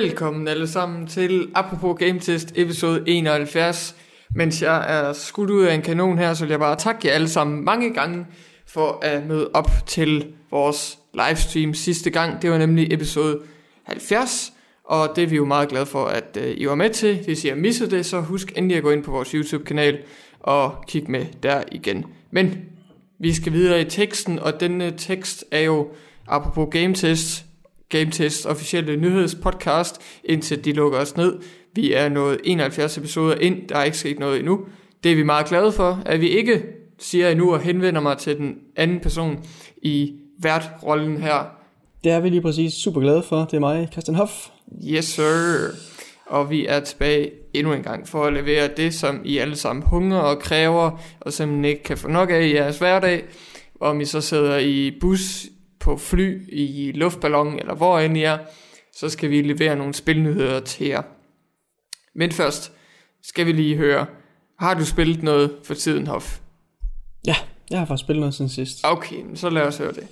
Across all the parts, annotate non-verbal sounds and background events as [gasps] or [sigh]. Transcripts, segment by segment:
Velkommen alle sammen til Apropos Game Test episode 71. Mens jeg er skudt ud af en kanon her, så vil jeg bare takke jer alle sammen mange gange for at møde op til vores livestream sidste gang. Det var nemlig episode 70, og det er vi jo meget glade for, at øh, I var med til. Hvis I har misset det, så husk endelig at gå ind på vores YouTube-kanal og kigge med der igen. Men vi skal videre i teksten, og denne tekst er jo apropos Game Test, Game Test officielle nyhedspodcast, indtil de lukker os ned. Vi er nået 71 episoder ind, der er ikke sket noget endnu. Det er vi meget glade for, at vi ikke siger endnu og henvender mig til den anden person i værtrollen her. Det er vi lige præcis super glade for. Det er mig, Christian Hoff. Yes sir. Og vi er tilbage endnu en gang for at levere det, som I alle sammen hungrer og kræver, og simpelthen ikke kan få nok af i jeres hverdag. Om I så sidder i bus, på fly, i luftballon eller hvor end I er, så skal vi levere nogle spilnyheder til jer. Men først skal vi lige høre, har du spillet noget for tiden, Hoff? Ja, jeg har faktisk spillet noget siden sidst. Okay, så lad os høre det.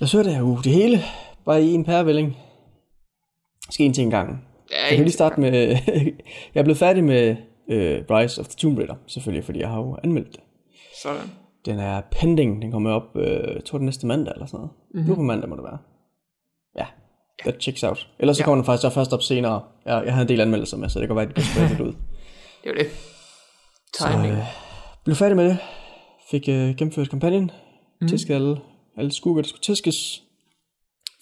Jeg så det her uge, det hele, bare i en pærevælling. Skal en ting en gang. Ja, Jeg kan lige starte med, [laughs] jeg er blevet færdig med uh, Rise of the Tomb Raider, selvfølgelig, fordi jeg har jo anmeldt det. Sådan. Den er pending, den kommer op, uh, jeg tror den næste mandag eller sådan noget. Mm-hmm. Nu på mandag må det være. Ja, that checks out. Ellers så Ja. kommer den faktisk først op senere. Jeg, jeg havde en del anmeldelser med, så det kan være, at det lidt ud. Det er jo det. Timing. Så, øh, blev færdig med det. Fik øh, gennemført kampagnen. Mm. Tæsket alle, alle skurker, der skulle tæskes.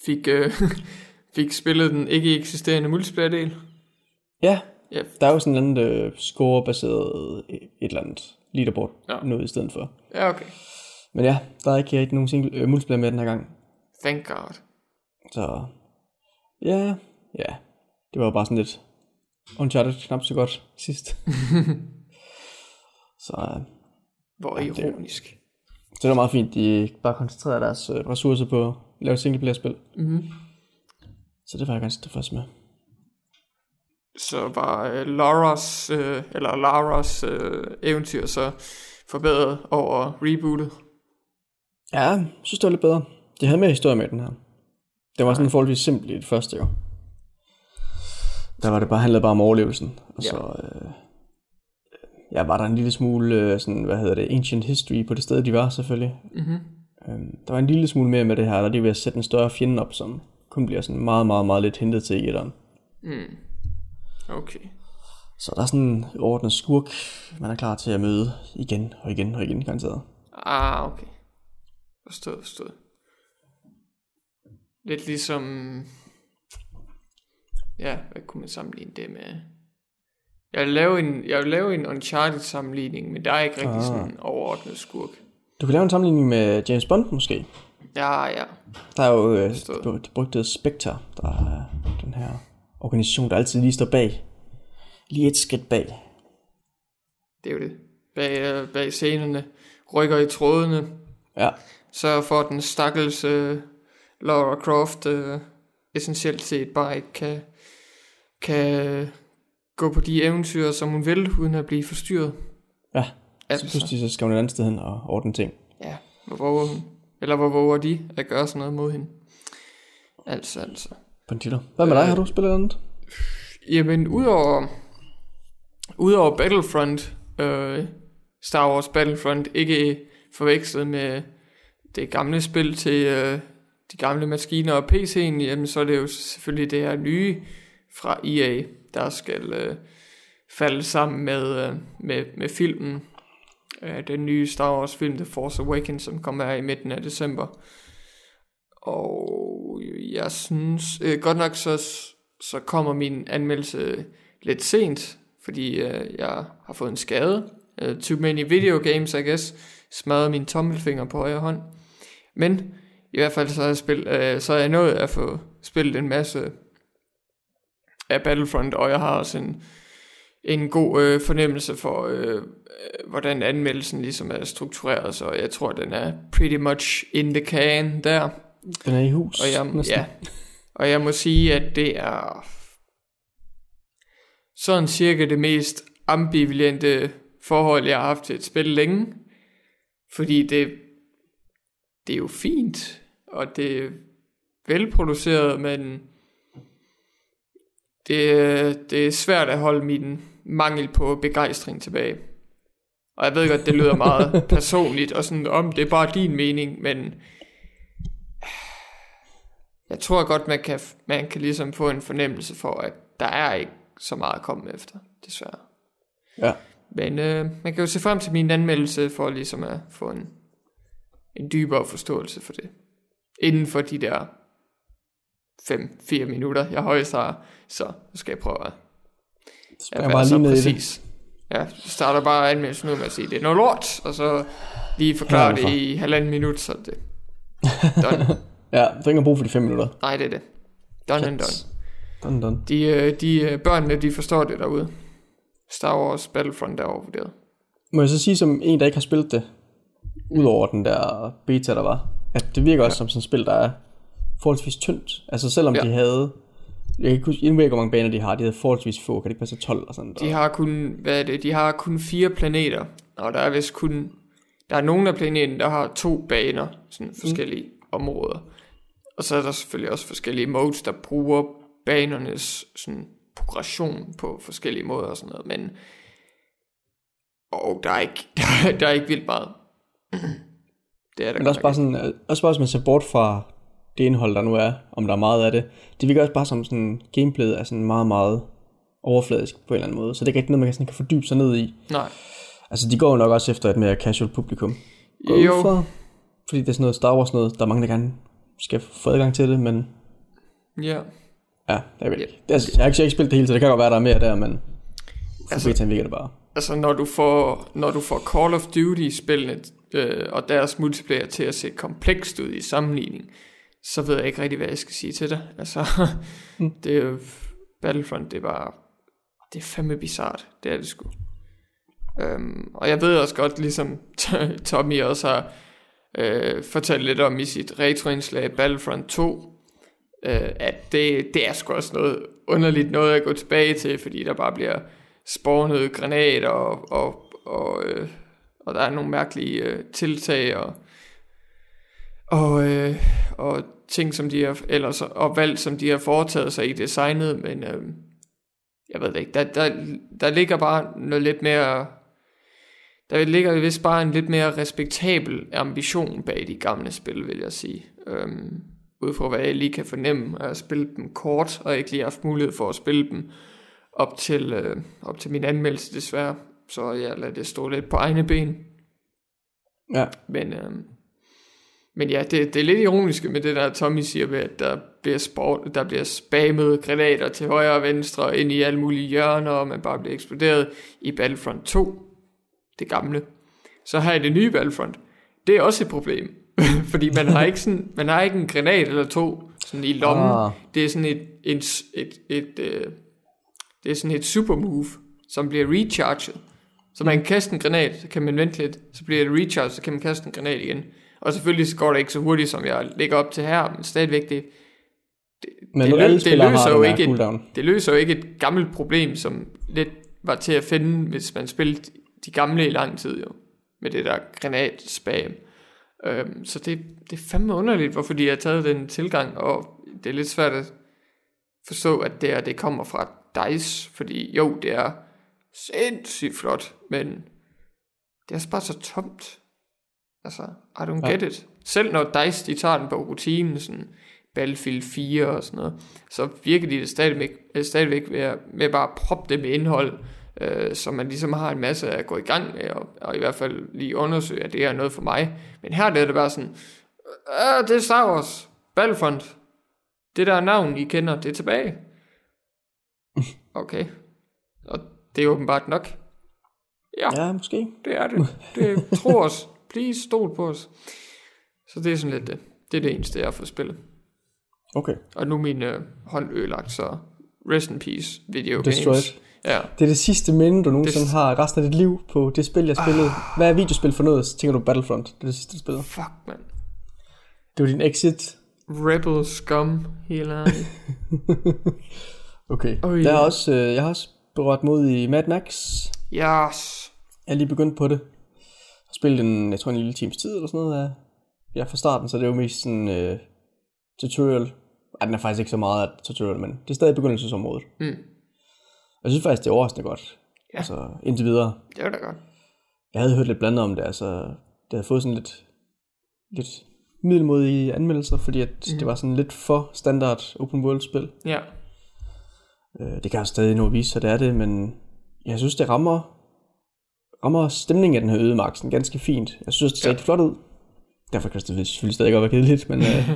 Fik, øh, [laughs] fik spillet den ikke eksisterende multiplayer-del. Ja, Ja, der er jo sådan en anden øh, score-baseret et eller andet leaderboard ja. noget i stedet for. Ja okay. Men ja, der er ikke rigtig nogen single, øh, multiplayer med den her gang. Thank God. Så ja, ja. Det var jo bare sådan lidt Uncharted knap så godt sidst. [laughs] så, øh, Hvor det- ironisk. så det var meget fint, de bare koncentrerede deres øh, ressourcer på at lave et singleplayer-spil. Mm-hmm. Så det var jeg ganske tilfreds med. Så var øh, Laras, øh, eller Laras øh, eventyr så forbedret over rebootet. Ja, jeg synes det var lidt bedre. De havde mere historie med den her. Det var sådan forholdsvis simpelt i det første jo. Der var det bare, handlede bare om overlevelsen. Og Ja. så øh, ja, var der en lille smule, øh, sådan, hvad hedder det, ancient history på det sted, de var selvfølgelig. Mm-hmm. Øhm, der var en lille smule mere med det her, der er de ved at sætte en større fjende op, som kun bliver sådan meget, meget, meget lidt hentet til i etteren. Mm. Okay. Så der er sådan en ordnet skurk, man er klar til at møde igen og igen og igen, garanteret. Ah, okay. Forstået, forstået. Lidt ligesom... Ja, hvad kunne man sammenligne det med? Jeg vil lave en, jeg vil lave en Uncharted sammenligning, men der er ikke rigtig Ah. sådan en overordnet skurk. Du kan lave en sammenligning med James Bond måske. Ja, ja. Der er jo øh, det brugte Spectre, der er den her organisation, der altid lige står bag. Lige et skridt bag. Det er jo det. Bag, øh, bag scenerne. Rykker i trådene. Ja, Sørger for, at den stakkels uh, Laura Croft uh, essentielt set bare ikke kan, kan gå på de eventyr, som hun vil, uden at blive forstyrret. ja. Så Altså, pludselig så skal hun et andet sted hen og ordne ting. ja, hvor våger hun? Eller hvor våger de at gøre sådan noget mod hende? Altså, altså. Pandito. Hvad med dig? Har du spillet andet? Jamen, udover, udover Battlefront, øh, Star Wars Battlefront, ikke forvekslet med det gamle spil til øh, de gamle maskiner og PC'en, jamen så er det jo selvfølgelig det her nye fra EA, der skal øh, falde sammen med, øh, med, med filmen. Øh, den nye Star Wars film, The Force Awakens, som kommer her i midten af december. Og jeg synes, øh, godt nok så, så kommer min anmeldelse lidt sent, fordi øh, jeg har fået en skade. Uh, too many video games, I guess. Smadrede min tommelfinger på højre hånd. Men i hvert fald så har jeg, spil, øh, så er jeg nået at få spillet en masse af Battlefront, og jeg har også en, en god øh, fornemmelse for, øh, øh, hvordan anmeldelsen ligesom er struktureret, så jeg tror, den er pretty much in the can der. Den er i hus. Og jeg, næsten. ja, og jeg må sige, at det er sådan cirka det mest ambivalente forhold, jeg har haft til et spil længe. Fordi det, det er jo fint, og det er velproduceret, men det, det er svært at holde min mangel på begejstring tilbage. Og jeg ved godt, det lyder meget [laughs] personligt, og sådan, om det er bare din mening, men jeg tror godt, man kan, man kan ligesom få en fornemmelse for, at der er ikke så meget at komme efter, desværre. Ja. Men øh, man kan jo se frem til min anmeldelse for ligesom at få en, en dybere forståelse for det. Inden for de der 5-4 minutter, jeg højst har. Så nu skal jeg prøve at, at være bare lige ned præcis. I det. Ja, så starter bare anmeldelsen ud med at sige, det er noget lort, og så lige forklare det i halvanden minut, så det done. [laughs] ja, du har ikke brug for de 5 minutter. Nej, det er det. Done and done. Done, done. De, øh, de øh, børnene, de forstår det derude. Star Wars Battlefront er overvurderet. Må jeg så sige som en, der ikke har spillet det, udover den der beta, der var, at det virker også ja. som sådan et spil, der er forholdsvis tyndt. Altså selvom ja. de havde, jeg kan ikke huske, hvor mange baner de har, de havde forholdsvis få, kan det ikke passe 12 og sådan De har kun, hvad er det, de har kun fire planeter, og der er vist kun, der er nogle af planeten, der har to baner, sådan forskellige mm. områder. Og så er der selvfølgelig også forskellige modes, der bruger banernes sådan progression på forskellige måder og sådan noget, men og der er ikke, [laughs] der, der er ikke vildt meget. [clears throat] det er der men også bare sådan, øh, også bare hvis man ser bort fra det indhold, der nu er, om der er meget af det, det virker også bare som sådan, gameplayet er sådan meget, meget overfladisk på en eller anden måde, så det er ikke noget, man kan, sådan, kan fordybe sig ned i. Nej. Altså, de går jo nok også efter et mere casual publikum. Går jo. For, fordi det er sådan noget Star Wars noget, der er mange, der gerne skal få adgang til det, men... Ja. Ja, jeg ved ikke. Altså, jeg har ikke, jeg har ikke spillet det hele, så det kan godt være, der er mere der, men altså, betaen virker det bare. Altså, når du får, når du får Call of Duty-spillene øh, og deres multiplayer til at se komplekst ud i sammenligning, så ved jeg ikke rigtig, hvad jeg skal sige til det. Altså, mm. [laughs] det er Battlefront, det er bare, det er fandme bizart, det er det sgu. Um, og jeg ved også godt, ligesom [laughs] Tommy også har øh, fortalt lidt om i sit retroindslag Battlefront 2, øh, at det, det er sgu også noget underligt noget at gå tilbage til, fordi der bare bliver spawnet granater, og, og, og, øh, og der er nogle mærkelige øh, tiltag, og, og, øh, og ting, som de har, eller, og valg, som de har foretaget sig i designet, men øh, jeg ved det ikke, der, der, der ligger bare noget lidt mere, der ligger vist bare en lidt mere respektabel ambition bag de gamle spil, vil jeg sige. Øhm, ud fra hvad jeg lige kan fornemme, at jeg spillet dem kort, og ikke lige haft mulighed for at spille dem op til, øh, op til min anmeldelse desværre. Så jeg lader det stå lidt på egne ben. Ja. Men, øh, men ja, det, det er lidt ironisk med det der, Tommy siger med, at der bliver, sport, der bliver spammet granater til højre og venstre, og ind i alle mulige hjørner, og man bare bliver eksploderet i Battlefront 2, det gamle. Så har jeg det nye Battlefront. Det er også et problem. [laughs] Fordi man har ikke sådan, man har ikke en granat eller to sådan i lommen. Ah. Det er sådan et, et, et, et, uh, det er sådan et super move, som bliver recharged. Så man kan kaste en granat, så kan man vente lidt, så bliver det recharged, så kan man kaste en granat igen. Og selvfølgelig så går det ikke så hurtigt, som jeg lægger op til her, men stadigvæk det, det, men det, lø- det, løser jo ikke et, det løser jo ikke et gammelt problem, som lidt var til at finde, hvis man spillede de gamle i lang tid jo, med det der granat-spam. Øhm, så det, det er fandme underligt, hvorfor de har taget den tilgang, og det er lidt svært at forstå, at det, er, det kommer fra DICE, fordi jo, det er sindssygt flot, men det er bare så tomt. Altså, I don't ja. get it. Selv når DICE, de tager den på rutinen, sådan Battlefield 4 og sådan noget, så virker de det stadigvæk, stadigvæk ved, at, med bare at proppe det med indhold, øh, så man ligesom har en masse at gå i gang med, og, og i hvert fald lige undersøge, at det er noget for mig. Men her er det bare sådan, øh, det er Star Wars, Battlefront, det der navn, I kender, det er tilbage. [laughs] Okay. Og det er åbenbart nok. Ja, ja måske. Det er det. det tro os. Please, stol på os. Så det er sådan lidt det. Det er det eneste, jeg har fået spillet. Okay. Og nu er min øh, hånd ødelagt, så rest in peace video Destroyed. games. Ja. Det er det sidste minde, du nogensinde det... har resten af dit liv på det spil, jeg spillede. Ah. Hvad er videospil for noget? Så tænker du Battlefront. Det er det sidste, du spillede. Fuck, man. Det var din exit. Rebel scum, hele [laughs] Okay. Oh, Der er også, øh, jeg har også berørt mod i Mad Max. Yes. Jeg er lige begyndt på det. Jeg har spillet en, jeg tror en lille times tid eller sådan noget. Ja, fra starten, så det er jo mest sådan uh, tutorial Ej, den er faktisk ikke så meget tutorial, men det er stadig begyndelsesområdet. Mm. Jeg synes faktisk, det er overraskende godt. Ja. Altså, indtil videre. Det var da godt. Jeg havde hørt lidt blandet om det, altså, det havde fået sådan lidt, lidt middelmodige anmeldelser, fordi at mm. det var sådan lidt for standard open world spil. Ja. Øh, det kan jo stadig at vise sig, det er det, men jeg synes, det rammer, rammer stemningen af den her ødemark sådan ganske fint. Jeg synes, det ser Ja. rigtig flot ud. Derfor kan det selvfølgelig stadig godt være kedeligt, men, øh,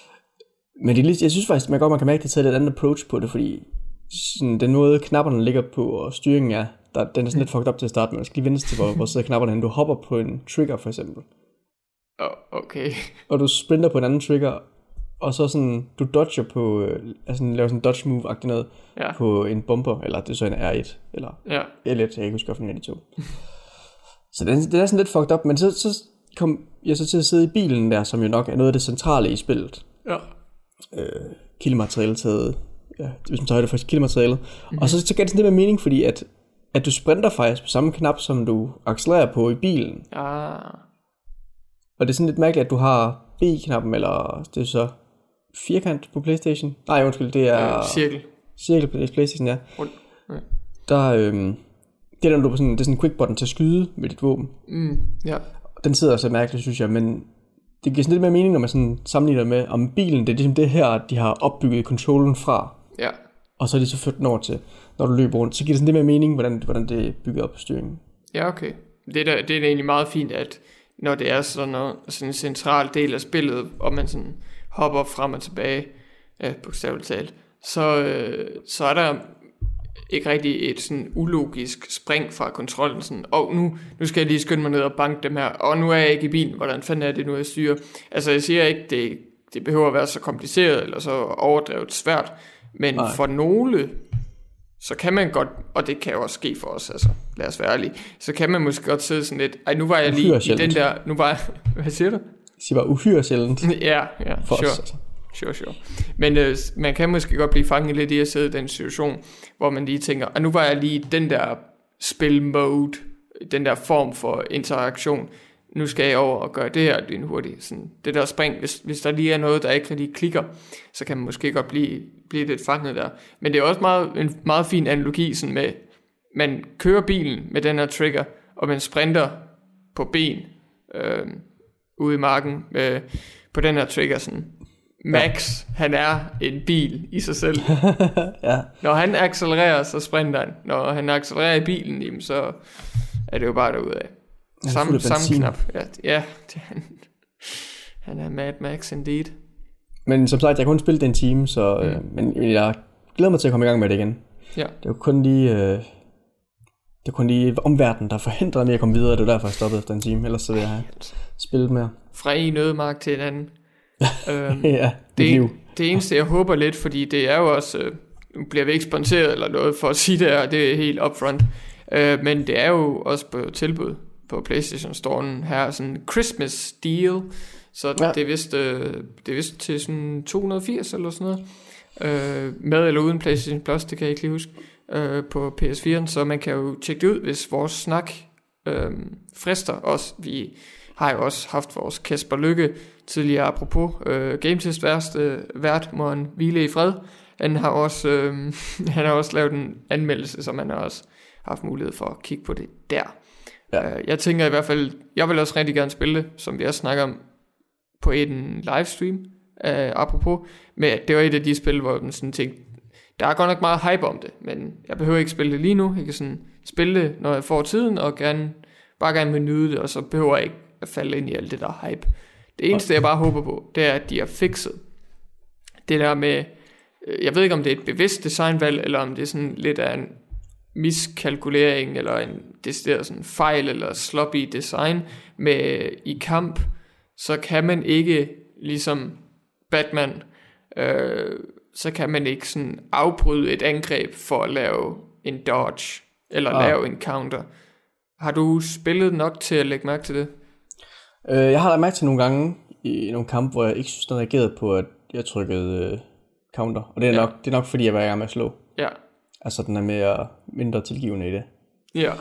[laughs] men det er jeg synes faktisk, man godt man kan mærke, at det tager lidt anden approach på det, fordi sådan, den måde knapperne ligger på, og styringen er, der, den er sådan lidt fucked up til at starte med. Man skal lige vende til, hvor, hvor sidder knapperne henne. Du hopper på en trigger, for eksempel, Oh, okay. og du sprinter på en anden trigger, og så sådan, du dodger på, øh, altså laver sådan en dodge move-agtig noget, Ja. på en bomber, eller det er så en R1, eller Ja. L1, jeg kan ikke huske, hvilken af de to. [laughs] så den, det er sådan lidt fucked up, men så, så kom jeg så til at sidde i bilen der, som jo nok er noget af det centrale i spillet. Ja. Øh, kildemateriale taget, hvis man tager højde for kildematerialet. Mm-hmm. Og så, så gav det sådan lidt mere mening, fordi at, at du sprinter faktisk på samme knap, som du accelererer på i bilen. Ah. Og det er sådan lidt mærkeligt, at du har B-knappen, eller det er så firkant på Playstation. Nej, undskyld, det er Øh, cirkel. cirkel på Playstation, ja. Rundt. Ja. Der, øhm, det er der, du på sådan, det er sådan en quick button til at skyde med dit våben. Mm. Ja. Den sidder så mærkeligt, synes jeg, men det giver sådan lidt mere mening, når man sådan sammenligner med, om bilen, det er ligesom det her, de har opbygget controllen fra, Ja. og så er de så ført den over til, når du løber rundt, så giver det sådan lidt mere mening, hvordan, hvordan det er bygget op styringen. Ja, okay. Det er, da, det er da egentlig meget fint, at når det er sådan, noget, sådan en central del af spillet, og man sådan hopper frem og tilbage, øh, bogstaveligt talt, så, øh, så er der ikke rigtig et sådan ulogisk spring fra kontrollen, sådan, og nu, nu skal jeg lige skynde mig ned og banke dem her, og nu er jeg ikke i bilen, hvordan fanden er det nu, jeg styrer? Altså, jeg siger ikke, det, det behøver at være så kompliceret, eller så overdrevet svært, men Nej. For nogle så kan man godt, og det kan jo også ske for os, altså, lad os være ærlige, så kan man måske godt sidde sådan lidt, ej, nu var jeg lige i den der, nu var jeg, [laughs] hvad siger du? Jeg siger bare uhyre sjældent [laughs] Ja, ja, for sure, os. Altså. sure, sure. Men øh, man kan måske godt blive fanget lidt i at sidde i den situation, hvor man lige tænker, ah, nu var jeg lige i den der spil-mode, den der form for interaktion, nu skal jeg over og gøre det her lynhurtigt. Sådan, det der spring, hvis, hvis der lige er noget, der ikke rigtig klikker, så kan man måske godt blive, blive lidt fanget der. Men det er også meget, en meget fin analogi sådan med, man kører bilen med den her trigger, og man sprinter på ben øh, ude i marken øh, på den her trigger. Sådan. Max, ja. han er en bil i sig selv. [laughs] Ja, Når han accelererer, så sprinter han. Når han accelererer i bilen, jamen, så er det jo bare derudad. Fuld Samme, samme knap. Ja, ja det, han, han er Mad Max indeed. men som sagt, jeg har kun spillet det en time, så, øh, men jeg glæder mig til at komme i gang med det igen. Ja. Det er jo kun lige, øh, det er kun lige omverdenen, der forhindrer mig at komme videre, det er derfor, jeg stoppede efter en time, ellers så vil jeg have spillet mere. Fra en ødemark til en anden. [laughs] øhm, ja, det det, liv. det eneste, jeg håber lidt, fordi det er jo også, øh, nu bliver vi ikke sponsoreret eller noget for at sige det her, det er helt upfront, øh, men det er jo også på tilbud på PlayStation Store'en her, sådan en Christmas deal, så Ja. det, er vist, øh, det er vist til sådan 280 eller sådan noget, øh, med eller uden PlayStation Plus, det kan jeg ikke lige huske, øh, på PS4'en, så man kan jo tjekke det ud, hvis vores snak øh, frister os. Vi har jo også haft vores Kasper Lykke tidligere, apropos øh, GameTest værst, øh, vært, må han hvile i fred. Han har også, øh, [laughs] han har også lavet en anmeldelse, som han har også haft mulighed for at kigge på det der. Ja. Øh, jeg tænker i hvert fald, jeg vil også rigtig gerne spille det, som vi også snakker om på en livestream, øh, apropos. Men det var et af de spil, hvor man sådan tænkte, der er godt nok meget hype om det, men jeg behøver ikke spille det lige nu. Jeg kan sådan spille det, når jeg får tiden, og gerne, bare gerne vil nyde det, og så behøver jeg ikke at falde ind i alt det der hype. Det eneste, jeg bare håber på, det er, at de har fikset det der med, øh, jeg ved ikke, om det er et bevidst designvalg, eller om det er sådan lidt af en miskalkulering, eller en decideret sådan fejl, eller sloppy design med i kamp, så kan man ikke, ligesom Batman, øh, så kan man ikke sådan afbryde et angreb for at lave en dodge, eller Ah. lave en counter. Har du spillet nok til at lægge mærke til det? Øh, jeg har lagt mærke til nogle gange i nogle kampe, hvor jeg ikke synes, den reagerede på, at jeg trykkede øh, counter. Og det er, Ja. nok, det er nok, fordi jeg var i gang med at slå. Ja. Altså, den er mere, mindre tilgivende i det. Ja.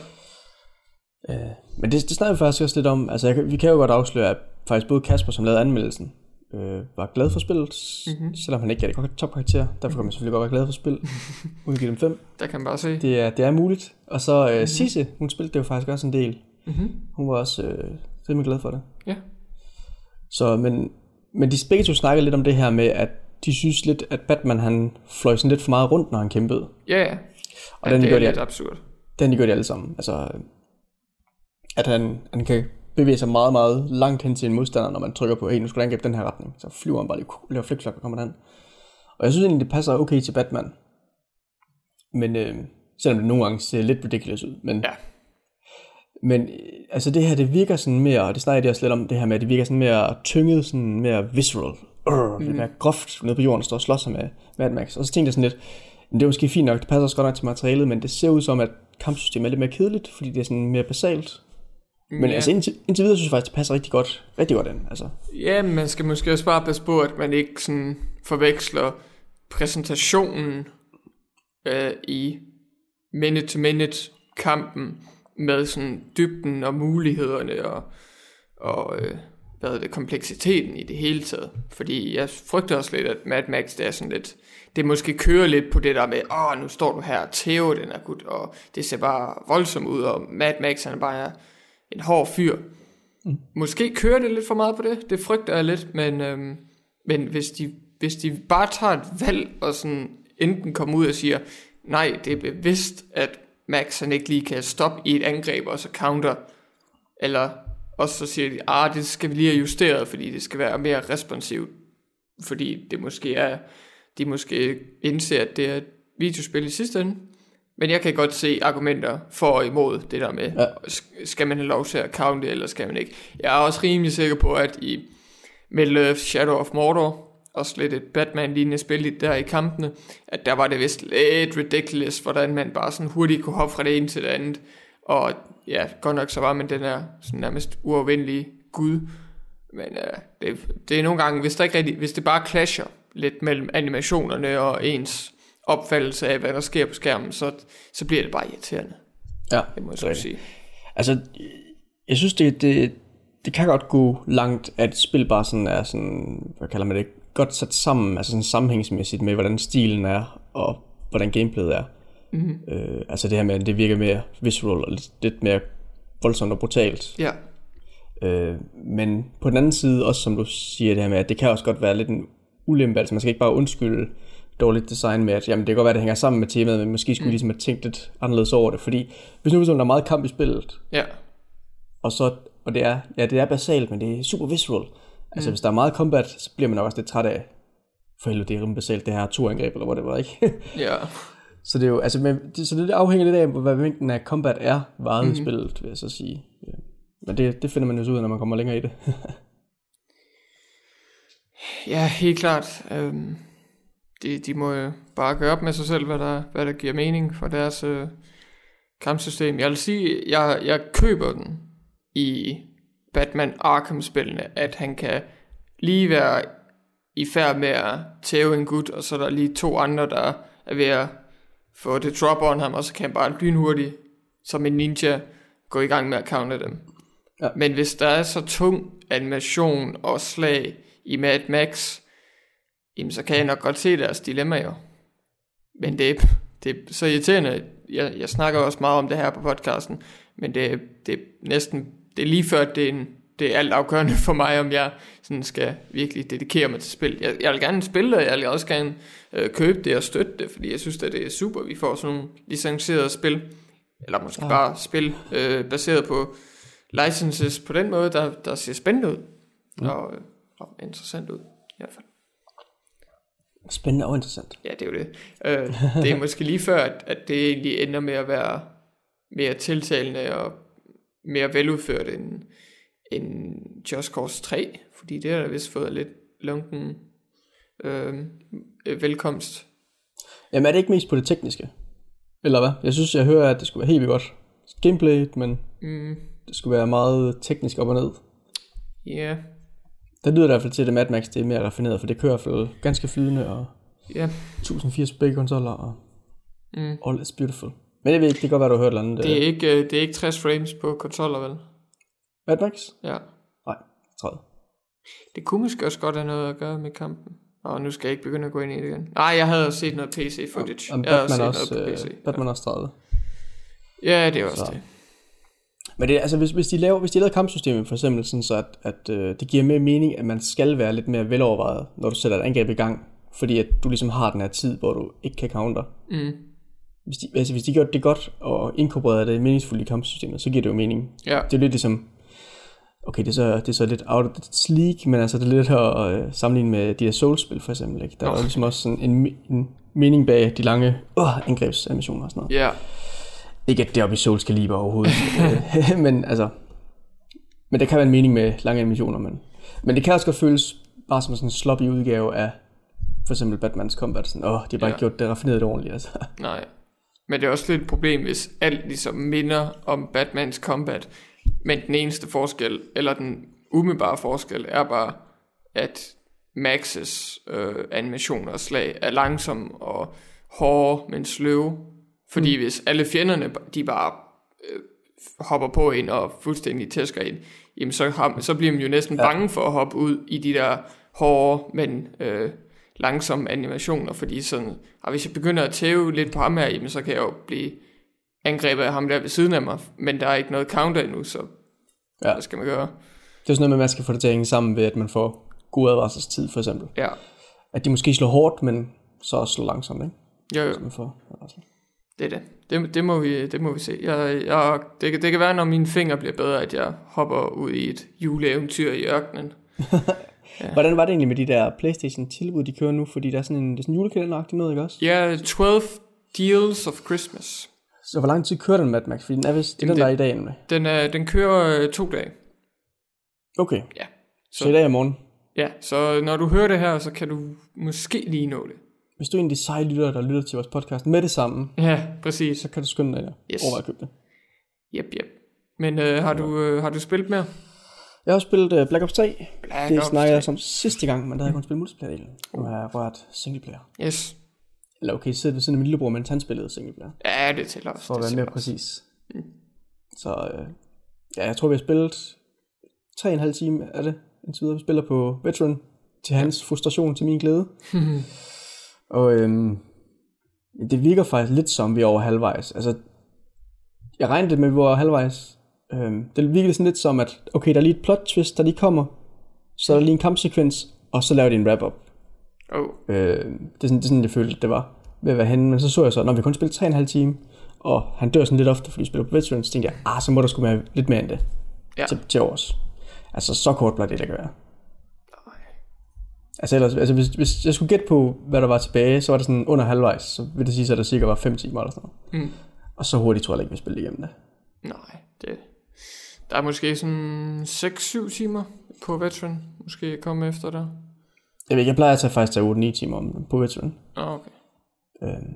Øh, men det, det snakker vi faktisk også lidt om. Altså, jeg, vi kan jo godt afsløre, at faktisk både Kasper, som lavede anmeldelsen, øh, var glad for spillet, mm-hmm. selvom han ikke gav det topkarakter. Derfor kan man selvfølgelig godt være glad for spil, [laughs] uden at give dem 5. Der kan man bare se. Det er, det er muligt. Og så øh, mm-hmm. Sisse, hun spillede det jo faktisk også en del. Mm-hmm. Hun var også øh, rimelig glad for det. Ja. Så, men, men de begge to snakkede lidt om det her med, at de synes lidt, at Batman han fløj sådan lidt for meget rundt, når han kæmpede. Ja, ja. Og ja, den det gør er de, lidt absurd. den de gør de alle sammen. Altså, at han, han kan bevæge sig meget, meget langt hen til en modstander, når man trykker på, hey, nu skal du angribe den her retning. Så flyver han bare lige, laver flikflak og kommer den. Og jeg synes egentlig, det passer okay til Batman. Men øh, selvom det nogle gange ser lidt ridiculous ud. Men, Ja. men øh, altså det her, det virker sådan mere, og det snakker jeg også lidt om, det her med, at det virker sådan mere tynget, sådan mere visceral. Urgh, mm. Det mere groft nede på jorden, står og slår sig med Mad Max. Og så tænkte jeg sådan lidt, men det er måske fint nok, det passer også godt nok til materialet, men det ser ud som, at kampsystemet er lidt mere kedeligt, fordi det er sådan mere basalt. Men Ja. altså indtil, indtil videre synes jeg faktisk, det passer rigtig godt, rigtig godt ind. Altså. Ja, man skal måske også bare passe på, at man ikke sådan forveksler præsentationen øh, i minute-to-minute kampen med sådan dybden og mulighederne og, og øh, hvad det, kompleksiteten i det hele taget. Fordi jeg frygter også lidt, at Mad Max det er sådan lidt, det måske kører lidt på det der med, åh, nu står du her og tæver den er gut, og det ser bare voldsomt ud, og Mad Max han er bare en hård fyr. Måske kører det lidt for meget på det, det frygter jeg lidt, men, øhm, men hvis, de, hvis de bare tager et valg og sådan enten kommer ud og siger, nej, det er bevidst, at Max han ikke lige kan stoppe i et angreb og så counter, eller også så siger de, ah, det skal vi lige have justeret, fordi det skal være mere responsivt, fordi det måske er, de måske indser, at det er et videospil i sidste ende. Men jeg kan godt se argumenter for og imod det der med, Ja. sk- skal man have lov til at counte, eller skal man ikke. Jeg er også rimelig sikker på, at i Middle Earth Shadow of Mordor, også lidt et Batman-lignende spil der i kampene, at der var det vist lidt ridiculous, hvordan man bare sådan hurtigt kunne hoppe fra det ene til det andet. Og ja, godt nok så var man den her sådan nærmest uafvendelige gud. Men uh, det, det er nogle gange, hvis, der ikke rigtig, hvis det bare clasher lidt mellem animationerne og ens opfattelse af, hvad der sker på skærmen, så, så bliver det bare irriterende, Ja, det må jeg så sige. Altså, jeg synes, det, det, det kan godt gå langt, at et spil bare sådan er sådan, hvad kalder man det, godt sat sammen, altså sådan sammenhængsmæssigt med, hvordan stilen er, og hvordan gameplayet er. Mm-hmm. Øh, altså det her med, at det virker mere visual, og lidt, lidt mere voldsomt og brutalt. Ja, Øh, men på den anden side, også som du siger det her med, at det kan også godt være lidt en ulempe, altså man skal ikke bare undskylde dårligt design med, at jamen, det kan godt være, at det hænger sammen med temaet, men måske skulle mm. ligesom have tænkt lidt anderledes over det, fordi hvis nu der er meget kamp i spillet, ja, og så, og det er, ja, det er basalt, men det er super visual. Altså, mm. hvis der er meget combat, så bliver man nok også lidt træt af, for helvede, det er rimelig basalt, det her turangreb, eller hvad det var, ikke? ja, [laughs] så det er jo, altså, men, det, så det afhænger lidt af, hvad mængden af combat er varet mm. i spillet, vil jeg så sige. Ja. Men det, det finder man jo så ud af, når man kommer længere i det. [laughs] ja, helt klart. Øhm, de, de må jo bare gøre op med sig selv, hvad der, hvad der giver mening for deres øh, kampsystem. Jeg vil sige, jeg, jeg køber den i Batman Arkham-spillene, at han kan lige være i færd med at tæve en gut, og så er der lige to andre, der er ved at få det drop on ham, og så kan han bare lynhurtigt, som en ninja, gå i gang med at counter dem. Ja. Men hvis der er så tung animation og slag i Mad Max, jamen så kan jeg nok godt se deres dilemma jo. Men det, er- det er så irriterende. Jeg, jeg snakker også meget om det her på podcasten, men det, det er næsten, det er lige før, det er, en, det er alt afgørende for mig, om jeg sådan skal virkelig dedikere mig til spil. Jeg, jeg vil gerne spille, og jeg vil også gerne øh, købe det og støtte det, fordi jeg synes, at det er super, vi får sådan nogle licenserede spil, eller måske ja. bare spil øh, baseret på licenses på den måde, der, der ser spændende ud, mm. og, øh, og interessant ud i hvert fald. Spændende og interessant. Ja, det er jo det. Øh, det er [laughs] måske lige før, at, at det egentlig ender med at være mere tiltalende og mere veludført end, end Just Cause 3, fordi det har da vist fået lidt lunken øh, øh, velkomst. Jamen er det ikke mest på det tekniske? Eller hvad? Jeg synes, jeg hører, at det skulle være helt vildt godt gameplay, men Mm, det skulle være meget teknisk op og ned. ja, Det lyder i hvert fald til, at Mad Max det er mere raffineret, for det kører i hvert fald ganske flydende, og ja. 1080 begge konsoller, og Mm. all is beautiful. Men jeg ved ikke, det kan godt være, du har hørt eller andet. Det, er øh, ikke, øh, det er ikke 60 frames på konsoller, vel? Mad Max? Ja. Nej, 30. Det kunne måske også godt have noget at gøre med kampen. Og nu skal jeg ikke begynde at gå ind i det igen. Nej, jeg havde også set noget PC footage. Og jeg havde set også, noget på øh, PC. Batman også 30. Ja, det er også Så. det. Men det, altså, hvis, hvis, de laver, hvis de laver kampsystemet for eksempel sådan, så at, at øh, det giver mere mening, at man skal være lidt mere velovervejet, når du sætter et angreb i gang, fordi at du ligesom har den her tid, hvor du ikke kan counter. Mm. Hvis de, altså, hvis de gør det godt og inkorporerer det meningsfuldt i kampsystemet, så giver det jo mening. Ja, Det er lidt ligesom, okay, det er så, det er så lidt out of the league, men altså det er lidt at øh, sammenligne med de her Souls-spil for eksempel. Ikke? Der er jo Nå. ligesom også sådan en, en mening bag de lange øh, angrebsanimationer og sådan noget. ja. Ikke at det er oppe i Souls Calibur overhovedet, øh, [laughs] men altså, men der kan være en mening med lange animationer, men, men det kan også godt føles bare som sådan en sloppy udgave af for eksempel Batmans Combat, sådan, åh, de har bare Ja. ikke gjort det raffineret ordentligt, altså. Nej. Men det er også lidt et problem, hvis alt ligesom minder om Batmans combat, men den eneste forskel, eller den umiddelbare forskel, er bare, at Maxes øh, animationer og slag er langsomme og hårde, men sløve. Fordi mm. hvis alle fjenderne, de bare øh, hopper på en og fuldstændig tæsker ind, jamen så, har, så bliver man jo næsten ja. bange for at hoppe ud i de der hårde, men øh, langsomme animationer, fordi sådan, og hvis jeg begynder at tæve lidt på ham her, jamen så kan jeg jo blive angrebet af ham der ved siden af mig, men der er ikke noget counter endnu, så Ja. ja. hvad skal man gøre? Det er sådan noget med, at man skal få det til at hænge sammen ved, at man får god advarselstid, for eksempel. Ja, At de måske slår hårdt, men så også slår langsomt, ikke? jo, jo. Så man får advarsel. det er det. Det, det, må, vi, det må vi se. Jeg, jeg, det, kan- det kan være, når mine fingre bliver bedre, at jeg hopper ud i et juleeventyr i ørkenen. [laughs] Hvordan var det egentlig med de der Playstation-tilbud, de kører nu? Fordi der er sådan en, det er sådan en julekalenderagtig noget, ikke også? Ja, 12 Deals of Christmas. Så hvor lang tid kører den Mad Max? Fordi den er vist, det er den, der er i dag nemlig. Den, er, den kører øh, to dage. Okay, Ja. så, så i dag og morgen. Ja, så når du hører det her, så kan du måske lige nå det. Hvis du er en af de seje lyttere, der lytter til vores podcast med det samme, Ja, præcis. så kan du skynde dig. Yes. Overvej at købe det. Yep, yep. Men øh, har, du, øh, har du spillet mere? Jeg har spillet uh, Black Ops 3. Black det Ops snakkede 3. jeg om sidste gang, men der havde jeg kun spillet multiplayer-delen. Nu har jeg rørt singleplayer. Yes. Eller okay, sidder ved siden af min lillebror, mens han spillede singleplayer. Ja, det tæller også. For at være mere præcis. Så øh, ja, jeg tror, vi har spillet 3,5 time af det, indtil videre. Vi spiller på Veteran, til hans frustration, til min glæde. [laughs] og øhm, det virker faktisk lidt som, vi er over halvvejs. Altså, jeg regnede med, at vi var halvvejs. Øhm, det virkede sådan lidt som, at okay, der er lige et plot twist, der lige kommer. Så er der lige en kampsekvens, og så laver de en wrap-up. Oh, Øh, det, er sådan, det er sådan, jeg følte, det var ved at være henne. Men så så jeg så, når vi kun spillet 3,5 time, og han dør sådan lidt ofte, fordi vi spiller på veterans, så tænkte jeg, ah, så må der skulle være lidt mere end det ja. til, til års. Altså, så kort bliver det, der kan være. Altså, ellers, altså hvis, hvis jeg skulle gætte på, hvad der var tilbage, så var det sådan under halvvejs, så vil det sige, at der cirka var 5 timer eller sådan noget. Mm. Og så hurtigt tror jeg ikke, vi spille igennem det. Nej, det... Der er måske sådan 6-7 timer på Veteran. Måske komme efter der. Jeg ved ikke, jeg plejer at tage faktisk tage 8-9 timer om på. Åh, oh, okay. Øhm,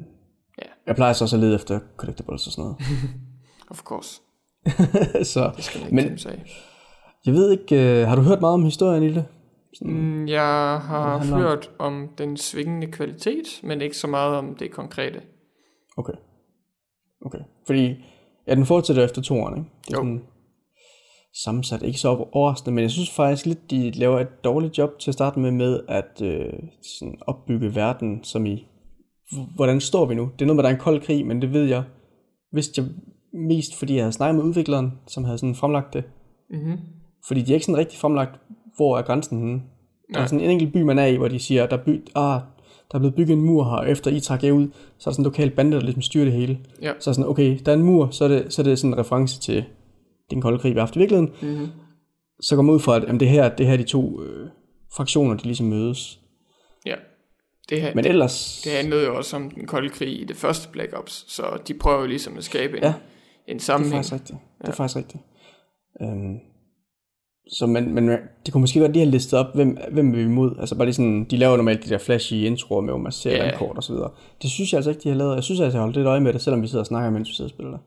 Ja. Jeg plejer så også at lede efter collectibles og sådan noget. [laughs] Of course. [laughs] så, Det skal ikke Men- Men... sig. jeg ved ikke, øh, har du hørt meget om historien i det? Mm, jeg har hørt om den svingende kvalitet, men ikke så meget om det konkrete. Okay. Okay. Fordi, ja, den fortsætter efter to år, ikke? Det er Jo. sådan sammensat, ikke så overraskende, men jeg synes faktisk lidt, de laver et dårligt job til at starte med, med at øh, sådan opbygge verden, som i, hvordan står vi nu? Det er noget med, at der er en kold krig, men det ved jeg, vidste jeg mest, fordi jeg havde snakket med udvikleren, som havde sådan fremlagt det. Mm-hmm. Fordi de er ikke sådan rigtig fremlagt, hvor er grænsen henne. Der er sådan en enkelt by, man er i, hvor de siger, der er, by, ah, der er blevet bygget en mur her, og efter I trækker jer ud, så er der sådan en lokal bande, der ligesom styrer det hele. Ja. Så er sådan, okay, der er en mur, så er det, så er det sådan en reference til den kolde krig, vi har haft i virkeligheden. Mm-hmm. Så går man ud fra, at jamen, det her det her er de to øh, fraktioner, de ligesom mødes. Ja. Det her, Men ellers... det handlede jo også om den kolde krig i det første Black Ops, så de prøver jo ligesom at skabe en, Ja. en Det er sammenhæng. faktisk rigtigt. Det er faktisk rigtigt. Øhm, så men, men det kunne måske godt lige have listet op, hvem, hvem er vi imod. Altså bare lige sådan, de laver normalt de der flashy introer med, hvor man ser Ja. landkort og så videre. Det synes jeg altså ikke, de har lavet. Jeg synes altså, jeg har holdt lidt øje med det, selvom vi sidder og snakker, mens vi sidder og spiller det.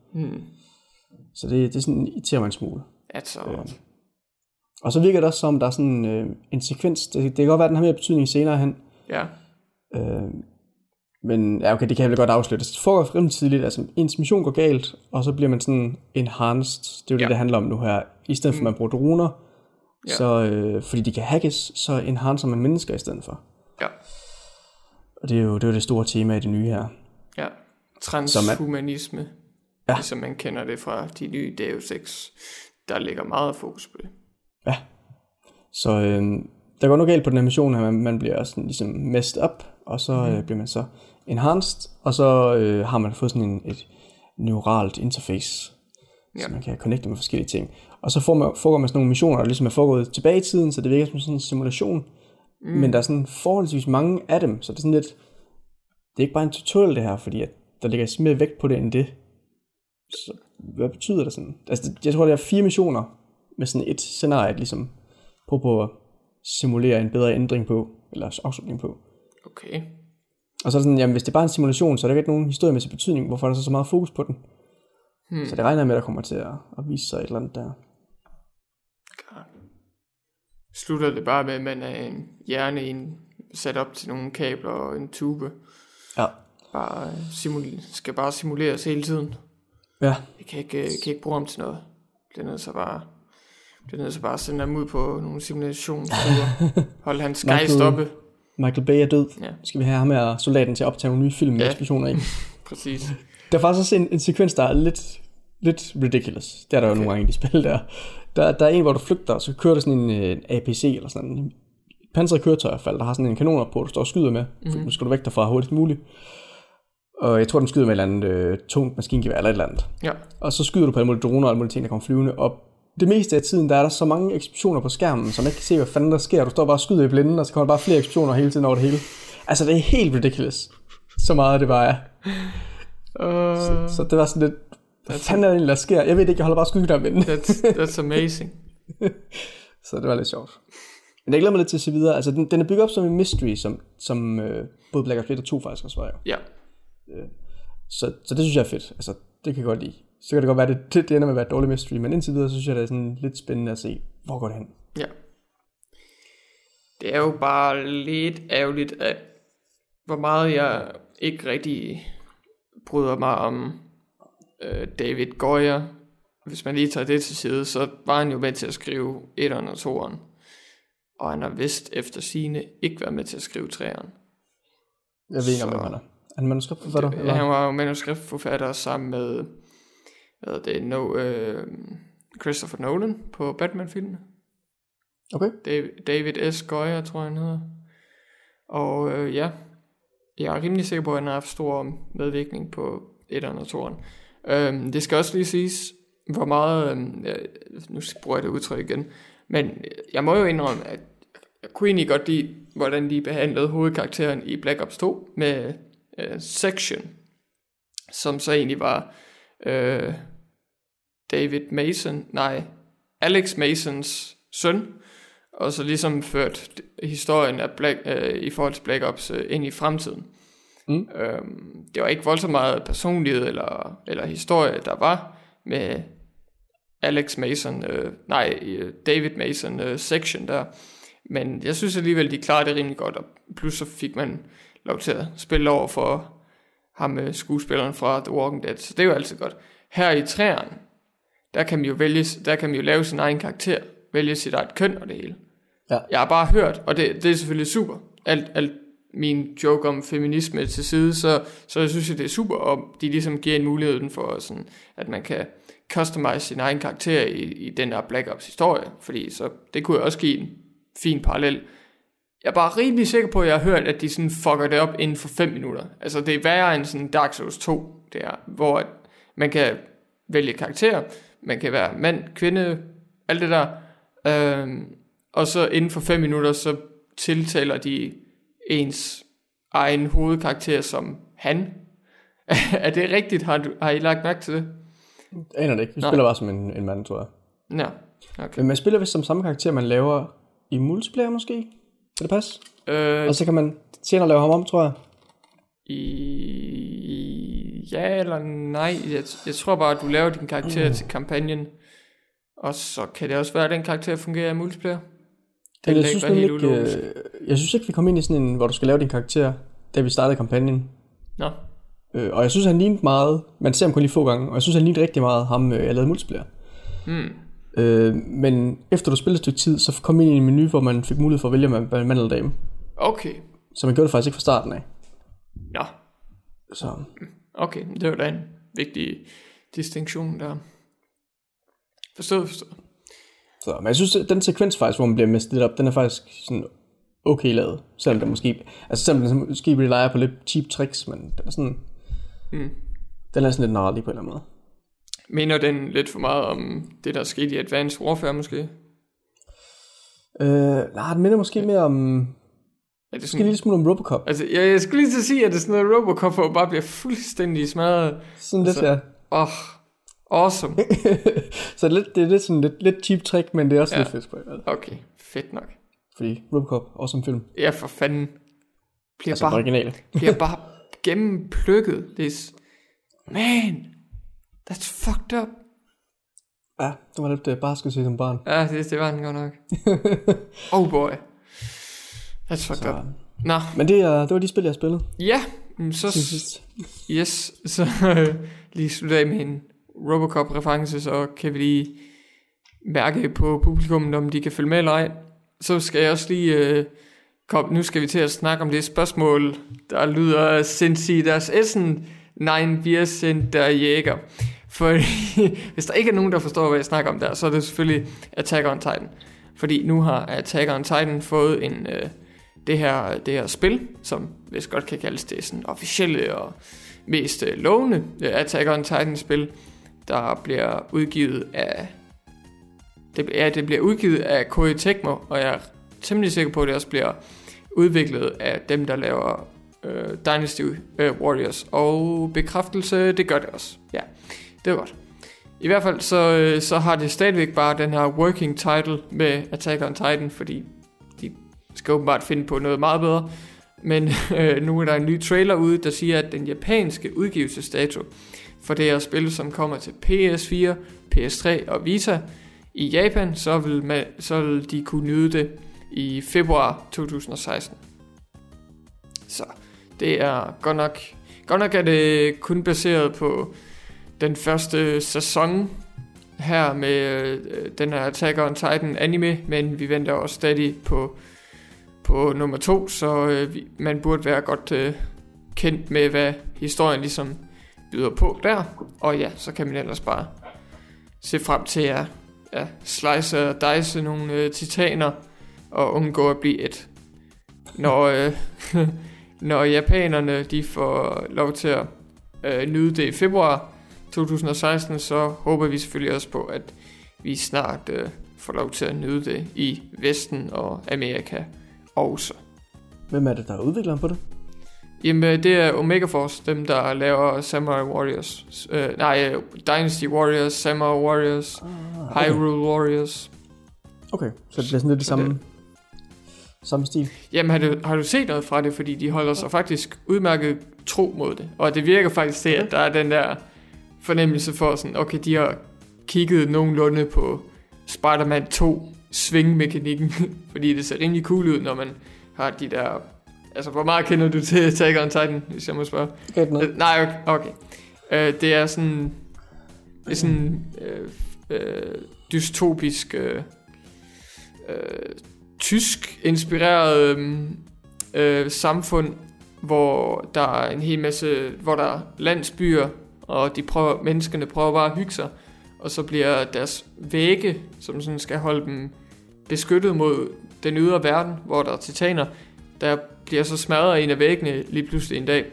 Så det, det er sådan, irriterer mig en smule. Altså, Og så virker det også som, der er sådan øh, en sekvens. Det, det kan godt være, at den har mere betydning senere hen. ja. Øh, men ja, okay, det kan jeg vel godt afsløre. Det foregår rimelig tidligt. Altså, ens mission går galt, og så bliver man sådan enhanced. Det er jo ja. Det, det handler om nu her. I stedet for, at man bruger droner, ja. så, øh, fordi de kan hackes, så enhancer man mennesker i stedet for. Ja. Og det er jo det, er jo det store tema i det nye her. Ja. Transhumanisme. Er, ja. Ligesom man kender det fra de nye Deus Ex. Der ligger meget fokus på det. Ja. Så øh, der går noget galt på den her mission her, man, man bliver sådan ligesom messed up, og så mm. øh, bliver man så enhanced, og så øh, har man fået sådan en, et neuralt interface, ja. så man kan connecte med forskellige ting. Og så får man, foregår man sådan nogle missioner, der ligesom er foregået tilbage i tiden, så det virker som sådan en simulation. Mm. Men der er sådan forholdsvis mange af dem, så det er sådan lidt, det er ikke bare en tutorial det her, fordi at der ligger mere vægt på det end det. Så hvad betyder det sådan? Altså, jeg tror, det er fire missioner med sådan et scenarie, at ligesom prøve på at simulere en bedre ændring på, eller afslutning på. Okay. Og så er det sådan, jamen hvis det er bare en simulation, så er der ikke nogen historiemæssig betydning, hvorfor er der så så meget fokus på den? Hmm. Så det regner jeg med, at der kommer til at, at vise sig et eller andet der. God. Slutter det bare med, at man er en hjerne en, sat op til nogle kabler og en tube? Ja. Bare simul- skal bare simuleres hele tiden? Ja. Jeg kan ikke, kan ikke bruge ham til noget. Det er nødt så bare det er nødt til bare at sende ham ud på nogle simulationsture. [laughs] Hold hans gejst oppe. Michael Bay er død. Ja. Skal vi have ham her soldaten til at optage nogle nye film med ja. eksplosioner i. [laughs] Præcis. Der er faktisk også en, en sekvens, der er lidt, lidt ridiculous. Det er der okay. jo nogle gange i de spil der. der. Der er en, hvor du flygter, og så kører der sådan en, en APC, eller sådan en pansret køretøj i hvert fald, der har sådan en kanon op på, du står og skyder med. Mm-hmm. Nu skal du væk derfra hurtigst muligt. Og jeg tror, den skyder med et eller andet øh, tungt maskingevær eller et eller andet. Ja. Og så skyder du på alle mulige droner og alle mulige ting, der kommer flyvende op det meste af tiden, der er der så mange eksplosioner på skærmen, så man ikke kan se, hvad fanden der sker. Du står bare og skyder i blinden, og så kommer der bare flere eksplosioner hele tiden over det hele. Altså, det er helt ridiculous. Så meget det bare er. Uh, så, så, det var sådan lidt, hvad fanden er det egentlig, der sker? Jeg ved ikke, jeg holder bare skydeknappen that's, that's amazing. [laughs] så det var lidt sjovt. Men jeg glæder mig lidt til at se videre. Altså, den, den er bygget op som en mystery, som, som uh, både Black Ops 1 og 2 faktisk også var jo. Ja. Uh, så, så det synes jeg er fedt. Altså, det kan jeg godt lide så kan det godt være, det, det ender med at være et dårligt mystery, men indtil videre, så synes jeg, det er sådan lidt spændende at se, hvor går det hen. Ja. Det er jo bare lidt ærgerligt, at hvor meget jeg ikke rigtig bryder mig om øh, David Goyer. Hvis man lige tager det til side, så var han jo med til at skrive 1'eren og 2'eren. Og han har vist efter sine ikke været med til at skrive 3'eren. Jeg ved ikke, om han er. Han manuskriptforfatter? Ja, han var jo manuskriptforfatter sammen med hvad det no, øh, Christopher Nolan på Batman-filmen. Okay. David, S. Goyer, tror jeg han hedder. Og øh, ja, jeg er rimelig sikker på, at han har haft stor medvirkning på et eller andet toren. Øh, det skal også lige siges, hvor meget, øh, nu bruger jeg det udtryk igen, men jeg må jo indrømme, at jeg kunne egentlig godt lide, hvordan de behandlede hovedkarakteren i Black Ops 2 med øh, Section, som så egentlig var øh, David Mason, nej, Alex Masons søn, og så ligesom ført historien af Black, øh, i forhold til Black Ops øh, ind i fremtiden. Mm. Øhm, det var ikke voldsomt meget personlighed eller, eller historie, der var med Alex Mason, øh, nej, øh, David Mason øh, section der. Men jeg synes alligevel, de klarede det rimelig godt, og plus så fik man lov til at spille over for ham med skuespilleren fra The Walking Dead, så det er jo altid godt. Her i træerne, der kan man jo vælge, der kan man jo lave sin egen karakter, vælge sit eget køn og det hele. Ja. Jeg har bare hørt, og det, det er selvfølgelig super, alt, alt min joke om feminisme til side, så, så jeg synes jeg, det er super, og de ligesom giver en mulighed for, sådan, at man kan customize sin egen karakter i, i den her Black Ops historie, fordi så det kunne jeg også give en fin parallel jeg er bare rimelig sikker på, at jeg har hørt, at de sådan fucker det op inden for 5 minutter. Altså det er værre end sådan Dark Souls 2, det er, hvor man kan vælge karakter, man kan være mand, kvinde, alt det der. Øhm, og så inden for 5 minutter, så tiltaler de ens egen hovedkarakter som han. [laughs] er det rigtigt? Har, du, har I lagt mærke til det? Jeg aner det ikke. Vi Nej. spiller bare som en, en mand, tror jeg. Ja, okay. Men man spiller vist som samme karakter, man laver i multiplayer måske? Kan det passe? Øh, og så kan man senere lave ham om, tror jeg. I... Ja eller nej. Jeg, jeg tror bare, at du laver din karakter mm. til kampagnen. Og så kan det også være, at den karakter fungerer i multiplayer. Det jeg, synes ikke, ikke, øh, jeg synes ikke, vi kom ind i sådan en, hvor du skal lave din karakter, da vi startede kampagnen. Nå. Øh, og jeg synes, han lignede meget, man ser ham kun lige få gange, og jeg synes, han lignede rigtig meget ham, øh, jeg lavede multiplayer. Mm. Øh, men efter du spillede et stykke tid, så kom ind i en menu, hvor man fik mulighed for at vælge med mand eller dame. Okay. Så man gjorde det faktisk ikke fra starten af. Nå, Så okay. Det var da en vigtig distinktion der. Forstået, forstået. Så, men jeg synes, at den sekvens faktisk, hvor man bliver mestet op, den er faktisk sådan okay lavet. Selvom det måske, altså selvom den måske bliver leger på lidt cheap tricks, men den er sådan, Mm. den er sådan lidt narlig på en eller anden måde. Mener den lidt for meget om det, der skete i Advanced Warfare måske? Øh, nej, den minder måske mere om, Er det måske en sådan, lille smule om Robocop. altså, jeg, jeg skulle lige til at sige, at det er sådan noget Robocop, hvor bare bliver fuldstændig smadret. Sådan lidt, Altså- ja. Åh, oh, awesome. [laughs] Så det er lidt, det er lidt sådan lidt, lidt cheap trick, men det er også Ja. lidt fedt på måde. Okay, fedt nok. Fordi Robocop, en film, Ja, for fanden. Bliver altså bare, originale. bliver [laughs] bare gennemplukket. Det er... Man, that's fucked up. Ja, det var lidt uh, bare skulle se som barn. Ja, det, det var den godt nok. [laughs] oh boy. That's fucked Så, up. Nå, men det, er, det var de spil, jeg har spillet ja, mm, så, til sidst. yes, så øh, [laughs] lige slutte af med en Robocop-reference, så kan vi lige mærke på publikum, om de kan følge med eller ej. Så skal jeg også lige øh, kom, nu skal vi til at snakke om det spørgsmål, der lyder, sind Sie das Essen? Nein, wir sind der Jäger. For [laughs] hvis der ikke er nogen, der forstår, hvad jeg snakker om der, så er det selvfølgelig Attack on Titan. Fordi nu har Attack on Titan fået en, øh, det, her, det her spil, som hvis godt kan kaldes det sådan officielle og mest øh, lovende øh, Attack on Titan spil, der bliver udgivet af det, ja, det bliver udgivet af Koei Tecmo, og jeg er temmelig sikker på, at det også bliver udviklet af dem, der laver øh, Dynasty øh, Warriors. Og bekræftelse, det gør det også. Ja, det er godt. I hvert fald så, øh, så har det stadigvæk bare den her working title med Attack on Titan, fordi de skal åbenbart finde på noget meget bedre. Men [laughs] øh, nu er der en ny trailer ude, der siger, at den japanske udgivelsesdato for det her spil, som kommer til PS4, PS3 og Vita i Japan, så vil, man, så vil de kunne nyde det i februar 2016. Så det er godt nok, godt nok er det kun baseret på den første sæson her med øh, den her Attack on Titan anime, men vi venter også stadig på, på nummer to, så øh, vi, man burde være godt øh, kendt med, hvad historien ligesom byder på der. Og ja, så kan man ellers bare se frem til at ja, slice og dice nogle øh, titaner og undgå at blive et. Når, øh, [laughs] når japanerne de får lov til at øh, nyde det i februar 2016, så håber vi selvfølgelig også på, at vi snart øh, får lov til at nyde det i Vesten og Amerika også. Hvem er det, der er udvikleren på det? Jamen, øh, det er Omega Force, dem der laver Samurai Warriors. Øh, nej, øh, Dynasty Warriors, Samurai Warriors, Ah, Hyrule Warriors. Okay, så det bliver sådan lidt det samme, samme stil. Jamen, har du, har du set noget fra det? Fordi de holder sig faktisk udmærket tro mod det. Og det virker faktisk til, at der er den der fornemmelse for sådan, okay, de har kigget nogenlunde på Spider-Man 2 svingmekanikken, [laughs] fordi det ser rimelig cool ud, når man har de der... Altså, hvor meget kender du til Attack on Titan, hvis jeg må spørge? Ikke noget. Øh, nej, okay. okay. Øh, det er sådan... Det er sådan... Øh, øh, dystopisk... Øh, øh, tysk inspireret øh, øh, samfund, hvor der er en hel masse... Hvor der er landsbyer, og de prøver, menneskerne prøver bare at hygge sig. Og så bliver deres vægge, som sådan skal holde dem beskyttet mod den ydre verden, hvor der er titaner, der bliver så smadret en af væggene lige pludselig en dag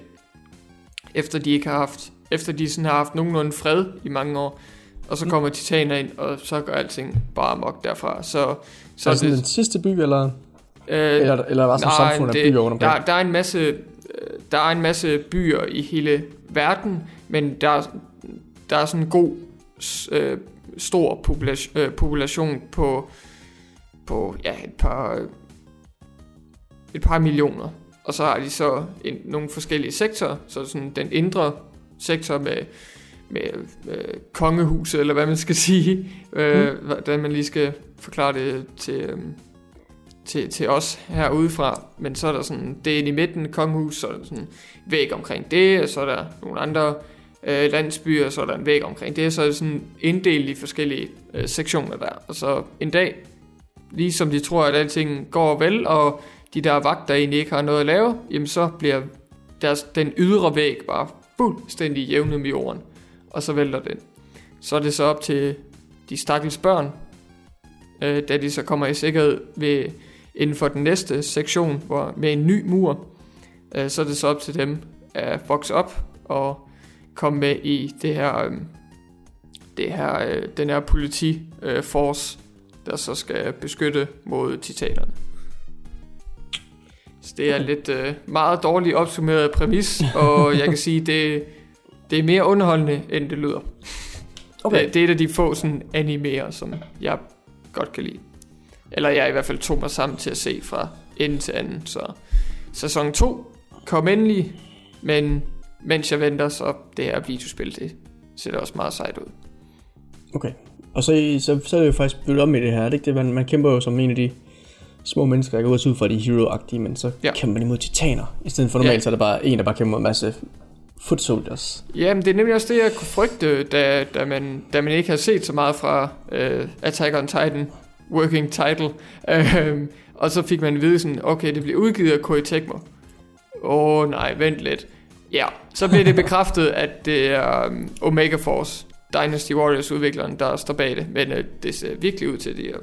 efter de ikke har haft, efter de sådan har haft nogenlunde fred i mange år, og så kommer titaner ind, og så går alting bare amok derfra. Så, Så er det sådan det, den sidste by, eller, øh, eller, eller var sådan et samfund af byer rundt omkring? der, der er en masse, øh, der er en masse byer i hele verden, men der, er- der er sådan en god, øh, stor population, øh, population på, på ja, et par, et par millioner. Og så har de så en, nogle forskellige sektorer, så sådan den indre sektor med, med øh, kongehuset, eller hvad man skal sige, øh, Mm. hvordan man lige skal forklare det til, øh, til, til os herudefra. Men så er der sådan, det er inde i midten, kongehus, så er der sådan væg omkring det, og så er der nogle andre øh, øh, landsbyer, så er der en væg omkring. Det er så sådan inddelt i forskellige øh, sektioner der. Og så en dag, ligesom de tror, at alting går vel, og de der vagter egentlig ikke har noget at lave, jamen så bliver deres, den ydre væg bare fuldstændig jævnet med jorden, og så vælter den. Så er det så op til de stakkels børn, øh, da de så kommer i sikkerhed ved, inden for den næste sektion hvor, med en ny mur, øh, så er det så op til dem at vokse op og komme med i det her, øh, det her, øh, den her politiforce, øh, der så skal beskytte mod titanerne. Så det er lidt øh, meget dårligt opsummeret præmis, og [laughs] jeg kan sige, det, det er mere underholdende, end det lyder. Okay. Det, det er et af de få sådan animerer, som jeg godt kan lide. Eller jeg i hvert fald tog mig sammen til at se fra ende til anden. Så sæson 2 kom endelig, men mens jeg venter, så det her videospil, det ser det også meget sejt ud. Okay. Og så, så, så er det jo faktisk blevet om i det her, er det ikke det? Man, man kæmper jo som en af de små mennesker, jeg går ud fra, de hero-agtige, men så ja. kæmper man imod titaner. I stedet for normalt, ja. så er der bare en, der bare kæmper mod en masse foot soldiers. Jamen, det er nemlig også det, jeg kunne frygte, da, da, man, da man ikke har set så meget fra uh, Attack on Titan, working title. Uh, og så fik man at vide sådan, okay, det bliver udgivet af Koei Tecmo. Åh oh, nej, vent lidt. Ja, så bliver det bekræftet, at det er um, Omega Force, Dynasty Warriors udvikleren, der står bag det. Men uh, det ser virkelig ud til, at de har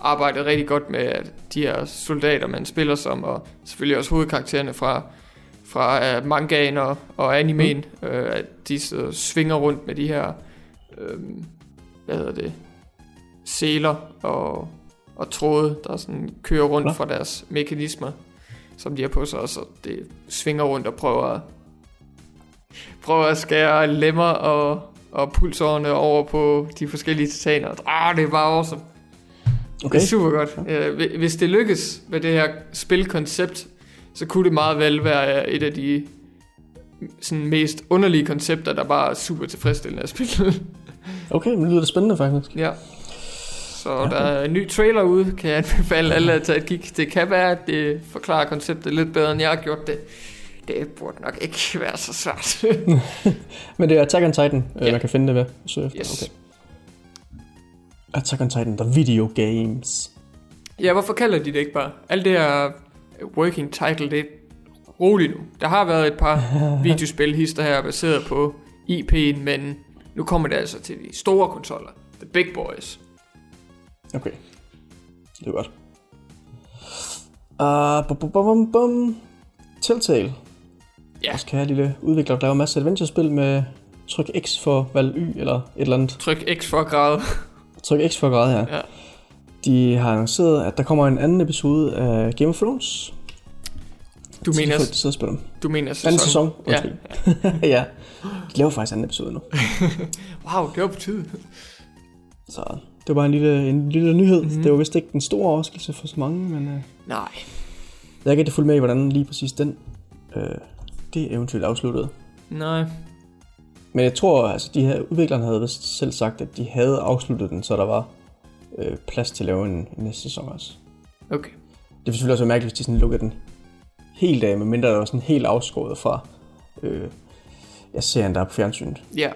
arbejdet rigtig godt med at de her soldater, man spiller som, og selvfølgelig også hovedkaraktererne fra fra uh, mangaen og, og animen, mm. øh, at de så svinger rundt med de her, øh, hvad hedder det, seler og, og tråde, der sådan kører rundt ja. fra deres mekanismer, som de har på sig, og så det svinger rundt og prøver at, prøver at skære lemmer og, og pulsårene over på de forskellige titaner. Ah, det er bare awesome. Okay. Det er super godt. Ja, hvis det lykkes med det her spilkoncept, så kunne det meget vel være et af de sådan mest underlige koncepter, der bare er super tilfredsstillende at spille. [laughs] okay, men det lyder spændende faktisk. Ja. Så ja. der er en ny trailer ude, kan jeg anbefale alle at tage et kig. Det kan være, at det forklarer konceptet lidt bedre, end jeg har gjort det. Det burde nok ikke [laughs] være så svært. [laughs] men det er Attack on Titan, øh, ja. man kan finde det ved. Så efter. Yes. Okay. Attack on Titan, The Video Games. Ja, hvorfor kalder de det ikke bare? Alt det her working title, det er roligt nu. Der har været et par [laughs] videospil hister her baseret på IP'en, men nu kommer det altså til de store konsoller. The big boys. Okay. Det er godt. Uh, bum, bum, bum, bum. Telltale. Ja. Kan jeg lille udvikler, der laver en masse adventure-spil med tryk X for valg Y eller et eller andet. Tryk X for grad. [laughs] Tryk X for grad, ja. ja. De har annonceret, at der kommer en anden episode af Game of Thrones. Du mener, dem. du mener sæson? Anden sæson, Ja. [laughs] ja. De laver faktisk anden episode nu. [laughs] wow, det var på tide. Så det var en lille, en lille nyhed. Mm-hmm. Det var vist ikke den store overraskelse for så mange, men... Uh, Nej. Jeg kan ikke fulgt med i, hvordan lige præcis den, uh, det eventuelt afsluttede. Nej. Men jeg tror, altså de her udviklerne havde selv sagt, at de havde afsluttet den, så der var øh, plads til at lave en, en næste sæson også. Okay. Det er selvfølgelig også mærkeligt, hvis de sådan lukker den helt af, medmindre der var sådan helt afskåret fra øh, jeg ser der er på fjernsynet. Ja.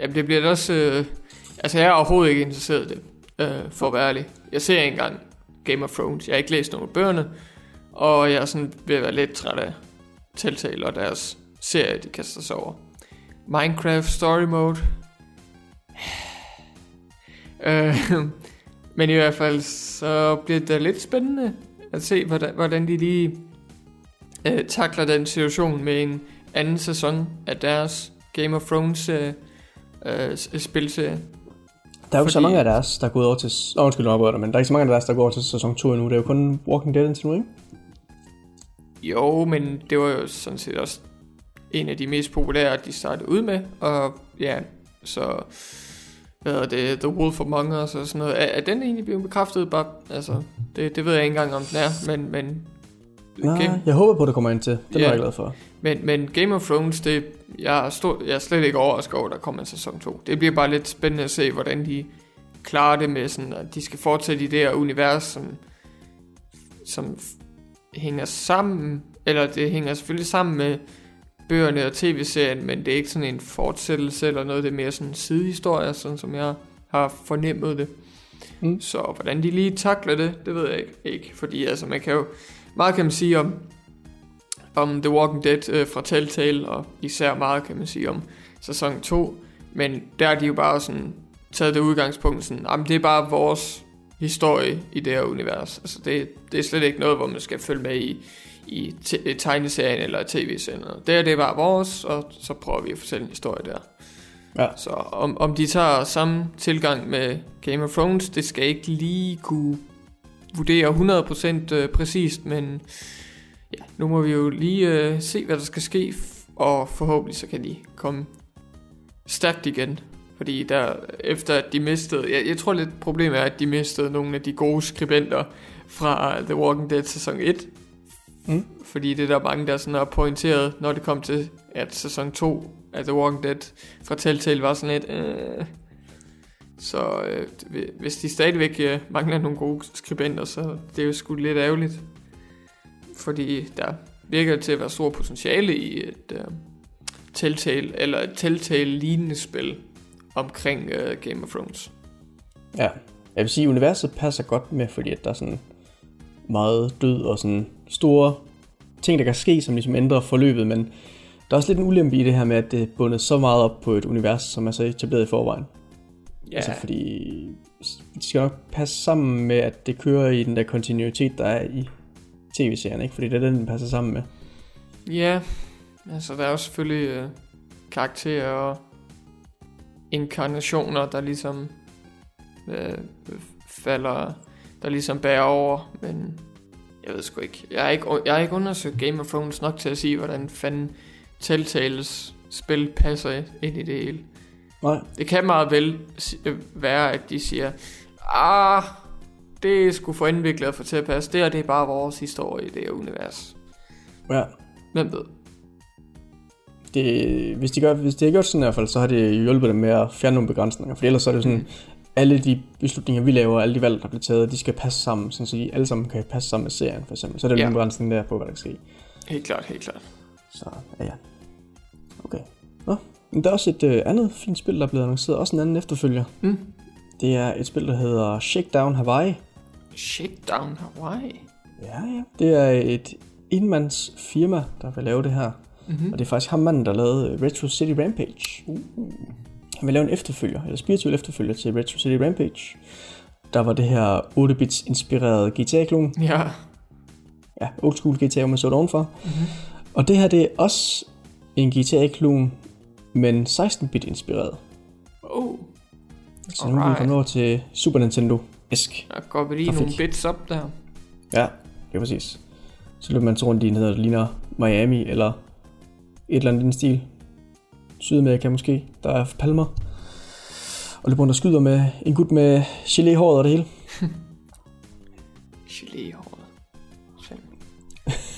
Ja, det bliver også... Øh, altså, jeg er overhovedet ikke interesseret i det, øh, for at være ærlig. Jeg ser engang Game of Thrones. Jeg har ikke læst nogen af bøgerne, og jeg er sådan ved at være lidt træt af Telltale og deres serie, de kaster sig over. Minecraft Story Mode. [sighs] øh, men i hvert fald, så bliver det lidt spændende at se, hvordan, hvordan de lige øh, takler den situation med en anden sæson af deres Game of Thrones øh, øh, spilserie. Der er jo Fordi... så mange af deres, der er gået over til... Oh, undskyld, dig, men der er ikke så mange af deres, der går over til sæson 2 endnu. Det er jo kun Walking Dead indtil nu, ikke? Jo, men det var jo sådan set også en af de mest populære, de startede ud med. Og ja, så... Hvad er det? The Wolf Among Us og sådan noget. Er, er den egentlig blevet bekræftet? Bare, altså, det, det ved jeg ikke engang, om den er. Men, men Nej, Game... jeg håber på, at det kommer ind til. Det er yeah. jeg glad for. Men, men Game of Thrones, det, jeg, er stor, jeg er slet ikke overrasket over, at der kommer en sæson 2. Det bliver bare lidt spændende at se, hvordan de klarer det med, sådan, at de skal fortsætte i det her univers, som, som hænger sammen, eller det hænger selvfølgelig sammen med bøgerne og tv-serien, men det er ikke sådan en fortsættelse eller noget, det er mere sådan en sidehistorie, sådan som jeg har fornemmet det. Mm. Så hvordan de lige takler det, det ved jeg ikke, ikke. Fordi altså, man kan jo, meget kan man sige om, om The Walking Dead øh, fra Telltale, og især meget kan man sige om sæson 2, men der er de jo bare sådan taget det udgangspunkt sådan, jamen det er bare vores historie i det her univers. Altså det, det er slet ikke noget, hvor man skal følge med i, i tegneserien eller tv-serien. Det er det bare vores, og så prøver vi at fortælle en historie der. Ja. Så om, om de tager samme tilgang med Game of Thrones, det skal ikke lige kunne vurdere 100% øh, præcist, men ja, nu må vi jo lige uh, se, hvad der skal ske, og forhåbentlig så kan de komme stærkt igen. Fordi der, efter at de mistede, jeg, jeg tror lidt problemet er, at de mistede nogle af de gode skribenter fra The Walking Dead sæson 1. Mm. Fordi det er der mange, der sådan har pointeret, når det kom til, at sæson 2 af The Walking Dead fra Telltale var sådan lidt... Øh. Så øh, hvis de stadigvæk øh, mangler nogle gode skribenter, så det er jo sgu lidt ærgerligt. Fordi der virker til at være stor potentiale i et øh, Telltale, eller et Telltale-lignende spil omkring uh, Game of Thrones. Ja, jeg vil sige, at universet passer godt med, fordi at der er sådan meget død og sådan store ting, der kan ske, som ligesom ændrer forløbet, men der er også lidt en ulempe i det her med, at det er bundet så meget op på et univers, som er så etableret i forvejen. Ja. Altså fordi det skal nok passe sammen med, at det kører i den der kontinuitet, der er i tv-serien, ikke? Fordi det er den, den passer sammen med. Ja, altså der er jo selvfølgelig uh, karakterer og inkarnationer, der ligesom øh, falder, der ligesom bærer over, men jeg ved sgu ikke. Jeg har ikke, jeg har ikke undersøgt Game of Thrones nok til at sige, hvordan fanden Telltales spil passer ind i det hele. Nej. Det kan meget vel øh, være, at de siger, ah, det er sgu for indviklet at få til at passe. Det er det er bare vores historie i det her univers. Ja. Hvem ved? Det, hvis, de gør, hvis de har gjort sådan i hvert fald, så har det hjulpet dem med at fjerne nogle begrænsninger. For ellers så er det sådan, mm. alle de beslutninger, vi laver, alle de valg, der bliver taget, de skal passe sammen, så de alle sammen kan passe sammen med serien, for eksempel. Så er der ja. nogle begrænsninger der på, hvad der kan ske. Helt klart, helt klart. Så, ja, ja. Okay. Nå, men der er også et øh, andet fint spil, der er blevet annonceret. Også en anden efterfølger. Mm. Det er et spil, der hedder Shakedown Hawaii. Shakedown Hawaii? Ja, ja. Det er et enmands firma, der vil lave det her. Mm-hmm. Og det er faktisk ham manden, der lavede øh, Retro City Rampage. Uh. Han vil lave en efterfølger, eller spirituel efterfølger til Retro City Rampage. Der var det her 8-bits inspireret GTA-klon. Ja. Ja, old school GTA, man så det ovenfor. Mm-hmm. Og det her, det er også en GTA-klon, men 16-bit inspireret. Oh. Så nu kan vi komme over til Super Nintendo-esk. Der går vi lige nogle bits op der. Ja, det er præcis. Så løber man rundt i en hedder, der ligner Miami, eller et eller andet den stil. Sydamerika måske, der er palmer. Og løber rundt og skyder med en gut med gelé håret og det hele. [laughs] gelé håret.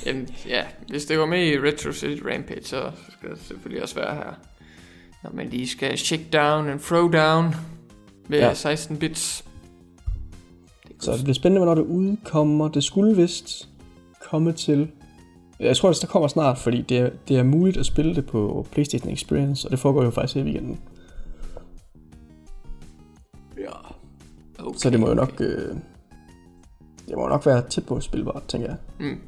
Jamen, ja, hvis det var med i Retro City Rampage, så skal det selvfølgelig også være her. Når man lige skal shake down and throw down med ja. 16 bits. Det så det bliver spændende, hvornår det udkommer. Det skulle vist komme til jeg tror, det kommer snart, fordi det er, det er muligt at spille det på PlayStation Experience, og det foregår jo faktisk i weekenden. Ja. Okay, så det må jo nok, okay. øh, det må nok være tæt på spilbart, tænker jeg. Mm.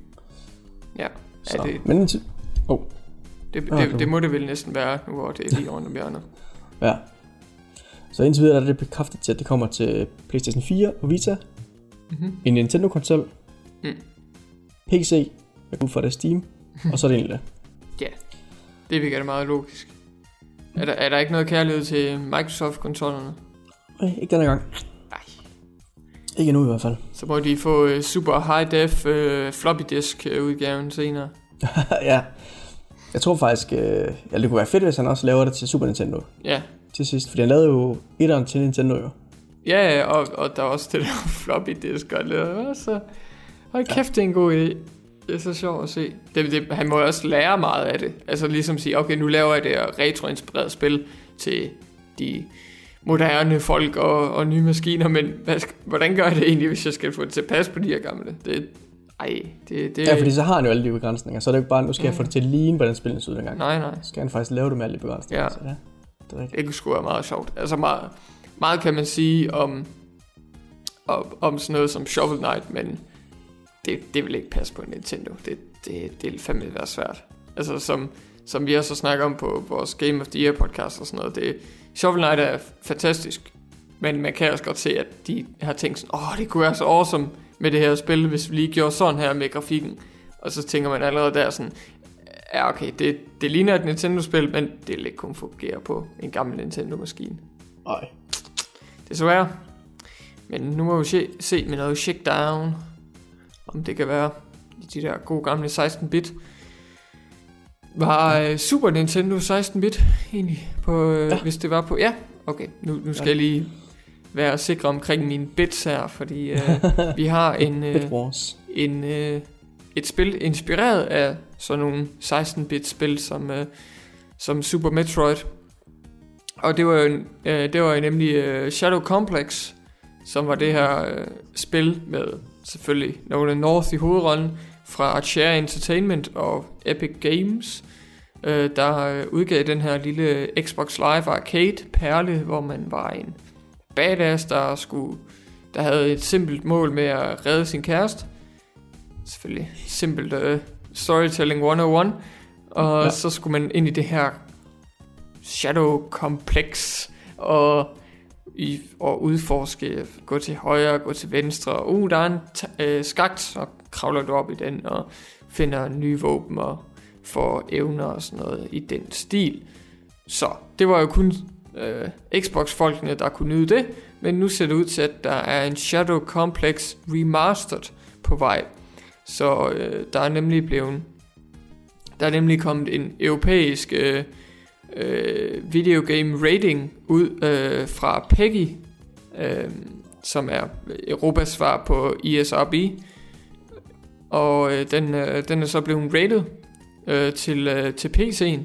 Ja. Så, er det... Men til... Oh. Det, det, det, det, må det vel næsten være, nu hvor det er lige under bjørnet. ja. Så indtil videre er det bekræftet til, at det kommer til PlayStation 4 og Vita, mm-hmm. en Nintendo-konsol, mm. PC jeg går ud fra det Steam, og så er det egentlig det. [laughs] Ja, det virker det meget logisk. Er der, er der ikke noget kærlighed til Microsoft-kontrollerne? Nej, ikke denne gang. Nej. Ikke endnu i hvert fald. Så må de få uh, super high def uh, floppy disk uh, udgaven senere. [laughs] ja. Jeg tror faktisk, uh, ja, det kunne være fedt, hvis han også laver det til Super Nintendo. Ja. Til sidst, fordi han lavede jo etteren til Nintendo jo. Ja, og, og der er også det der [laughs] floppy disk, og så... Hold kæft, ja. det er en god idé. Det er så sjovt at se. Det, det, han må også lære meget af det. Altså ligesom sige, okay, nu laver jeg det her retroinspireret spil til de moderne folk og, og nye maskiner, men hvad, hvordan gør jeg det egentlig, hvis jeg skal få det til at passe på de her gamle? Det, Ej, det, det... Ja, fordi så har han jo alle de begrænsninger, så er det jo ikke bare, nu skal jeg få det til at ligne, hvordan spillet ud dengang. Nej, nej. Så skal han faktisk lave det med alle de begrænsninger. Ja. Så ja, det er rigtigt. Det kunne sgu være meget sjovt. Altså meget, meget kan man sige om, om, om sådan noget som Shovel Knight, men det, det vil ikke passe på Nintendo. Det, det, det vil fandme være svært. Altså som, som vi også snakker om på vores Game of the Year podcast og sådan noget. Det, Shovel Knight er fantastisk, men man kan også godt se, at de har tænkt sådan, åh, det kunne være så awesome med det her spil, hvis vi lige gjorde sådan her med grafikken. Og så tænker man allerede der sådan, ja okay, det, det ligner et Nintendo-spil, men det vil ikke kunne fungere på en gammel Nintendo-maskine. Nej. Desværre. Men nu må vi se, se med noget shakedown, om det kan være i de der gode gamle 16-bit. Var øh, Super Nintendo 16-bit egentlig, på, øh, ja. hvis det var på... Ja, okay, nu, nu skal ja. jeg lige være sikker omkring mine bits her, fordi øh, [laughs] vi har en, øh, en, øh, et spil inspireret af sådan nogle 16-bit spil som, øh, som Super Metroid. Og det var jo, øh, det var jo nemlig øh, Shadow Complex, som var det her øh, spil med selvfølgelig Nolan North i hovedrollen fra Share Entertainment og Epic Games, øh, der øh, udgav den her lille Xbox Live Arcade perle, hvor man var en badass, der skulle der havde et simpelt mål med at redde sin kæreste. Selvfølgelig simpelt uh, storytelling 101. Og Ja. ja. så skulle man ind i det her shadow kompleks og, i, og udforske, gå til højre, gå til venstre. Og, uh, der er en øh, skagt, så kravler du op i den og finder nye våben og får evner og sådan noget i den stil. Så det var jo kun øh, Xbox-folkene, der kunne nyde det, men nu ser det ud til, at der er en Shadow Complex Remastered på vej. Så øh, der er nemlig blevet der er nemlig kommet en europæisk øh, øh, videogame rating ud øh, fra PEGI, øh, som er Europas svar på E ESRB. Og øh, den, øh, den er så blevet rated øh, til, øh, til PC'en.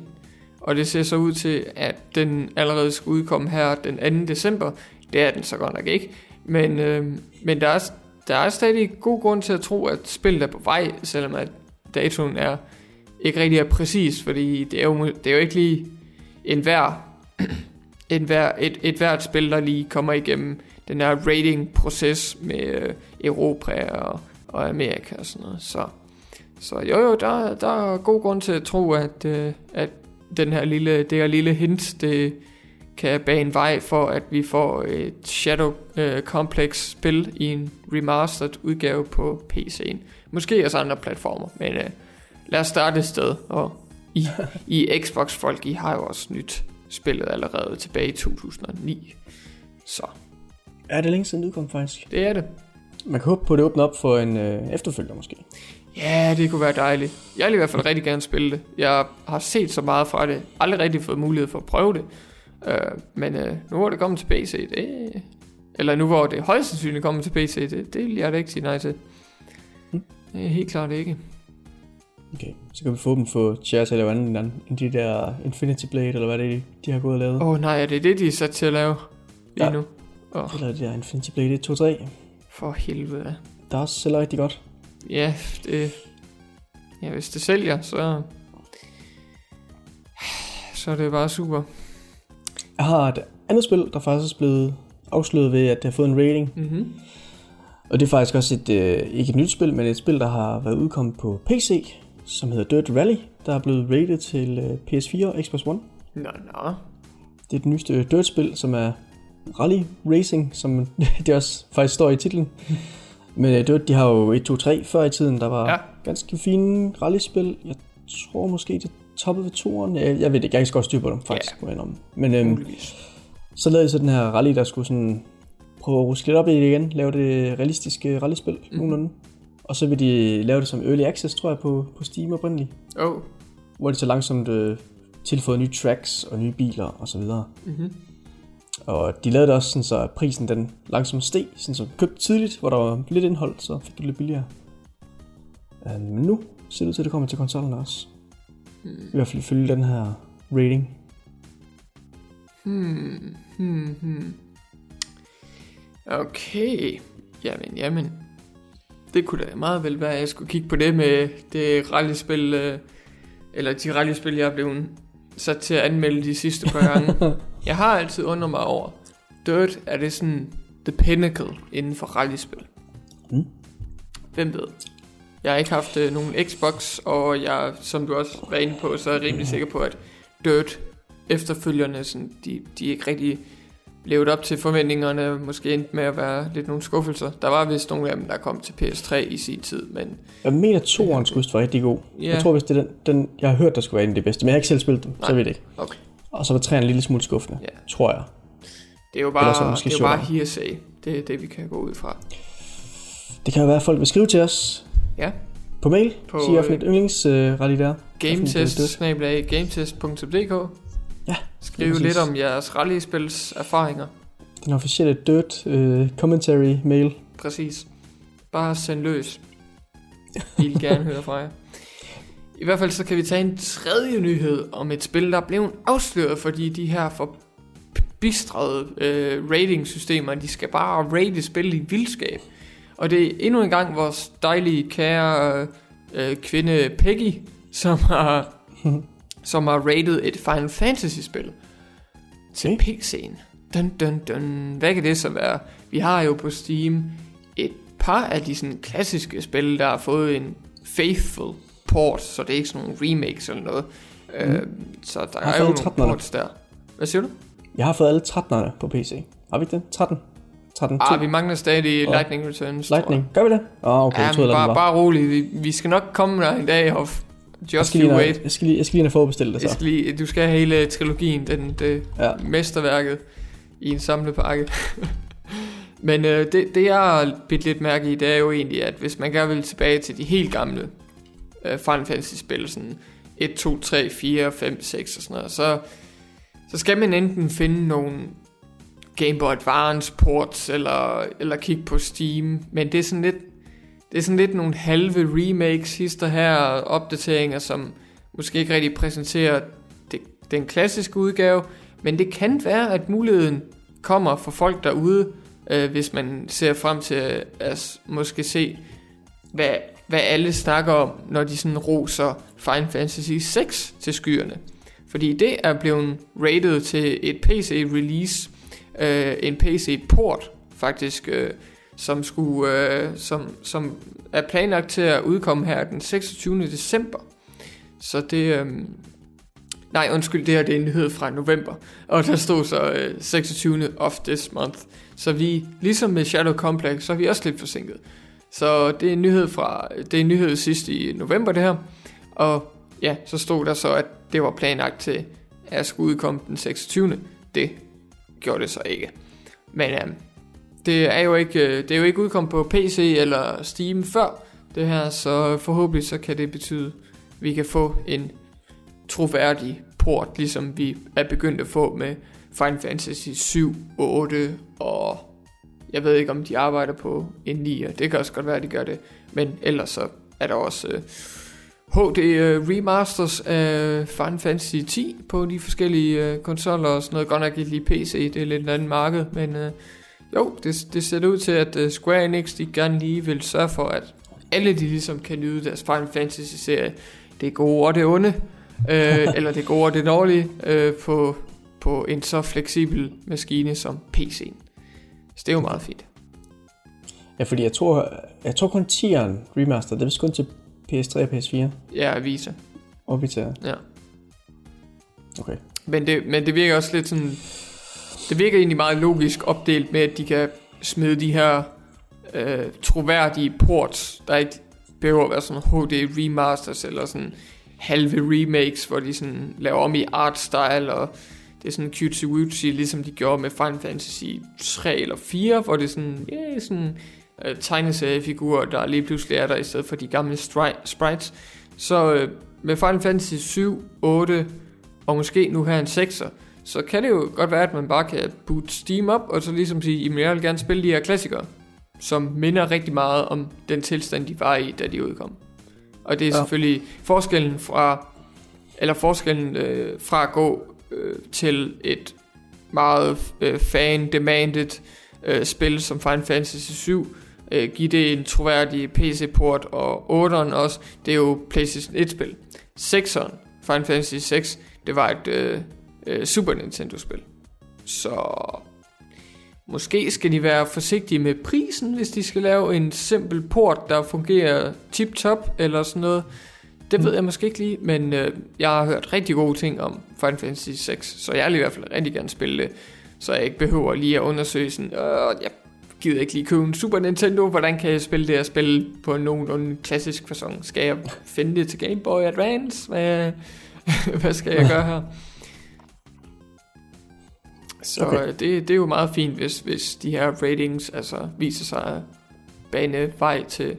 Og det ser så ud til, at den allerede skal udkomme her den 2. december. Det er den så godt nok ikke. Men, øh, men der, er, der er stadig god grund til at tro, at spillet er på vej, selvom at datoen er ikke rigtig er præcis, fordi det er jo, det er jo ikke lige en hver, [clears throat] en hver, et, et hvert spil, der lige kommer igennem den her rating-proces med øh, Europa og, og Amerika og sådan noget. Så, så jo jo, der, der er god grund til at tro, at, øh, at den her lille, det her lille hint, det kan bane vej for, at vi får et Shadow øh, Complex spil i en remastered udgave på PC'en. Måske også andre platformer, men øh, lad os starte et sted. Og i, I Xbox-folk, I har jo også nyt spillet allerede tilbage i 2009. Så Er det længe siden det udkom faktisk? det er det. Man kan håbe på, at det åbner op for en øh, efterfølger måske. Ja, det kunne være dejligt. Jeg vil i hvert fald rigtig gerne spille det. Jeg har set så meget fra det. Aldrig rigtig fået mulighed for at prøve det. Uh, men uh, nu er det kommet til PC. Det, eller nu hvor det højst sandsynligt kommer til PC. Det, det vil jeg da ikke sige nej til. Hmm. Det er helt klart ikke. Okay, så kan vi få dem få Chair til at lave andet end- de der Infinity Blade, eller hvad det er, de har gået og lavet. Åh oh, nej, er det det, de er sat til at lave lige Ja. nu? Oh, Eller de der Infinity Blade 1, 2, 3. for helvede. Der er også sælger rigtig godt. Ja, det... Ja, hvis det sælger, så... Så er det bare super. Jeg har et andet spil, der faktisk er blevet afsløret ved, at det har fået en rating. Mm-hmm. Og det er faktisk også et, øh, ikke et nyt spil, men et spil, der har været udkommet på PC, som hedder Dirt Rally, der er blevet rated til øh, PS4 og Xbox One. Nå, nå. Det er det nyeste Dirt-spil, som er rally racing, som [laughs] det også faktisk står i titlen. Men øh, Dirt, de har jo 1, 2, 3 før i tiden, der var Ja. ganske fine rallyspil. Jeg tror måske, det toppede ved toeren. Jeg, jeg ved det ikke, jeg kan ikke godt styr på dem, faktisk. Ja. Yeah. Men øhm, så lavede de så den her rally, der skulle sådan prøve at ruske lidt op i det igen, lave det realistiske rallyspil mm. nogenlunde. Og så vil de lave det som early access, tror jeg, på, på Steam oprindeligt. Åh. Oh. Hvor de så langsomt øh, tilføjede nye tracks og nye biler og så videre. Mm-hmm. Og de lavede det også sådan, så prisen den langsomt steg, sådan så købte tidligt, hvor der var lidt indhold, så fik du lidt billigere. Øh, Men nu ser det ud til, at det kommer til konsollen også. Hmm. I hvert fald ifølge den her rating. Hmm, hmm, hmm. Okay. Jamen, jamen. Det kunne da meget vel være, at jeg skulle kigge på det med det rallyspil, øh, eller de rallyspil, jeg er blevet sat til at anmelde de sidste par gange. [laughs] jeg har altid undret mig over, Dirt, er det sådan the pinnacle inden for rallyspil? Mm. Hvem ved? Jeg har ikke haft øh, nogen Xbox, og jeg, som du også var inde på, så er jeg rimelig sikker på, at Dirt efterfølgerne, sådan, de, de er ikke rigtig levet op til forventningerne, måske endte med at være lidt nogle skuffelser. Der var vist nogle af dem, der kom til PS3 i sin tid, men Jeg mener, toeren skulle være rigtig god. Ja. Jeg tror, hvis det er den, den, jeg har hørt, der skulle være en af de bedste. Men jeg har ikke selv spillet så Nej. jeg ved det ikke. okay. Og så var træerne en lille smule skuffende, Ja. tror jeg. Det er jo Ellers er det bare, er jo bare hearsay. Det er det, vi kan gå ud fra. Det kan jo være, at folk vil skrive til os Ja, på mail. På, Sige, øh, hvilket yndlings uh, rally der. gametest, gametest.dk. Ja, Skriv præcis. lidt om jeres rallyspils erfaringer. Den officielle Dirt uh, commentary mail. Præcis. Bare send løs. Vi vil gerne høre fra jer. I hvert fald så kan vi tage en tredje nyhed om et spil, der blev afsløret, fordi de her forbistrede øh, ratingsystemer, de skal bare rate spil i vildskab. Og det er endnu en gang vores dejlige, kære øh, kvinde Peggy, som har, [laughs] som har rated et Final Fantasy-spil til Okay. PC'en. Dun, dun, dun. Hvad kan det så være? Vi har jo på Steam et par af de sådan klassiske spil, der har fået en faithful port, så det er ikke sådan nogle remakes eller noget. Mm. Øh, så der er jo nogle 13'erne. ports der. Hvad siger du? Jeg har fået alle 13'erne på PC. Har vi ikke det? 13? 13 Ah, vi mangler stadig Og Lightning Returns. Lightning. Gør vi det? Oh, okay. Ja, jeg troede, bare, var. bare rolig. Vi, vi skal nok komme der en dag, Hoff. Jeg Just skal, you lige, wait. jeg, skal lige, jeg skal lige ind og forudbestille det Jeg så. skal lige, du skal have hele trilogien, den, det Ja. mesterværket i en samlepakke. [laughs] Men øh, det, det jeg har bidt lidt mærke i, det er jo egentlig, at hvis man gerne vil tilbage til de helt gamle øh, Final Fantasy spil, sådan 1, 2, 3, 4, 5, 6 og sådan noget, så, så skal man enten finde nogle Game Boy Advance ports, eller, eller kigge på Steam, men det er sådan lidt, det er sådan lidt nogle halve remakes, hister her, opdateringer, som måske ikke rigtig præsenterer det, den klassiske udgave, men det kan være, at muligheden kommer for folk derude, øh, hvis man ser frem til at altså, måske se, hvad, hvad alle snakker om, når de sådan roser Final Fantasy 6 til skyerne. Fordi det er blevet rated til et PC-release, øh, en PC-port faktisk, øh, som, skulle, øh, som, som er planlagt til at udkomme her den 26. december. Så det... Øh, nej, undskyld, det her det er en nyhed fra november. Og der stod så øh, 26. of this month. Så vi, ligesom med Shadow Complex, så er vi også lidt forsinket. Så det er en nyhed fra, det er en nyhed sidst i november det her. Og ja, så stod der så, at det var planlagt til at skulle udkomme den 26. Det gjorde det så ikke. Men øhm, det er jo ikke, øh, det er jo ikke udkommet på PC eller Steam før det her, så forhåbentlig så kan det betyde, at vi kan få en troværdig port, ligesom vi er begyndt at få med Final Fantasy 7, 8 og jeg ved ikke om de arbejder på en 9, det kan også godt være at de gør det, men ellers så er der også øh, HD øh, remasters af Final Fantasy 10 på de forskellige øh, konsoller og sådan noget, godt nok ikke lige PC, det er lidt en anden marked, men øh, jo, det, det ser ud til, at øh, Square Enix de gerne lige vil sørge for, at alle de ligesom kan nyde deres Final Fantasy serie, det gode og det onde, øh, [laughs] eller det gode og det dårlige, øh, på, på en så fleksibel maskine som PC'en. Så det er jo meget fint. Ja, fordi jeg tror, jeg tror kun 10'eren remaster, det er kun til PS3 og PS4. Ja, vise. Og vi til. Ja. Okay. Men det, men det virker også lidt sådan... Det virker egentlig meget logisk opdelt med, at de kan smide de her øh, troværdige ports, der ikke behøver at være sådan HD remasters eller sådan halve remakes, hvor de sådan laver om i art style, og det er sådan cutesy wootsy, ligesom de gjorde med Final Fantasy 3 eller 4, hvor det er sådan, ja, yeah, sådan øh, tegneseriefigurer, der lige pludselig er der, i stedet for de gamle stri- sprites. Så øh, med Final Fantasy 7, 8 og måske nu her en 6'er, så kan det jo godt være, at man bare kan boot Steam op, og så ligesom sige, jamen jeg vil gerne spille de her klassikere, som minder rigtig meget om den tilstand, de var i, da de udkom. Og det er ja. selvfølgelig forskellen fra, eller forskellen øh, fra at gå øh, til et meget øh, fan-demanded øh, spil som Final Fantasy 7, øh, give det en troværdig PC-port, og 8'eren også, det er jo PlayStation 1-spil. 6'eren, Final Fantasy 6, det var et øh, øh, Super Nintendo-spil. Så måske skal de være forsigtige med prisen, hvis de skal lave en simpel port, der fungerer tip-top eller sådan noget. Det ved jeg måske ikke lige, men øh, jeg har hørt rigtig gode ting om Final Fantasy 6, så jeg vil i hvert fald rigtig gerne spille det, så jeg ikke behøver lige at undersøge sådan, øh, jeg gider ikke lige købe en Super Nintendo, hvordan kan jeg spille det og spille på en nogenlunde klassisk fasong? Skal jeg finde det til Game Boy Advance? Hvad, [laughs] hvad skal jeg gøre her? Så okay. det, det er jo meget fint, hvis, hvis de her ratings altså, viser sig at bane vej til,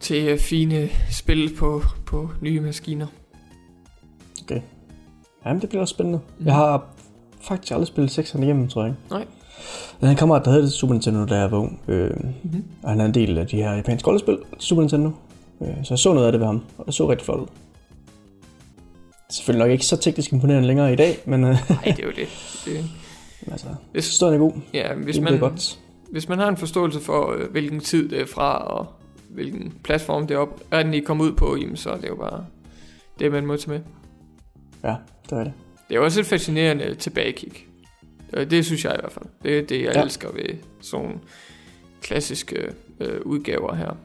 til fine spil på, på nye maskiner. Okay. Jamen, det bliver også spændende. Mm. Jeg har faktisk aldrig spillet 6'erne igennem, tror jeg. Nej. Jeg havde en kammerat, der havde det Super Nintendo, da jeg var ung. Øh, mm-hmm. Og han er en del af de her japanske rollespil Super Nintendo. Øh, så jeg så noget af det ved ham, og det så rigtig flot ud. Selvfølgelig nok ikke så teknisk imponerende længere i dag, men... Øh, [laughs] Nej, det er jo det. det... altså, hvis, forstår er god. Ja, hvis man, godt. hvis man har en forståelse for, øh, hvilken tid det er fra, og hvilken platform det er op, er den I kommer ud på, jamen, så er det jo bare det, man må tage med. Ja, det er det. Det er også et fascinerende tilbagekig. Det, det synes jeg i hvert fald. Det er det, jeg ja. elsker ved sådan klassiske øh, udgaver her.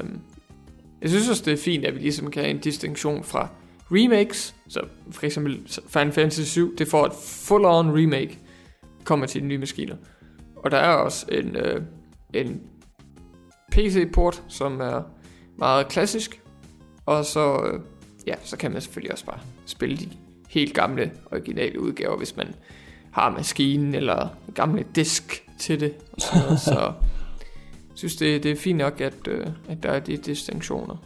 Um, jeg synes også, det er fint, at vi ligesom kan have en distinktion fra remakes, så for eksempel Final Fantasy 7, det får et full-on remake, kommer til de nye maskiner. Og der er også en, øh, en PC-port, som er meget klassisk, og så, øh, ja, så kan man selvfølgelig også bare spille de helt gamle, originale udgaver, hvis man har maskinen eller gamle disk til det. Og sådan noget. så synes, det, det er fint nok, at, øh, at der er de distinktioner.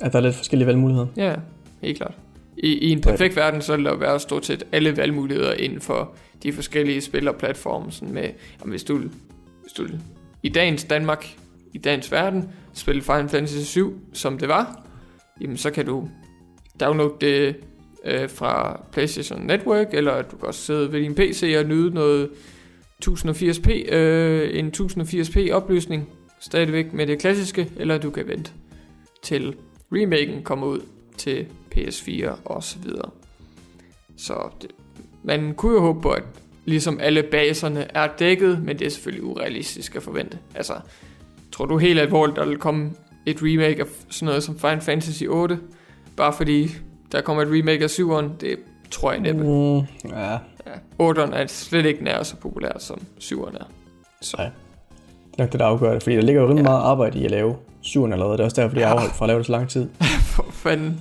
At der er lidt forskellige valgmuligheder. Ja, helt klart. I, i en perfekt ja. verden, så vil der være stort set alle valgmuligheder inden for de forskellige spil og platforme. Sådan med, jamen hvis, du, hvis du i dagens Danmark, i dagens verden, spille Final Fantasy 7, som det var, jamen så kan du downloade det øh, fra PlayStation Network, eller du kan også sidde ved din PC og nyde noget 1080p, øh, en 1080p opløsning, stadigvæk med det klassiske, eller du kan vente til remaken kommer ud til PS4 og så videre. Så det, man kunne jo håbe på, at ligesom alle baserne er dækket, men det er selvfølgelig urealistisk at forvente. Altså, tror du helt alvorligt, der vil komme et remake af sådan noget som Final Fantasy 8, bare fordi der kommer et remake af 7'eren, det tror jeg næppe. Mm, ja. ja. 8'eren er slet ikke nær så populær som 7'eren er. Så. Nej. Det er nok det, der afgør det, fordi der ligger jo rimelig ja. meget arbejde i at lave 7'eren allerede. Det er også derfor, de er afholdt fra at lave det så lang tid. [laughs] For fanden.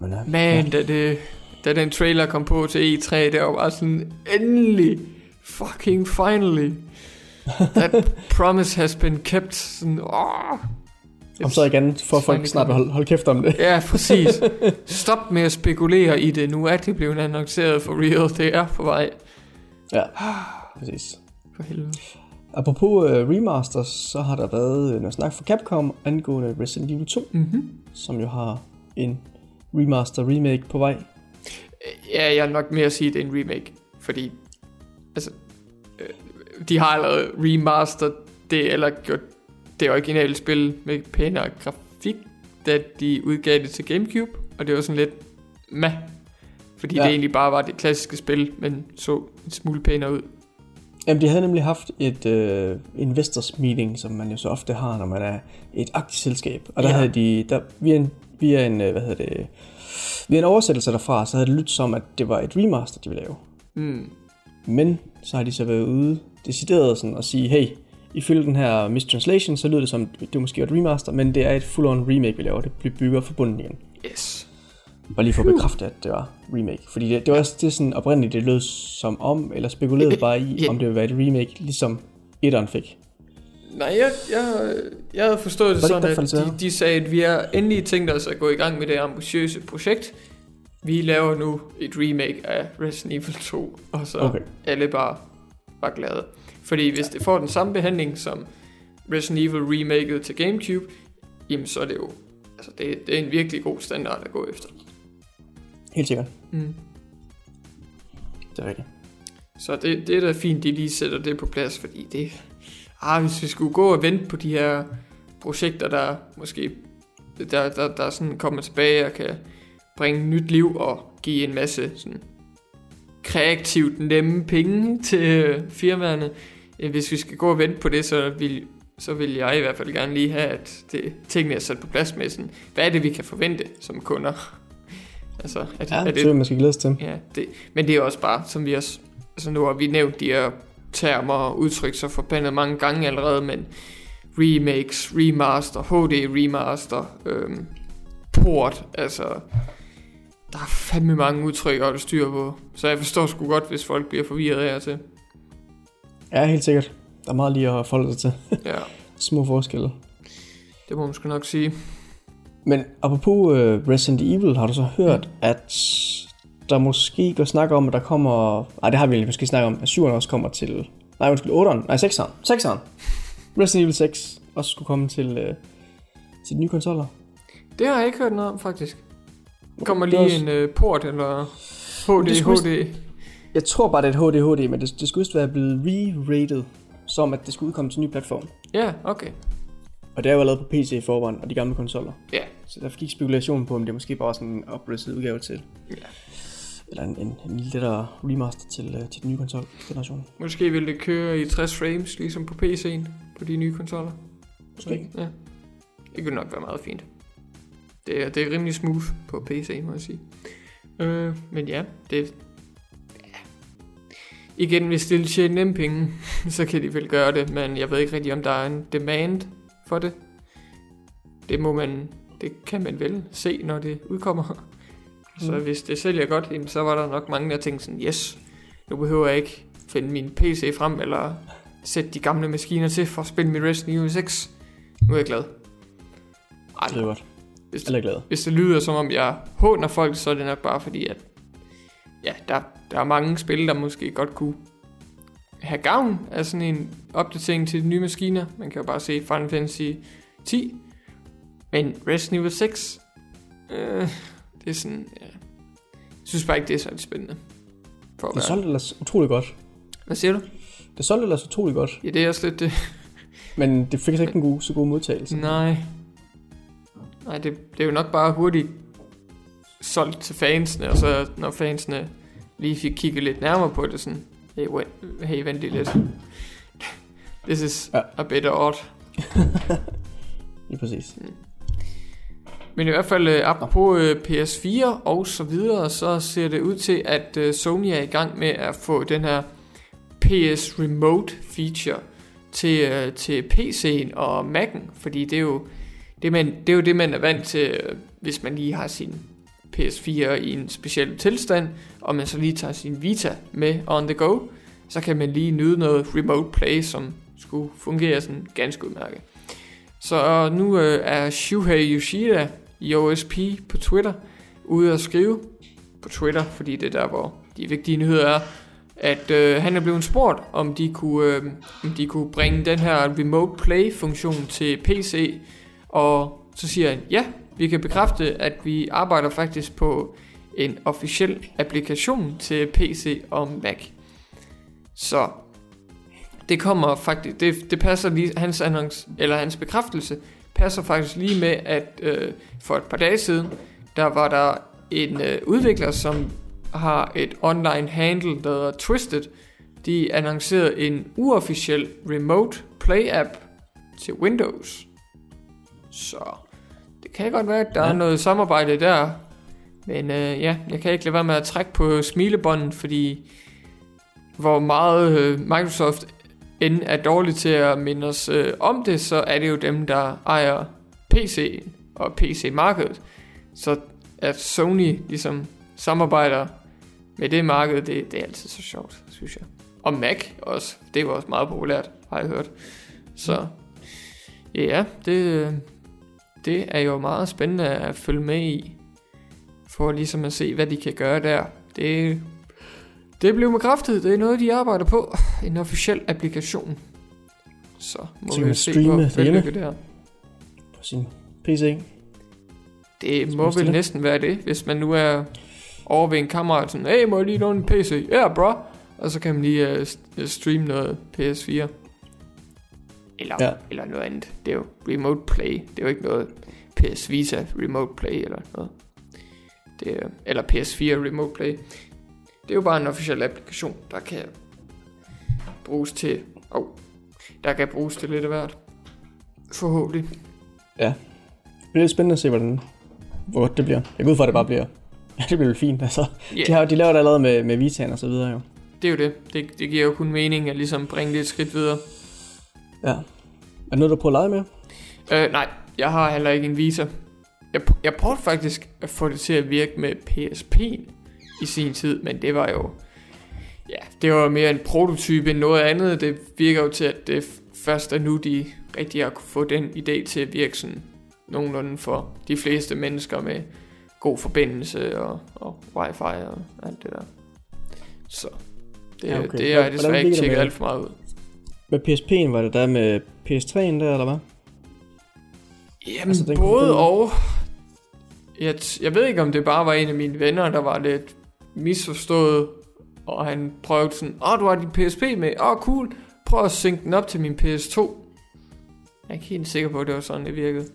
Men, ja. Man, da, det, da den trailer kom på til E3, det var bare sådan, endelig, fucking finally. [laughs] That promise has been kept. Sådan, åh, om så igen, for folk snart at holde, holde kæft om det. Ja, [laughs] præcis. Stop med at spekulere i det. Nu er det blevet annonceret for real. Det er på vej. Ja, [sighs] præcis. For helvede. Apropos uh, remasters, så har der været noget snak for Capcom angående Resident Evil 2, mm-hmm. som jo har en remaster remake på vej. Ja, jeg er nok mere at sige, at det er en remake, fordi altså, øh, de har allerede remastered det, eller gjort det originale spil med pænere grafik, da de udgav det til Gamecube, og det var sådan lidt meh, fordi ja. det egentlig bare var det klassiske spil, men så en smule pænere ud. Jamen, de havde nemlig haft et uh, investors meeting, som man jo så ofte har, når man er et aktieselskab. Og der ja. havde de, der, via en, via en, øh, hvad hedder det, via en oversættelse derfra, så havde det lyttet som, at det var et remaster, de ville lave. Mm. Men så har de så været ude, decideret sådan at sige, hey, ifølge den her mistranslation, så lyder det som, det måske var et remaster, men det er et full-on remake, vi laver. Det bliver bygget forbundet igen. Yes. Bare lige for at bekræfte, at det var remake. Fordi det, det var også det sådan oprindeligt, det lød som om, eller spekuleret [laughs] bare i, yeah. om det ville være et remake, ligesom etteren fik. Nej, jeg, jeg, jeg havde forstået det, det sådan, at de, de sagde, at vi har endelig tænkt os at gå i gang med det ambitiøse projekt. Vi laver nu et remake af Resident Evil 2, og så okay. alle bare var glade. Fordi hvis det får den samme behandling som Resident Evil remaket til Gamecube, jamen så er det jo altså det, det er en virkelig god standard at gå efter. Helt sikkert. Mm. Det er rigtigt. Så det, det er da fint, de lige sætter det på plads, fordi det, ah, hvis vi skulle gå og vente på de her projekter, der måske der, der, der sådan kommer tilbage og kan bringe nyt liv og give en masse sådan kreativt nemme penge til firmaerne. Øh, Hvis vi skal gå og vente på det, så vil, så vil jeg i hvert fald gerne lige have, at det, tingene er sat på plads med sådan, hvad er det, vi kan forvente som kunder? [laughs] altså, er det, Ja, er det det, man skal glæde sig til. Ja, det, men det er også bare, som vi også... Altså nu har vi nævnt de her termer og udtryk så forbandet mange gange allerede, men remakes, remaster, HD remaster, øhm, port, altså... Der er fandme mange udtryk at styr på, så jeg forstår sgu godt, hvis folk bliver forvirret af til. Ja, helt sikkert. Der er meget lige at forholde sig til. Ja, [laughs] Små forskelle. det må man sgu nok sige. Men apropos uh, Resident Evil, har du så hørt, at der måske går snak om, at der kommer... Nej, det har vi måske snakket om, at 7'eren også kommer til... Nej, undskyld, 8'eren. Nej, 6'eren. 6'eren. Resident Evil 6 også skulle komme til, uh, til de nye konsoller. Det har jeg ikke hørt noget om, faktisk. Kommer er lige også- en uh, port, eller HD, Det skulle- HD. Jeg tror bare, det er et HD HD, men det, det skulle være blevet re-rated, som at det skulle udkomme til en ny platform. Ja, okay. Og det er jo allerede på PC i forvejen, og de gamle konsoller. Ja, Så der gik spekulation på, om det måske bare var sådan en opridset udgave til. Ja. Eller en, en, en lettere remaster til, uh, til den nye konsolgeneration. Måske vil det køre i 60 frames, ligesom på PC'en, på de nye konsoller. Måske. Ja. Det kunne nok være meget fint. Det er, det er rimelig smooth på PC, må jeg sige. Øh, men ja, det... Ja. Igen, hvis det vil tjene nemme penge, [laughs] så kan de vel gøre det, men jeg ved ikke rigtig, om der er en demand for det. Det må man... Det kan man vel se, når det udkommer. Så Mm. hvis det sælger godt, jamen, så var der nok mange, der tænkte sådan, yes, nu behøver jeg ikke finde min PC frem, eller sætte de gamle maskiner til for at spille mit Resident Evil 6. Nu er jeg glad. Ej, Det er godt. hvis, Alle er glade. hvis det lyder som om jeg håner folk, så er det nok bare fordi, at ja, der, der er mange spil, der måske godt kunne have gavn af sådan en opdatering til de nye maskiner. Man kan jo bare se Final Fantasy 10. Men Resident Evil 6, øh, det er sådan, ja. Jeg synes bare ikke, det er så spændende. For Det solgte ellers utrolig godt. Hvad siger du? Det solgte ellers utrolig godt. Ja, det er også lidt det. [laughs] Men det fik altså ikke en god, så god modtagelse. Nej. Nej, det, det er jo nok bare hurtigt solgt til fansene, og så når fansene lige fik kigget lidt nærmere på det, sådan, hey, wait, hey vent lige lidt. [laughs] This is Ja. a bit odd. [laughs] Lige præcis. Men i hvert fald, øh, apropos øh, PS4 og så videre, så ser det ud til, at øh, Sony er i gang med at få den her PS Remote feature til, øh, til PC'en og Mac'en, fordi det er jo det, man, det er jo det, man er vant til, øh, hvis man lige har sin PS4 i en speciel tilstand, og man så lige tager sin Vita med on the go, så kan man lige nyde noget remote play, som skulle fungere sådan ganske udmærket. Så nu øh, er Shuhei Yoshida IOSP på Twitter ude at skrive på Twitter, fordi det er der, hvor de vigtige nyheder er, at øh, han er blevet spurgt, om de, kunne, øh, om de kunne bringe den her remote play-funktion til PC, og så siger han, ja, vi kan bekræfte, at vi arbejder faktisk på en officiel applikation til PC og Mac. Så det kommer faktisk, det, det passer lige, hans annonce, eller hans bekræftelse, passer faktisk lige med, at øh, for et par dage siden, der var der en øh, udvikler, som har et online handle, der hedder Twisted. De annoncerede en uofficiel remote play app til Windows. Så det kan godt være, at der ja. Er noget samarbejde der. Men øh, ja, jeg kan ikke lade være med at trække på smilebåndet, fordi hvor meget øh, Microsoft end er dårligt til at minde os øh, om det, så er det jo dem, der ejer PC'en og PC-markedet. Så at Sony ligesom samarbejder med det marked, det, det er altid så sjovt, synes jeg. Og Mac også, det var også meget populært, har jeg hørt. Så ja, det, det er jo meget spændende at følge med i, for ligesom at se, hvad de kan gøre der. Det, det blev bekræftet, det er noget, de arbejder på. En officiel applikation. Så må Så vi se, hvor vellykket det er. På sin PC. Det Så må vel næsten være det, hvis man nu er over ved en kammerat, sådan, hey, må jeg lige låne en PC? Ja, yeah, bro. Og så kan man lige uh, streame noget PS4. Eller, ja. eller noget andet. Det er jo remote play. Det er jo ikke noget PS Vita remote play eller noget. Det er, eller PS4 remote play. Det er jo bare en officiel applikation, der kan bruges til... Oh, der kan bruges til lidt af hvert. Forhåbentlig. Ja. Det bliver spændende at se, hvordan, hvor det bliver. Jeg går ud fra, at det bare bliver... Ja, [laughs] det bliver fint. Altså, yeah. de, har, de laver det allerede med, med Vitaen og så videre jo. Det er jo det. det. Det giver jo kun mening at ligesom bringe det et skridt videre. Ja. Er det noget, du prøver at lege med? Øh, nej, jeg har heller ikke en Vita. Jeg, jeg prøvede faktisk at få det til at virke med PSP i sin tid, men det var jo... Ja, det var mere en prototype end noget andet. Det virker jo til, at det først er nu, de rigtig har kunne få den idé til at virke sådan nogenlunde for de fleste mennesker med god forbindelse og, og wifi og alt det der. Så det, ja, okay. det er desværre ikke tjekket alt for meget ud. Med PSP'en var det der med PS3'en der, eller hvad? Jamen, altså, både og. Jeg, jeg ved ikke, om det bare var en af mine venner, der var lidt misforstået, og han prøvede sådan, åh, oh, du har din PSP med, åh, oh, cool, prøv at synke den op til min PS2. Jeg er ikke helt sikker på, at det var sådan, det virkede.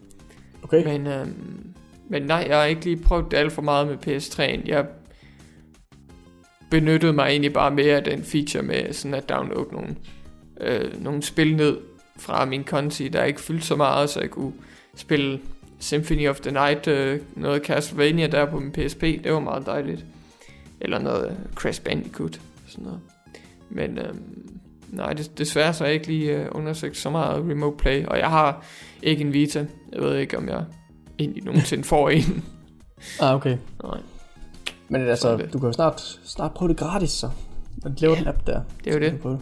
Okay. Men, øhm, men nej, jeg har ikke lige prøvet det alt for meget med PS3'en. Jeg benyttede mig egentlig bare mere af den feature med sådan at downloade nogle, øh, nogle spil ned fra min konti, der ikke fyldte så meget, så jeg kunne spille Symphony of the Night, øh, noget Castlevania der på min PSP, det var meget dejligt. Eller noget Crash Bandicoot, sådan noget. Men øh, nej, det, desværre så har jeg ikke lige øh, undersøgt så meget remote play, og jeg har ikke en Vita. Jeg ved ikke, om jeg egentlig nogensinde får en. [laughs] ah, okay. Nej. Men altså, du kan jo snart, snart prøve det gratis, så. Man laver ja, den app der. Det er jo det. Prøve.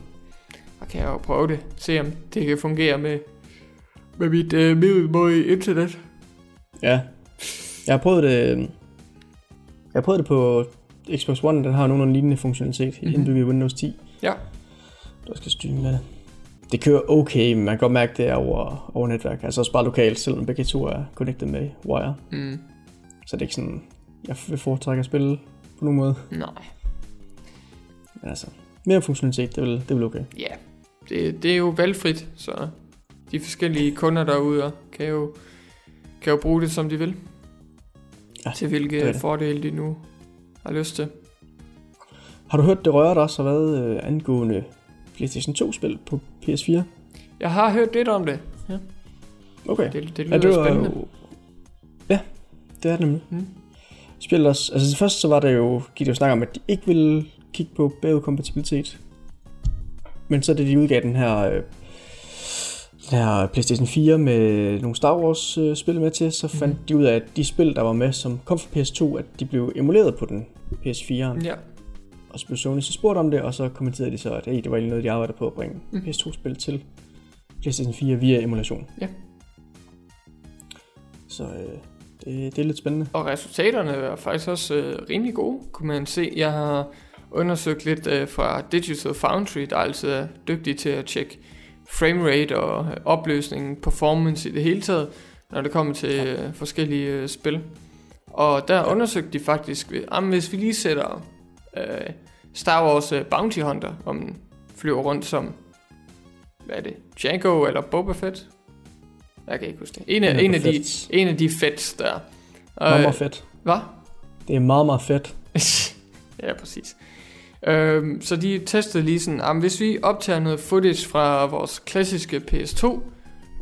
Og kan jeg jo prøve det. Se om det kan fungere med, med mit øh, middelmåde internet. Ja. Jeg har prøvet det... Jeg har prøvet det på Xbox One, den har nogen lignende funktionalitet mm-hmm. indbygget i Windows 10. Ja. Du skal streame med det. Det kører okay, men man kan godt mærke, det er over, over netværk. Altså også bare lokalt, selvom begge to er connected med wire. Mm. Så det er ikke sådan, jeg vil foretrække at spille på nogen måde. Nej. Men altså, mere funktionalitet, det er vel, det er vel okay. Ja, det, det er jo valgfrit, så de forskellige kunder derude kan jo, kan jo bruge det, som de vil. Ja, til hvilke det det. fordele de nu har lyst til. Har du hørt, det rører dig været øh, angående PlayStation 2-spil på PS4? Jeg har hørt lidt om det, ja. Okay. Det, det lyder ja, det var, spændende. Jo... Ja, det er det nemlig. Mm. Spillet også, altså først så var det jo, gik det jo snak om, at de ikke ville kigge på bagudkompatibilitet. Men så da de udgav den her, øh, her PlayStation 4 med nogle Star Wars øh, spil med til, så fandt mm. de ud af, at de spil, der var med, som kom fra PS2, at de blev emuleret på den PS4. Ja. Og så blev Sony så spurgt om det, og så kommenterede de så, at hey, det var egentlig noget, de arbejdede på at bringe mm. PS2-spil til PlayStation 4 via emulation. Ja. Så øh, det, det er lidt spændende. Og resultaterne er faktisk også øh, rimelig gode, kunne man se. Jeg har undersøgt lidt øh, fra Digital Foundry, der altid er dygtig til at tjekke framerate og opløsning, performance i det hele taget, når det kommer til øh, forskellige øh, spil. Og der undersøgte de faktisk, at hvis vi lige sætter øh, Star Wars øh, Bounty Hunter, om den flyver rundt som, hvad er det, Django eller Boba Fett? Jeg kan ikke huske det. En af, en af, de, en af de feds der. Meget, meget fedt. Hvad? Det er meget, meget fedt. ja, præcis. Øhm, så de testede lige sådan, at hvis vi optager noget footage fra vores klassiske PS2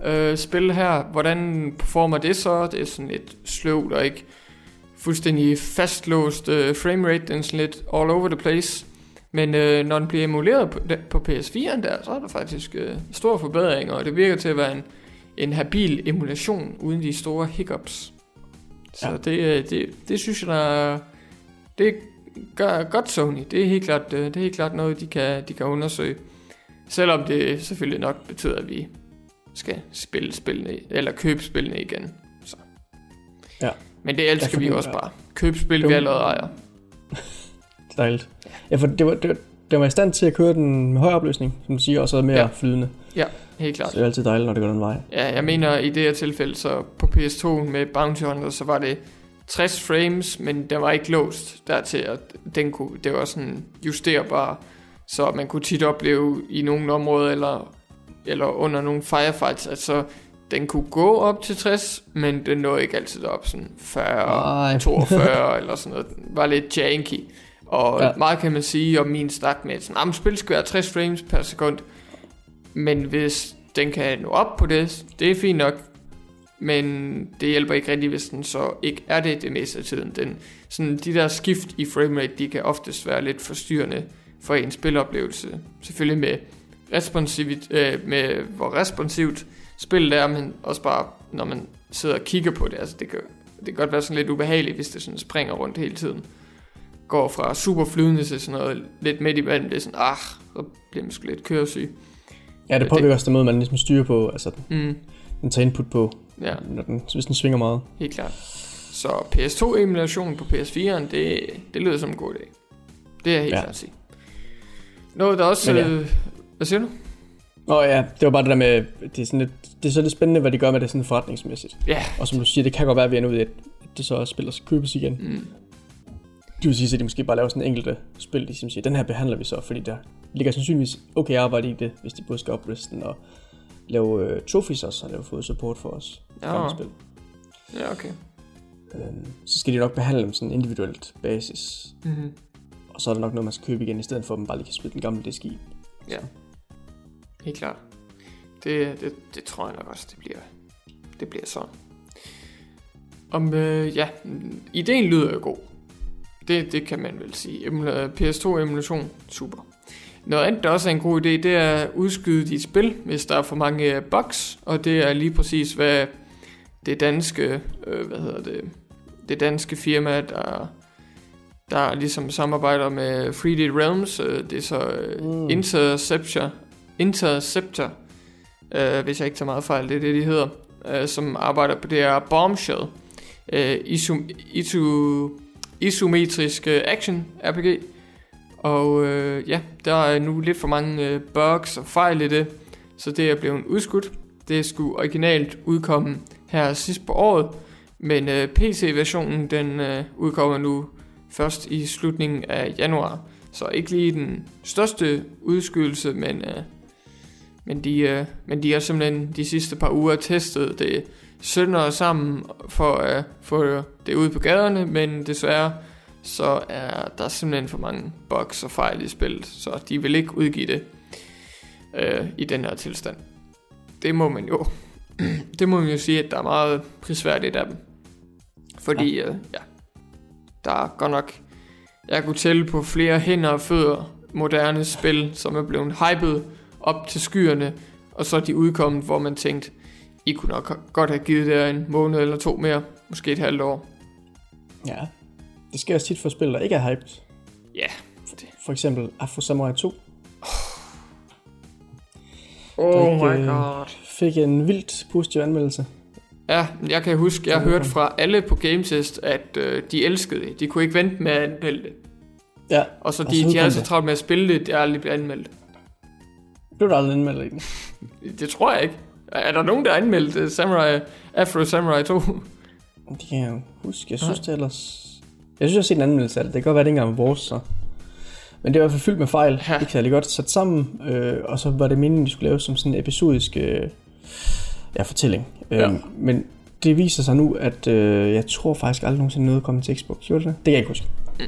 øh, spil her, hvordan performer det så? Det er sådan lidt sløvt og ikke fuldstændig fastlåst øh, framerate, den er sådan lidt all over the place. Men øh, når den bliver emuleret på, på PS4'en der, så er der faktisk øh, store forbedringer, og det virker til at være en, en habil emulation uden de store hiccups. Så ja. det, øh, det, det synes jeg, der, det gør godt Sony. Det er helt klart, øh, det er helt klart noget, de kan, de kan undersøge. Selvom det selvfølgelig nok betyder, at vi skal spille spillene, eller købe spillene igen. Så. Ja. Men det elsker vi også bare. Køb spil, vi allerede ejer. [laughs] Dejligt. Ja, for det var, det, var, det var i stand til at køre den med høj opløsning, som du siger, og så mere ja. flydende. Ja, helt klart. Så det er altid dejligt, når det går den vej. Ja, jeg mener i det her tilfælde, så på PS2 med Bounty Hunter, så var det 60 frames, men den var ikke låst dertil, at den kunne, det var sådan justerbar, så man kunne tit opleve i nogle områder, eller eller under nogle firefights, altså den kunne gå op til 60, men den nåede ikke altid op, sådan 40, Ej. 42 eller sådan noget. Den var lidt janky. Og Ja. ja. meget kan man sige om min snak med, sådan, at spil skal være 60 frames per sekund. Men hvis den kan nå op på det, det er fint nok. Men det hjælper ikke rigtigt, hvis den så ikke er det det meste af tiden. Den, sådan, de der skift i framerate, de kan oftest være lidt forstyrrende for en spilleoplevelse. Selvfølgelig med, responsivit, øh, med hvor responsivt spillet er, men også bare, når man sidder og kigger på det. Altså, det kan, det kan godt være sådan lidt ubehageligt, hvis det sådan springer rundt hele tiden. Går fra super flydende til sådan noget lidt midt i vandet. Det er sådan, ah, så bliver man sgu lidt køresyg. Ja, det det- påvirker også den måde, man ligesom styrer på, altså Mm, den tager input på, ja. når den, hvis den svinger meget. Helt klart. Så PS2-emulation på PS4'en, det, det lyder som en god idé. Det er jeg helt Ja. klart at sige. Noget, der også... Men ja. Øh, hvad siger du? Nå ja, det var bare det der med, det er, sådan lidt, det er så lidt spændende, hvad de gør med det sådan forretningsmæssigt. Ja. Og som du siger, det kan godt være, at vi ender ud i, at det så også spiller købes igen. Mm, Det vil sige, at de måske bare laver sådan en enkelte spil, de ligesom siger, den her behandler vi så, fordi der ligger sandsynligvis okay arbejde i det, hvis de både skal opliste den og lave øh, trophies også, og lave fået support for os. Ja. Gamle spil. ja, okay. Øhm, så skal de nok behandle dem sådan individuelt basis. Mm-hmm. Og så er der nok noget, man skal købe igen, i stedet for at man bare lige kan spille den gamle disk i. Ja. Helt klart. Det, det, det tror jeg nok også, det bliver, det bliver sådan. Om, øh, ja, ideen lyder jo god. Det, det kan man vel sige. Emula- PS2-emulation, super. Noget andet, der også er en god idé, det er at udskyde dit spil, hvis der er for mange øh, bugs, og det er lige præcis, hvad det danske, øh, hvad hedder det, det danske firma, der, der ligesom samarbejder med 3D Realms, øh, det er så øh, Mm. Interceptor, Interceptor, øh, hvis jeg ikke tager meget fejl, det er det, de hedder, øh, som arbejder på det her Bombshell, øh, iso, iso, isometrisk øh, action RPG. Og øh, ja, der er nu lidt for mange øh, bugs og fejl i det, så det er blevet udskudt. Det skulle originalt udkomme her sidst på året, men øh, PC-versionen den øh, udkommer nu først i slutningen af januar. Så ikke lige den største udskydelse, men, øh, men, de, øh, men de har simpelthen de sidste par uger testet det sønder sammen for øh, at få det ud på gaderne, men desværre så er der simpelthen for mange bugs og fejl i spillet, så de vil ikke udgive det øh, i den her tilstand. Det må man jo [clears throat] det må man jo sige, at der er meget prisværdigt af dem. Fordi, ja, øh, ja der er godt nok, jeg kunne tælle på flere hænder og fødder moderne spil, som er blevet hypet op til skyerne, og så er de udkommet, hvor man tænkte, I kunne nok godt have givet det en måned eller to mere, måske et halvt år. Ja. Det sker også tit for spil, der ikke er hyped. Ja, For eksempel Afro Samurai 2 Oh ikke, my øh, god. fik en vildt positiv anmeldelse. Ja, jeg kan huske, jeg hørte fra alle på GameTest, at øh, de elskede det. De kunne ikke vente med at anmelde det. Ja, Og så Og de, så de havde så det. travlt med at spille det, det er aldrig blevet anmeldt. blev der aldrig anmeldt i den. [laughs] Det tror jeg ikke. Er der nogen, der har anmeldt Samurai, Afro Samurai 2? Det kan jeg jo huske. Jeg synes det ellers... Jeg synes, jeg har set en anmeldelse af det. Det kan godt være, det ikke engang var vores, så... Men det var i hvert fald fyldt med fejl. Ja. Ikke særlig godt sat sammen. Øh, og så var det meningen, de skulle lave som sådan en episodisk øh, ja, fortælling. Ja. Øh, men det viser sig nu, at øh, jeg tror faktisk aldrig nogensinde noget kommer til Xbox. Gjorde det det? Det kan jeg ikke huske. Mm.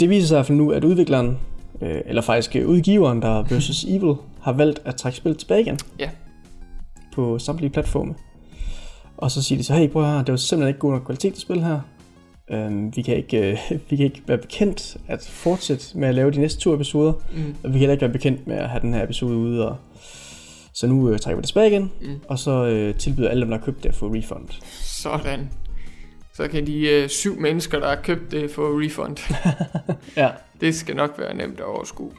Det viser sig i hvert fald nu, at udvikleren, øh, eller faktisk øh, udgiveren, der er versus [laughs] Evil, har valgt at trække spillet tilbage igen. Ja. På samtlige platforme. Og så siger de så, hey prøv at høre, det var simpelthen ikke god nok kvalitet til spil her. Øhm, vi, kan ikke, øh, [laughs] vi kan ikke være bekendt at fortsætte med at lave de næste to episoder. Mm. Og vi kan heller ikke være bekendt med at have den her episode ude. Og... Så nu øh, trækker vi det tilbage igen. Mm. Og så øh, tilbyder alle dem, der har købt det, at få refund. Sådan. Så kan de øh, syv mennesker, der har købt det, få refund. [laughs] Ja. det skal nok være nemt at overskue.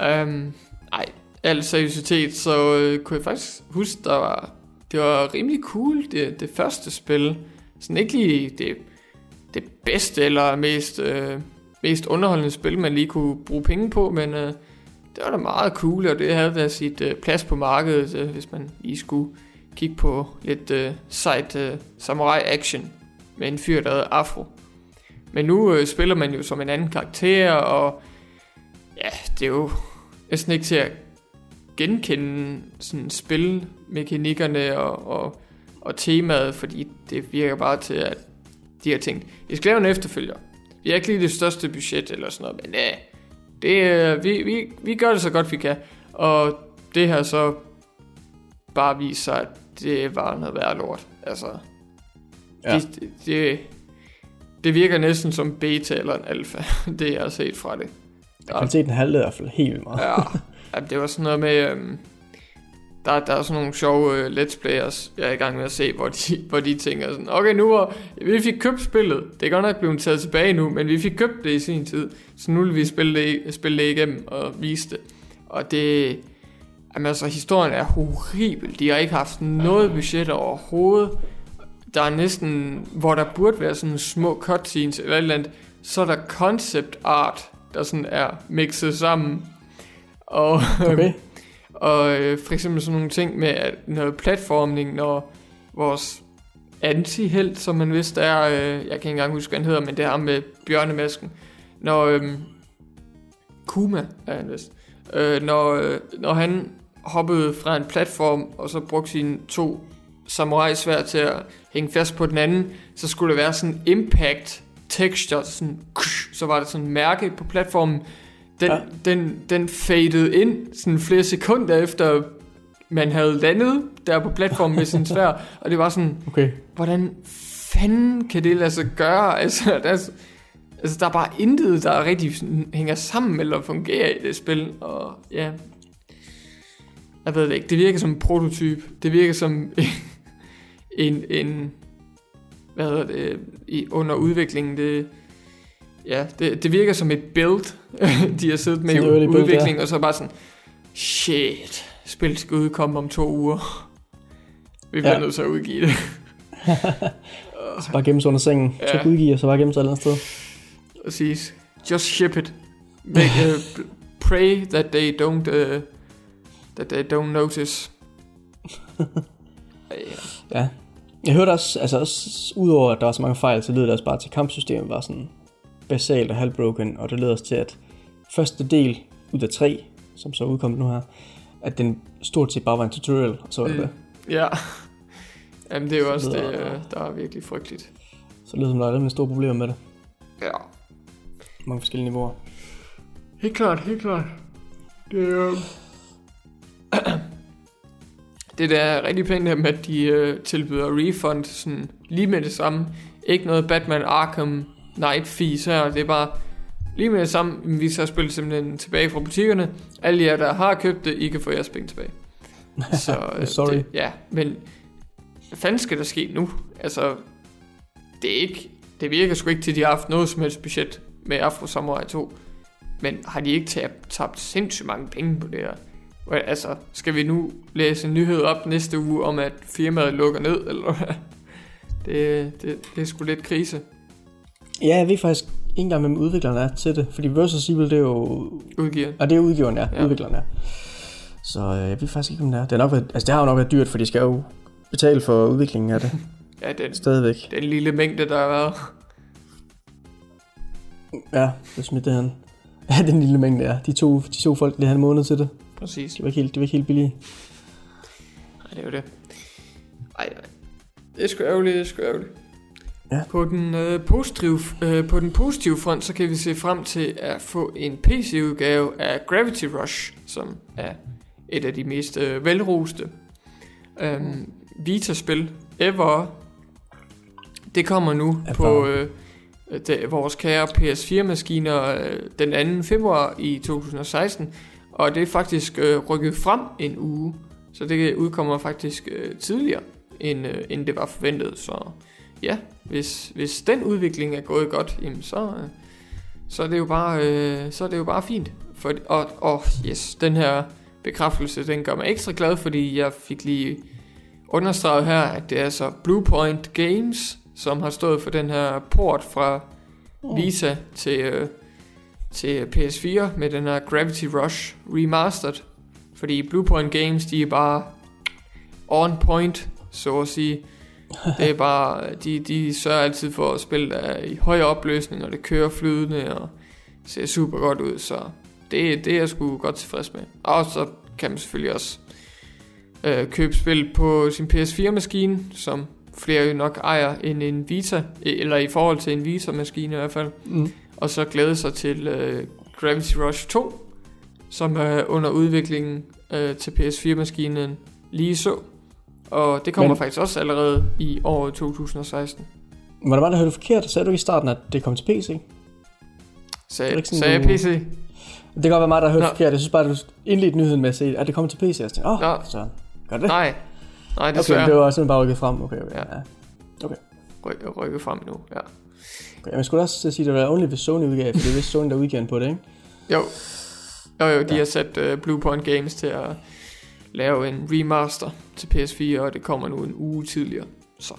Um, ej, al seriøsitet, så øh, kunne jeg faktisk huske, der var, det var rimelig cool, det, det første spil. Sådan ikke lige det, det bedste eller mest, øh, mest underholdende spil, man lige kunne bruge penge på, men øh, det var da meget cool, og det havde da sit øh, plads på markedet, øh, hvis man lige skulle kigge på lidt øh, sejt øh, samurai action med en fyr, der Afro. Men nu øh, spiller man jo som en anden karakter, og ja, det er jo næsten ikke til at genkende sådan spilmekanikkerne og, og, og temaet, fordi det virker bare til, at de har tænkt, vi skal lave en efterfølger. Vi har ikke lige det største budget eller sådan noget, men ja, det, øh, vi, vi, vi gør det så godt vi kan. Og det her så bare viser, at det var noget værd lort. Altså, Ja. det, det, det, det virker næsten som beta eller en alfa, [laughs] det jeg har set fra det. Der, Kvaliteten halvede i hvert fald helt meget. ja, ja, det var sådan noget med, øhm, der, der er sådan nogle sjove øh, let's players, jeg er i gang med at se, hvor de, [laughs] hvor de tænker sådan, okay, nu hvor vi fik købt spillet, det er godt nok blevet taget tilbage nu, men vi fik købt det i sin tid, så nu vil vi spille det, spille det igennem og vise det. Og det, jamen altså, historien er horribel. De har ikke haft noget budget overhovedet. Der er næsten, hvor der burde være sådan små cutscenes eller et eller andet, så er der concept art, der sådan er mixet sammen. Og, Okay og øh, for eksempel sådan nogle ting med at noget platformning, når vores antihelt, som man vidste er, øh, jeg kan ikke engang huske, hvad han hedder, men det er ham med bjørnemasken. Når øh, Kuma er han vist. Øh, når, øh, når han hoppede fra en platform, og så brugte sine to samurai svær til at hænge fast på den anden, så skulle der være sådan impact texture, sådan, så var der sådan mærke på platformen, den, Ja. den, den fadede ind sådan flere sekunder efter man havde landet der på platformen med sin [laughs] svær, og det var sådan, Okay. hvordan fanden kan det lade sig gøre? [laughs] Altså, der er, altså, der er bare intet, der rigtig sådan hænger sammen eller fungerer i det spil, og ja, jeg ved det ikke, det virker som en prototype, det virker som [laughs] en, en hvad hedder det, i, under udviklingen, det, ja, det, det virker som et build, [laughs] de har siddet med i Sådan en early build, udvikling, og så bare sådan, shit, spillet skal udkomme om to uger. Vi bliver Ja. nødt til at udgive det. [laughs] Så bare gemme sig under sengen. Ja. Så udgive, og så bare gemme sig et eller andet sted. Præcis. Just ship it. Make, uh, [laughs] pray that they don't uh, that they don't notice. Ja. Ja. Jeg hørte også, altså også, udover at der var så mange fejl, så lød det også bare til kampsystemet var sådan basalt og halvbroken, og det lød også til, at første del ud af tre, som så udkommet nu her, at den stort set bare var en tutorial, og så var det Mm. det. ja. Jamen det er jo også Så- det, uh, der er virkelig frygteligt. Så lød som, der er rimelig store problemer med det. Ja. Mange forskellige niveauer. Helt klart, helt klart. Det er jo... [clears throat] det der er rigtig pænt her med, at de øh, tilbyder refund sådan lige med det samme. Ikke noget Batman Arkham Knight fees her, det er bare lige med det samme. Vi så spillet simpelthen tilbage fra butikkerne. Alle jer, der har købt det, I kan få jeres penge tilbage. [laughs] Så, øh, Sorry. Det, ja, men hvad fanden skal der ske nu? Altså, det er ikke, det virker sgu ikke til, at de har haft noget som helst budget med Afro Samurai 2. Men har de ikke tabt, tabt sindssygt mange penge på det her? Altså, skal vi nu læse en nyhed op næste uge om, at firmaet lukker ned, eller hvad? [laughs] Det, det, det er sgu lidt krise. Ja, jeg ved faktisk ikke engang, hvem udvikleren er til det, fordi Versus Evil, det er jo... Udgiver. Og det er udgiveren, ja. Ja. Udvikleren, ja. Så øh, jeg ved faktisk ikke, hvem det er. Det, er nok været, altså, det har jo nok været dyrt, for de skal jo betale for udviklingen af det. [laughs] Ja, den, Stadigvæk. den lille mængde, der har været. Ja, det smidt det han. Ja, den lille mængde, ja. De to, de to folk, det havde en måned til det. Præcis. Det var ikke helt, det var ikke helt billige. Nej, det er jo det. Ej, nej. Det er sgu ærgerligt, det er sgu ærgerligt. Ja. På den, øh, positive, øh, på den positive front, så kan vi se frem til at få en PC-udgave af Gravity Rush, som er et af de mest øh, velroste øhm, Vita-spil ever. Det kommer nu Ever. på øh, det, vores kære PS4-maskiner øh, den 2. februar i 2016, og det er faktisk øh, rykket frem en uge, så det udkommer faktisk øh, tidligere, end, øh, end det var forventet. Så ja, hvis, hvis den udvikling er gået godt, jamen så, øh, så, er det jo bare, øh, så er det jo bare fint. For, og, og yes, den her bekræftelse, den gør mig ekstra glad, fordi jeg fik lige understreget her, at det er så Bluepoint Games, som har stået for den her port fra Vita til, øh, til PS4 med den her Gravity Rush Remastered. Fordi Bluepoint Games, de er bare on point, så at sige. [laughs] Det er bare, de, de sørger altid for at spille der i høj opløsning, og det kører flydende, og ser super godt ud, så det, det er jeg sgu godt tilfreds med. Og så kan man selvfølgelig også øh, købe spil på sin PS4-maskine, som flere jo nok ejer end en Vita, eller i forhold til en Vita-maskine i hvert fald. Mm. Og så glæde sig til øh, Gravity Rush 2, som er under udviklingen øh, til PS4-maskinen lige så. Og det kommer Men... Men- faktisk også allerede i året 2016. Var det bare, der hørte forkert? Sagde du i starten, at det kom til PC? Det det ikke sådan, sagde jeg PC? kan godt være mig, der har hørt Nå. forkert. Jeg synes bare, at du indledte nyheden med at sige, at det kom til PC. Jeg tænkte, åh, Nå. oh, så gør det. Nej. Nej, okay, desværre. det var simpelthen bare rykket frem. Okay, okay. Ja. Ja. Ry- rykket frem nu, ja. okay. Jeg skulle også sige, at det var only hvis Sony udgav, for det er vist Sony, der udgav på det, ikke? Jo. Jo, jo, de Ja. har sat uh, Bluepoint Games til at lave en remaster til PS4, og det kommer nu en uge tidligere. Så,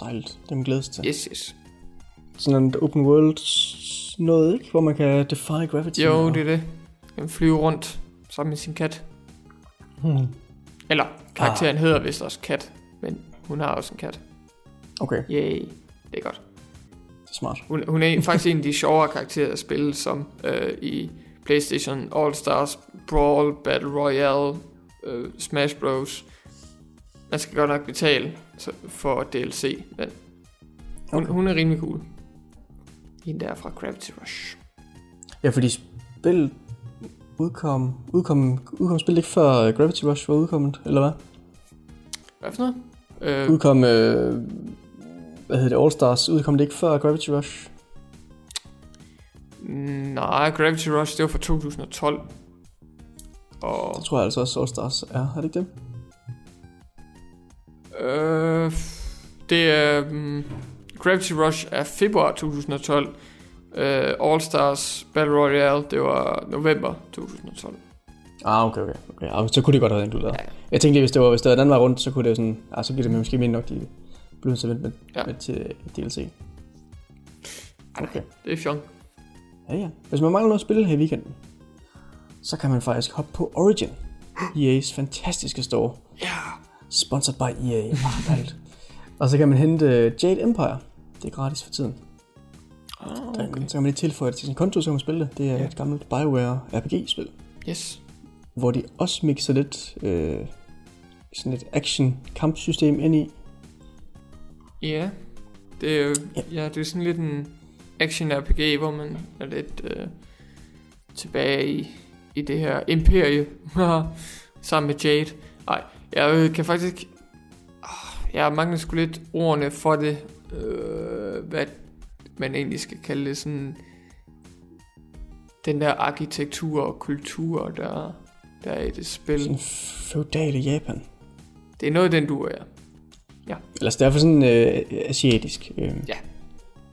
Dejligt. Det man glædes til. yes, yes. Sådan en open world noget, ikke? Hvor man kan defy gravity. Jo, og- det er det. Den flyver rundt sammen med sin kat. Hmm. Eller, karakteren ah. hedder vist også kat, men hun har også en kat. Okay, Yay, det er godt. det er smart. Hun, hun er faktisk en af de sjovere karakterer at spille, som øh, i PlayStation All Stars Brawl, Battle Royale, øh, Smash Bros. Man skal godt nok betale for DLC, men hun, Okay. hun er rimelig cool. Hende der fra Gravity Rush. Ja, fordi spil udkom, udkom, udkom spillet ikke før øh, Gravity Rush var udkommet, eller hvad? Hvad for noget? Øh, Udkom, øh, hvad hedder det, All Stars, udkom det ikke før Gravity Rush? nej, Gravity Rush, det var fra 2012. Og Det tror jeg altså også All Stars er, er det ikke det? Øh, det er... Um, Gravity Rush er februar 2012. Uh, All Stars Battle Royale, det var november 2012. Ah, okay, okay. okay. Ah, så kunne det godt have været inkluderet. Ja. Jeg tænkte lige, hvis det var, hvis det var den anden vej rundt, så kunne det jo sådan, ah, så giver det måske mindre nok, de blev at vente med, Ja. ja. med til DLC. Okay. Det er fjong. Ja, ja. Hvis man mangler noget at spille her i weekenden, så kan man faktisk hoppe på Origin. EA's fantastiske store. Ja. Sponsored by EA. Ah. Og så kan man hente øh, Jade Empire. Det er gratis for tiden. Oh, Okay. okay. Så kan man lige tilføje det til sin konto, så kan man spille det. Det er Ja. et gammelt Bioware RPG-spil, Yes. hvor de også mixer lidt øh, sådan et action-kampsystem ind i. Ja. Det er jo, Ja. ja, det er sådan lidt en action RPG, hvor man er lidt øh, tilbage i, i det her imperie [laughs] sammen med Jade. Nej, jeg øh, kan faktisk... Oh, jeg mangler sgu lidt ordene for det, øh, hvad man egentlig skal kalde det sådan... Den der arkitektur og kultur, der, der er i det spil. Sådan feudale Japan. Det er noget, den du er. Eller så det er for sådan øh, asiatisk. Øh, Ja.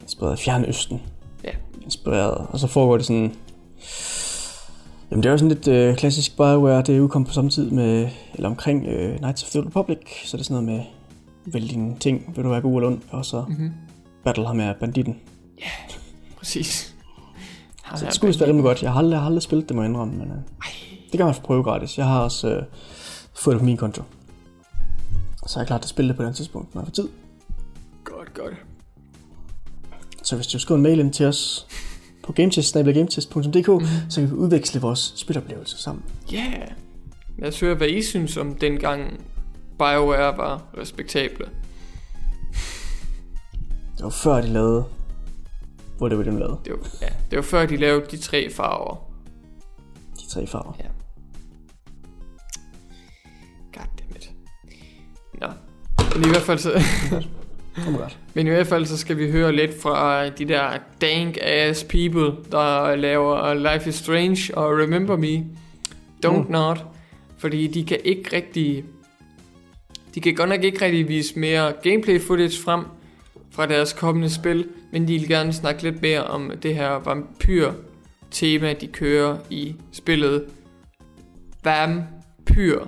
Inspireret af Fjernøsten. Ja. Inspireret. Og så foregår det sådan... Jamen det er jo sådan lidt øh, klassisk Bioware. Det er udkommet på samme tid med... Eller omkring øh, Knights of the Old Republic. Så det er sådan noget med... Vælg dine ting. Vil du være god eller ond? Og så Mm-hmm. battle ham med banditten. Præcis. Han Så er det skulle være rimelig godt. Jeg har aldrig, jeg har aldrig spillet det, må jeg indrømme. Men, øh, det kan man få prøve gratis. Jeg har også øh, fået det på min konto. Så er jeg klar til at spille det på den tidspunkt, når jeg får tid. Godt, godt. Så hvis du skriver en mail ind til os på gametest, gametest.dk, mm. så kan vi udveksle vores spiloplevelser sammen. Ja. Yeah. Lad os høre, hvad I synes om dengang BioWare var respektable. Det var før de lavede, hvor det det, de lavede, Det var, ja, det var før de lavede de tre farver. de tre farver. Ja. Goddammit. Nå. Men i hvert fald så, Kom godt. men i hvert fald så skal vi høre lidt fra de der dank ass people, der laver Life is Strange og Remember Me. Don't Mm. not. Fordi de kan ikke rigtig... De kan godt nok ikke rigtig vise mere gameplay footage frem fra deres kommende spil, men de vil gerne snakke lidt mere om det her vampyr tema, de kører i spillet Vampyr.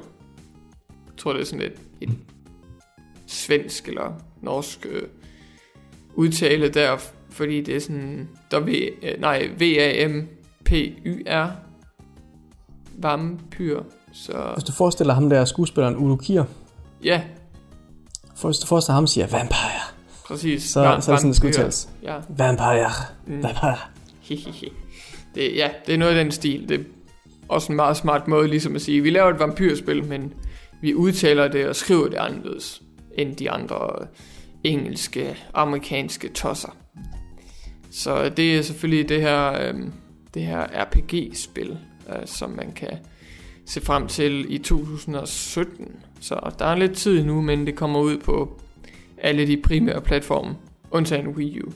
Jeg tror, det er sådan et svensk eller norsk øh, udtale der, fordi det er sådan W, øh, nej, V-A-M-P-Y-R. Vampyr. Så Hvis du forestiller ham der skuespilleren Udo Kier, ja, hvis du forestiller ham siger vampire, præcis. så, Va- så er det sådan, det skal udtales. Ja. Vampire, Mm. vampire. Det, ja, det er noget af den stil. Det, også en meget smart måde ligesom at sige, vi laver et vampyrspil, men vi udtaler det og skriver det anderledes end de andre engelske, amerikanske tosser. Så det er selvfølgelig det her, øh, det her RPG-spil, øh, som man kan se frem til i 2017. Så der er lidt tid nu, men det kommer ud på alle de primære platforme, undtagen Wii U.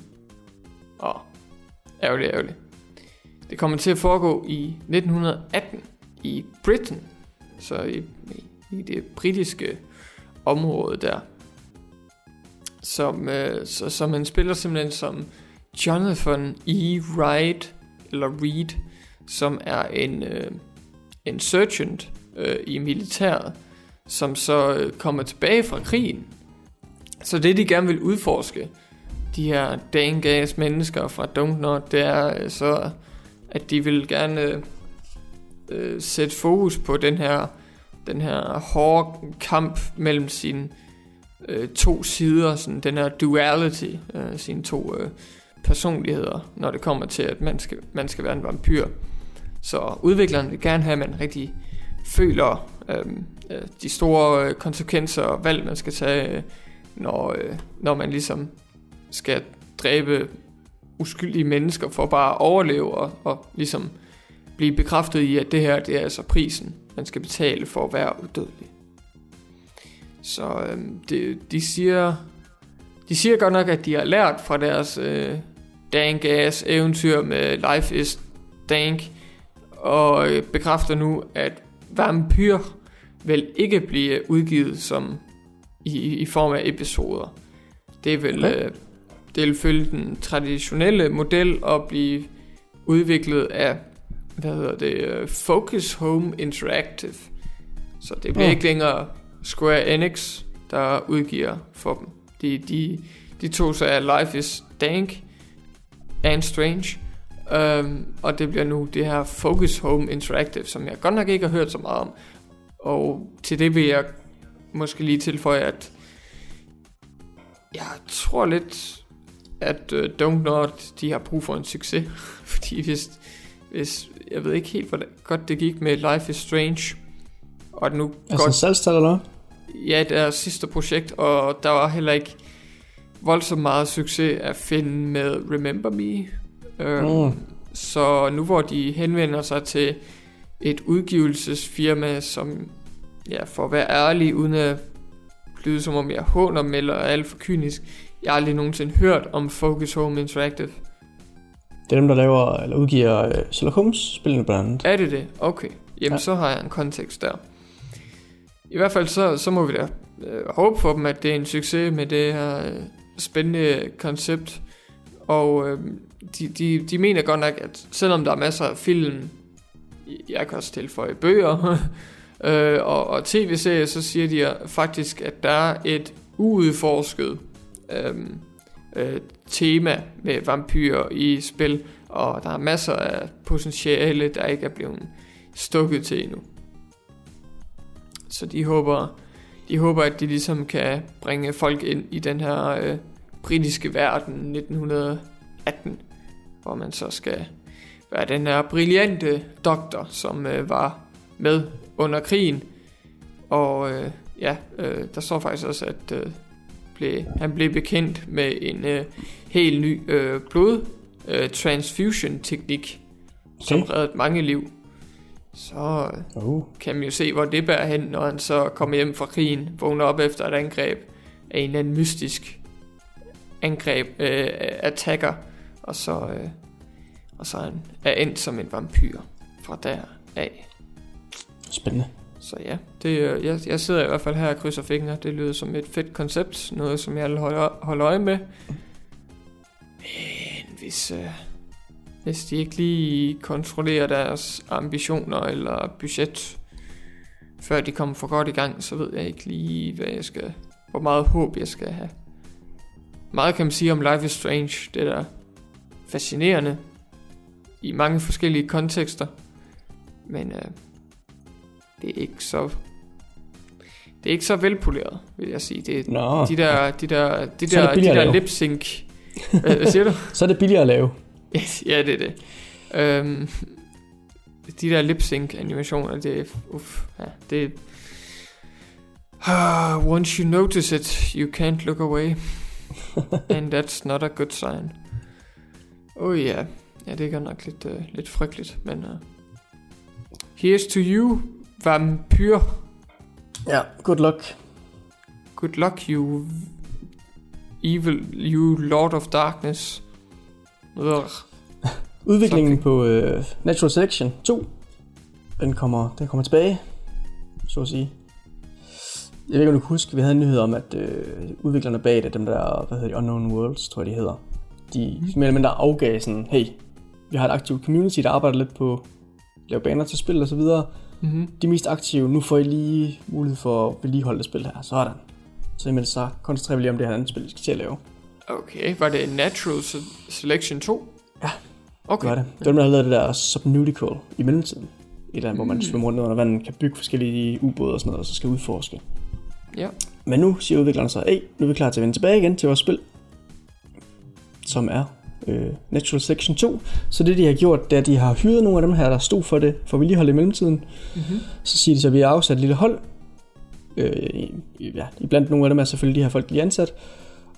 Og ærgerligt, ærgerligt. Det kommer til at foregå i 1918 i Britain, så i, i det britiske område der. Som, øh, så, som han spiller simpelthen som Jonathan E. Wright, eller Reed, som er en, øh, en sergeant øh, i militæret, som så øh, kommer tilbage fra krigen. Så det de gerne vil udforske, de her dangas mennesker fra Dunkner, det er øh, så, at de vil gerne øh, øh, sætte fokus på den her, den her hårde kamp mellem sine øh, to sider, sådan den her duality, øh, sine to øh, personligheder, når det kommer til, at man skal, man skal være en vampyr. Så udvikleren vil gerne have, at man rigtig føler øhm, øh, de store øh, konsekvenser og valg, man skal tage, øh, når, øh, når man ligesom skal dræbe uskyldige mennesker for bare at overleve og, og ligesom blive bekræftet i, at det her det er altså prisen, man skal betale for at være udødelig. Så øh, det, de siger de siger godt nok, at de har lært fra deres øh, dank ass eventyr med Life is Dank, og øh, bekræfter nu, at Vampyr vil ikke blive udgivet som i, i form af episoder. Det vil, okay. øh, det vil følge den traditionelle model og blive udviklet af hvad hedder det, uh, Focus Home Interactive. Så det bliver ja. ikke længere Square Enix, der udgiver for dem. De, de, de to så er Life is Dank and Strange. Um, og det bliver nu det her Focus Home Interactive, som jeg godt nok ikke har hørt så meget om. Og til det vil jeg måske lige tilføje, at jeg tror lidt, at uh, Don't Not, de har brug for en succes. [laughs] Fordi hvis, hvis, jeg ved ikke helt, hvor godt det gik med Life is Strange. Og nu altså godt, salgstal eller? Ja, det er sidste projekt, og der var heller ikke voldsomt meget succes at finde med Remember Me. Mm. Så nu hvor de henvender sig til et udgivelsesfirma, som, ja, for at være ærlig, uden at lyde som om jeg håner dem eller er alt for kynisk, jeg har aldrig nogensinde hørt om Focus Home Interactive. Det er dem, der laver, eller udgiver uh, Sherlock Holmes-spillene blandt andet. Er det det? Okay. Jamen, ja. så har jeg en kontekst der. I hvert fald så, så må vi da øh, håbe for dem, at det er en succes med det her øh, spændende koncept. Og øh, de, de, de mener godt nok, at selvom der er masser af film, jeg kan også tilføje bøger [laughs] øh, og, og tv-serier, så siger de faktisk, at der er et uudforsket øh, øh, tema med vampyrer i spil, og der er masser af potentiale, der ikke er blevet stukket til endnu. Så de håber, de håber, at de ligesom kan bringe folk ind i den her øh, britiske verden 1918, hvor man så skal være den her brillante doktor, som øh, var med under krigen. Og øh, ja, øh, der står faktisk også, at øh, blev, han blev bekendt med en øh, helt ny øh, blod øh, transfusion teknik, okay. som reddede mange liv. Så uh. kan man jo se, hvor det bærer hen, når han så kommer hjem fra krigen, vågner op efter et angreb af en eller anden mystisk angreb, øh, attacker, og så, øh, og så han er endt som en vampyr fra der af. Spændende. Så ja, det, øh, jeg, jeg sidder i hvert fald her og krydser fingre. Det lyder som et fedt koncept, noget som jeg holder, holder øje med. Men hvis, øh, hvis de ikke lige kontrollerer deres ambitioner eller budget, før de kommer for godt i gang, så ved jeg ikke lige, hvad jeg skal, hvor meget håb jeg skal have. Meget kan man sige om Life is Strange, det er der fascinerende i mange forskellige kontekster, men øh, det er ikke så det er ikke så velpoleret, vil jeg sige. Det er Nå. de der, de der, de der, de der lip sync. Hvad, hvad siger du? [laughs] så er det billigere at lave. [laughs] ja, det er det. Øhm, de der lip sync animationer, det er, uff, ja, det uh, once you notice it, you can't look away. [laughs] And that's not a good sign. Oh ja, yeah. ja, det er godt nok lidt, uh, lidt frygteligt, men uh, here's to you, vampyr. Ja, good luck. Good luck, you evil, you lord of darkness. Udviklingen på uh, Natural Selection 2, den kommer, den kommer tilbage, så at sige. Jeg ved ikke, om du kan huske, vi havde en nyhed om, at øh, udviklerne bag det, dem der, hvad hedder de, Unknown Worlds, tror jeg, de hedder, de mm. mere eller mindre afgav sådan, hey, vi har et aktivt community, der arbejder lidt på at lave baner til spil og så videre. Mm-hmm. De mest aktive, nu får I lige mulighed for at vedligeholde det spil her, sådan. Så imens så koncentrerer vi lige om det her andet spil, vi skal til at lave. Okay, var det Natural Selection 2? Ja, okay. det var det. Det var dem, der havde lavet det der Subnautical i mellemtiden. Et eller andet, mm. hvor man mm. svømmer rundt under vandet, kan bygge forskellige ubåde og sådan noget, og så skal udforske. Ja. Men nu siger udviklerne så, hey, nu er vi klar til at vende tilbage igen til vores spil, som er øh, Natural Section 2. Så det de har gjort, det er, at de har hyret nogle af dem her, der stod for det, for vedligehold i mellemtiden. Mm-hmm. Så siger de så, at vi har afsat et lille hold. Øh, ja, iblandt nogle af dem er selvfølgelig de her folk, de er ansat.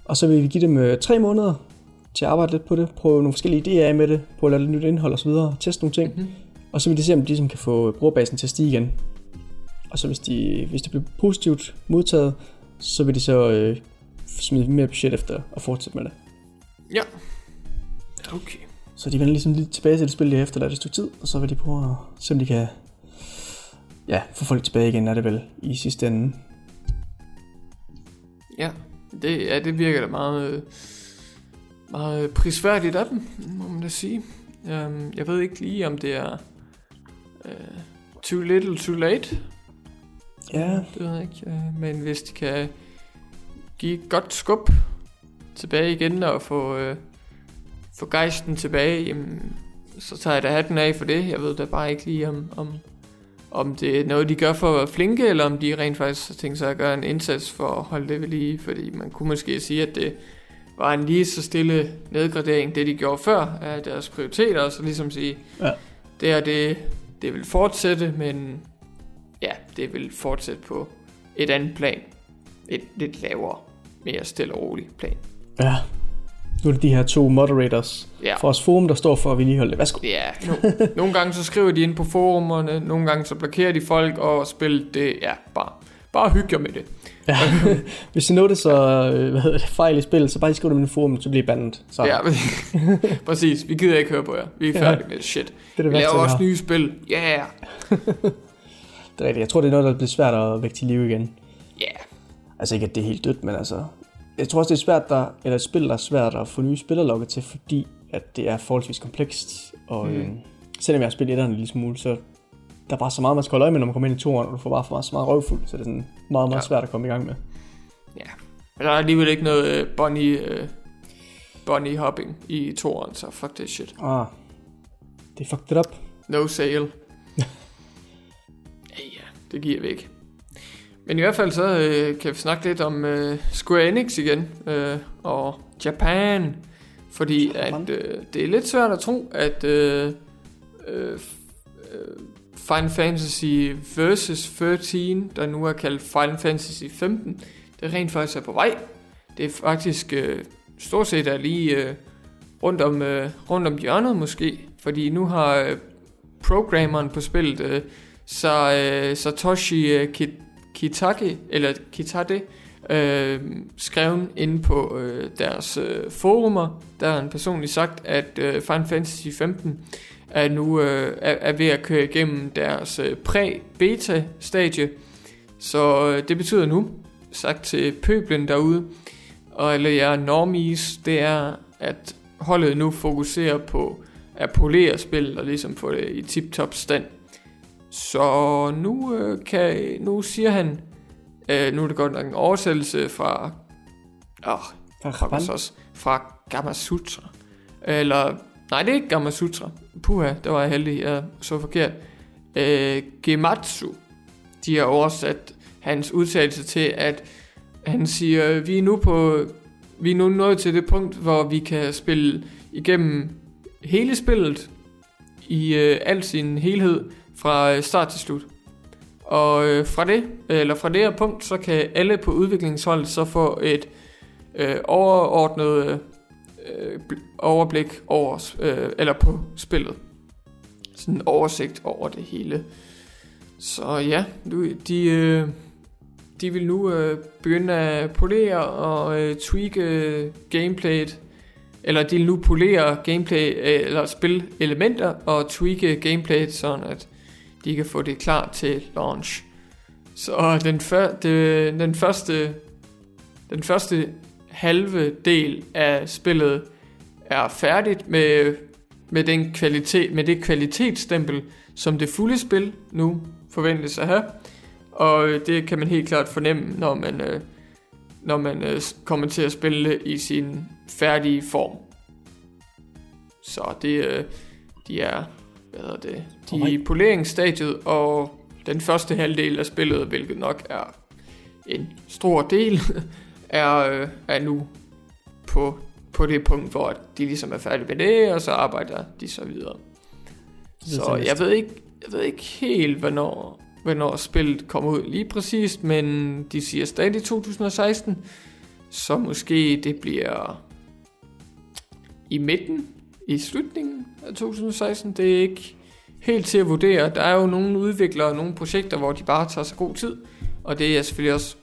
Og så vil vi give dem øh, tre måneder til at arbejde lidt på det, prøve nogle forskellige idéer af med det, prøve at lave lidt nyt indhold osv., teste nogle ting. Mm-hmm. Og så vil de se, om de ligesom kan få brugerbasen til at stige igen. Og så hvis, de, hvis det bliver positivt modtaget, så vil de så øh, smide mere budget efter og fortsætte med det. Ja. Okay. Så de vender ligesom lidt tilbage til det spil, de har efterladt et stykke tid, og så vil de prøve at se, om de kan ja, få folk tilbage igen, er det vel, i sidste ende. Ja, det, ja, det virker da meget, meget prisværdigt af dem, må man da sige. Um, jeg ved ikke lige, om det er uh, too little, too late, Ja. Det ved jeg ikke. Øh, men hvis de kan give et godt skub tilbage igen og få, øh, få gejsten tilbage, jamen, så tager jeg da hatten af for det. Jeg ved da bare ikke lige om, om, om det er noget, de gør for at være flinke, eller om de rent faktisk tænkt sig at gøre en indsats for at holde det ved lige. Fordi man kunne måske sige, at det var en lige så stille nedgradering, det de gjorde før af deres prioriteter, og så ligesom sige, ja. det er det, det vil fortsætte, men ja, det vil fortsætte på et andet plan. Et lidt lavere, mere stille og roligt plan. Ja. Nu er det de her to moderators ja. for os forum, der står for at vedligeholde det. Værsgo. Ja, [laughs] no, nogle gange så skriver de ind på forumerne, nogle gange så blokerer de folk og spiller det, ja, bare, bare hygge med det. Ja. [laughs] Hvis I nåede så øh, hvad hedder det, fejl i spillet, så bare skriv dem i forum, så bliver I bandet. Så. Ja, [laughs] præcis. Vi gider ikke høre på jer. Vi er færdige ja. med shit. Det er det Vi laver også nye spil. Yeah. Det er rigtigt. Jeg tror, det er noget, der bliver svært at vække til live igen. Ja. Yeah. Altså ikke, at det er helt dødt, men altså... Jeg tror også, det er svært, der, eller et spil, der er svært at få nye spillerlogge til, fordi at det er forholdsvis komplekst. Og mm. øh, selvom jeg har spillet etteren en lille smule, så der er bare så meget, man skal holde øje med, når man kommer ind i toeren, og du får bare for meget, så meget røvfuld, så det er sådan meget, meget ja. svært at komme i gang med. Ja, men der er alligevel ikke noget uh, bunny, uh, bunny hopping i toeren, så fuck det shit. Ah, det er fucked it up. No sale [laughs] det giver vi ikke. Men i hvert fald så øh, kan vi snakke lidt om øh, Square Enix igen, øh, og Japan, fordi at øh, det er lidt svært at tro, at øh, øh, Final Fantasy Versus 13, der nu er kaldt Final Fantasy 15, det rent faktisk er på vej. Det er faktisk øh, stort set er lige øh, rundt, om, øh, rundt om hjørnet måske, fordi nu har øh, programmeren på spillet øh, så øh, Satoshi øh, Kitake, eller Kitade, øh, skrevet inde på øh, deres øh, forumer, der har han personligt sagt, at øh, Final Fantasy 15 er nu øh, er, er ved at køre igennem deres øh, præ-beta-stadie. Så øh, det betyder nu, sagt til pøblen derude, og alle jer normies, det er, at holdet nu fokuserer på at polere spillet og ligesom få det i tip-top stand. Så nu, øh, kan, nu siger han, øh, nu er det godt nok en oversættelse fra, åh, fra, også, fra Gamasutra. Eller, nej, det er ikke Gamasutra. Puha, der var jeg heldig, jeg så forkert. Øh, Gematsu. De har oversat hans udtalelse til, at han siger, vi er nu på, vi er nu nået til det punkt, hvor vi kan spille igennem hele spillet i øh, al sin helhed fra øh, start til slut. Og øh, fra det, eller fra det her punkt, så kan alle på udviklingsholdet så få et øh, overordnet øh, øh overblik over, øh, eller på spillet. Sådan en oversigt over det hele. Så ja, de, øh, de vil nu øh, begynde at polere og øh, tweake øh, gameplayet, eller de vil nu polere gameplay, øh, eller spil elementer og tweake gameplayet, sådan at de kan få det klar til launch. Så øh, den, før, det, den første den første halve del af spillet er færdigt med, med, den kvalitet, med det kvalitetsstempel, som det fulde spil nu forventes at have. Og øh, det kan man helt klart fornemme, når man, øh, når man kommer til at spille i sin færdige form. Så det, de er, hvad hedder det, de er i poleringsstadiet, og den første halvdel af spillet, hvilket nok er en stor del, [laughs] er, øh, er nu på, på det punkt, hvor de ligesom er færdige med det, og så arbejder de så videre. Så jeg ved ikke, jeg ved ikke helt, hvornår, hvornår spillet kommer ud lige præcist, men de siger stadig 2016, så måske det bliver i midten, i slutningen af 2016. Det er ikke helt til at vurdere. Der er jo nogle udviklere og nogle projekter, hvor de bare tager sig god tid, og det er jeg selvfølgelig også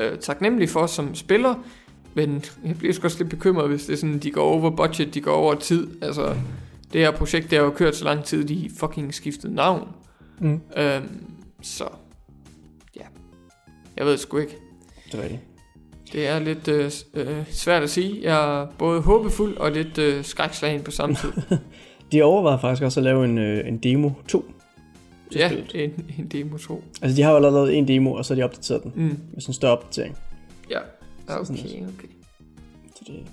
øh, taknemmelig for som spiller, men jeg bliver også lidt bekymret, hvis det er sådan, de går over budget, de går over tid. Altså, det her projekt, det har jo kørt så lang tid, de fucking skiftet navn. Mm. Øhm, så, ja. Jeg ved sgu ikke. Det er det. Det er lidt øh, øh, svært at sige. Jeg er både håbefuld og lidt øh, skrækslagen på samme tid. [laughs] de overvejede faktisk også at lave en, øh, en demo 2. Ja, en, en demo 2. Altså de har jo allerede lavet en demo, og så har de opdateret den. Mm. Med sådan en større opdatering. Ja, okay, okay. Så det,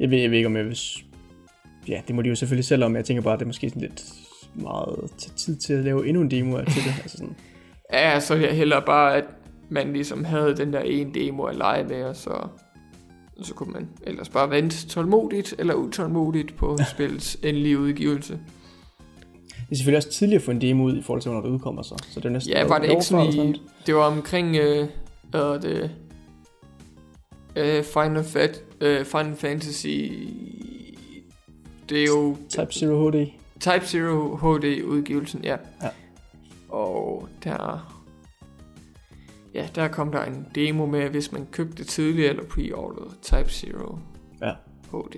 jeg ved, jeg ved ikke, om jeg vil... Ja, det må de jo selvfølgelig selv om. Jeg tænker bare, at det er måske sådan lidt meget tid til at lave endnu en demo til det. [laughs] Altså sådan. ja, så jeg hellere bare, at man ligesom havde den der ene demo at lege med, og så, så kunne man ellers bare vente tålmodigt eller utålmodigt på spillets endelige udgivelse. Det er selvfølgelig også tidligt at få en demo ud i forhold til, hvornår det udkommer så. så det er næsten ja, var det ikke sådan i, det var omkring, øh, øh, det, øh, Final, Fat, øh, Final Fantasy, det er jo... Type 0 HD. Type 0 HD udgivelsen, ja. ja. Og der ja, der kom der en demo med, hvis man købte tidligere eller pre-ordered Type 0 ja. HD.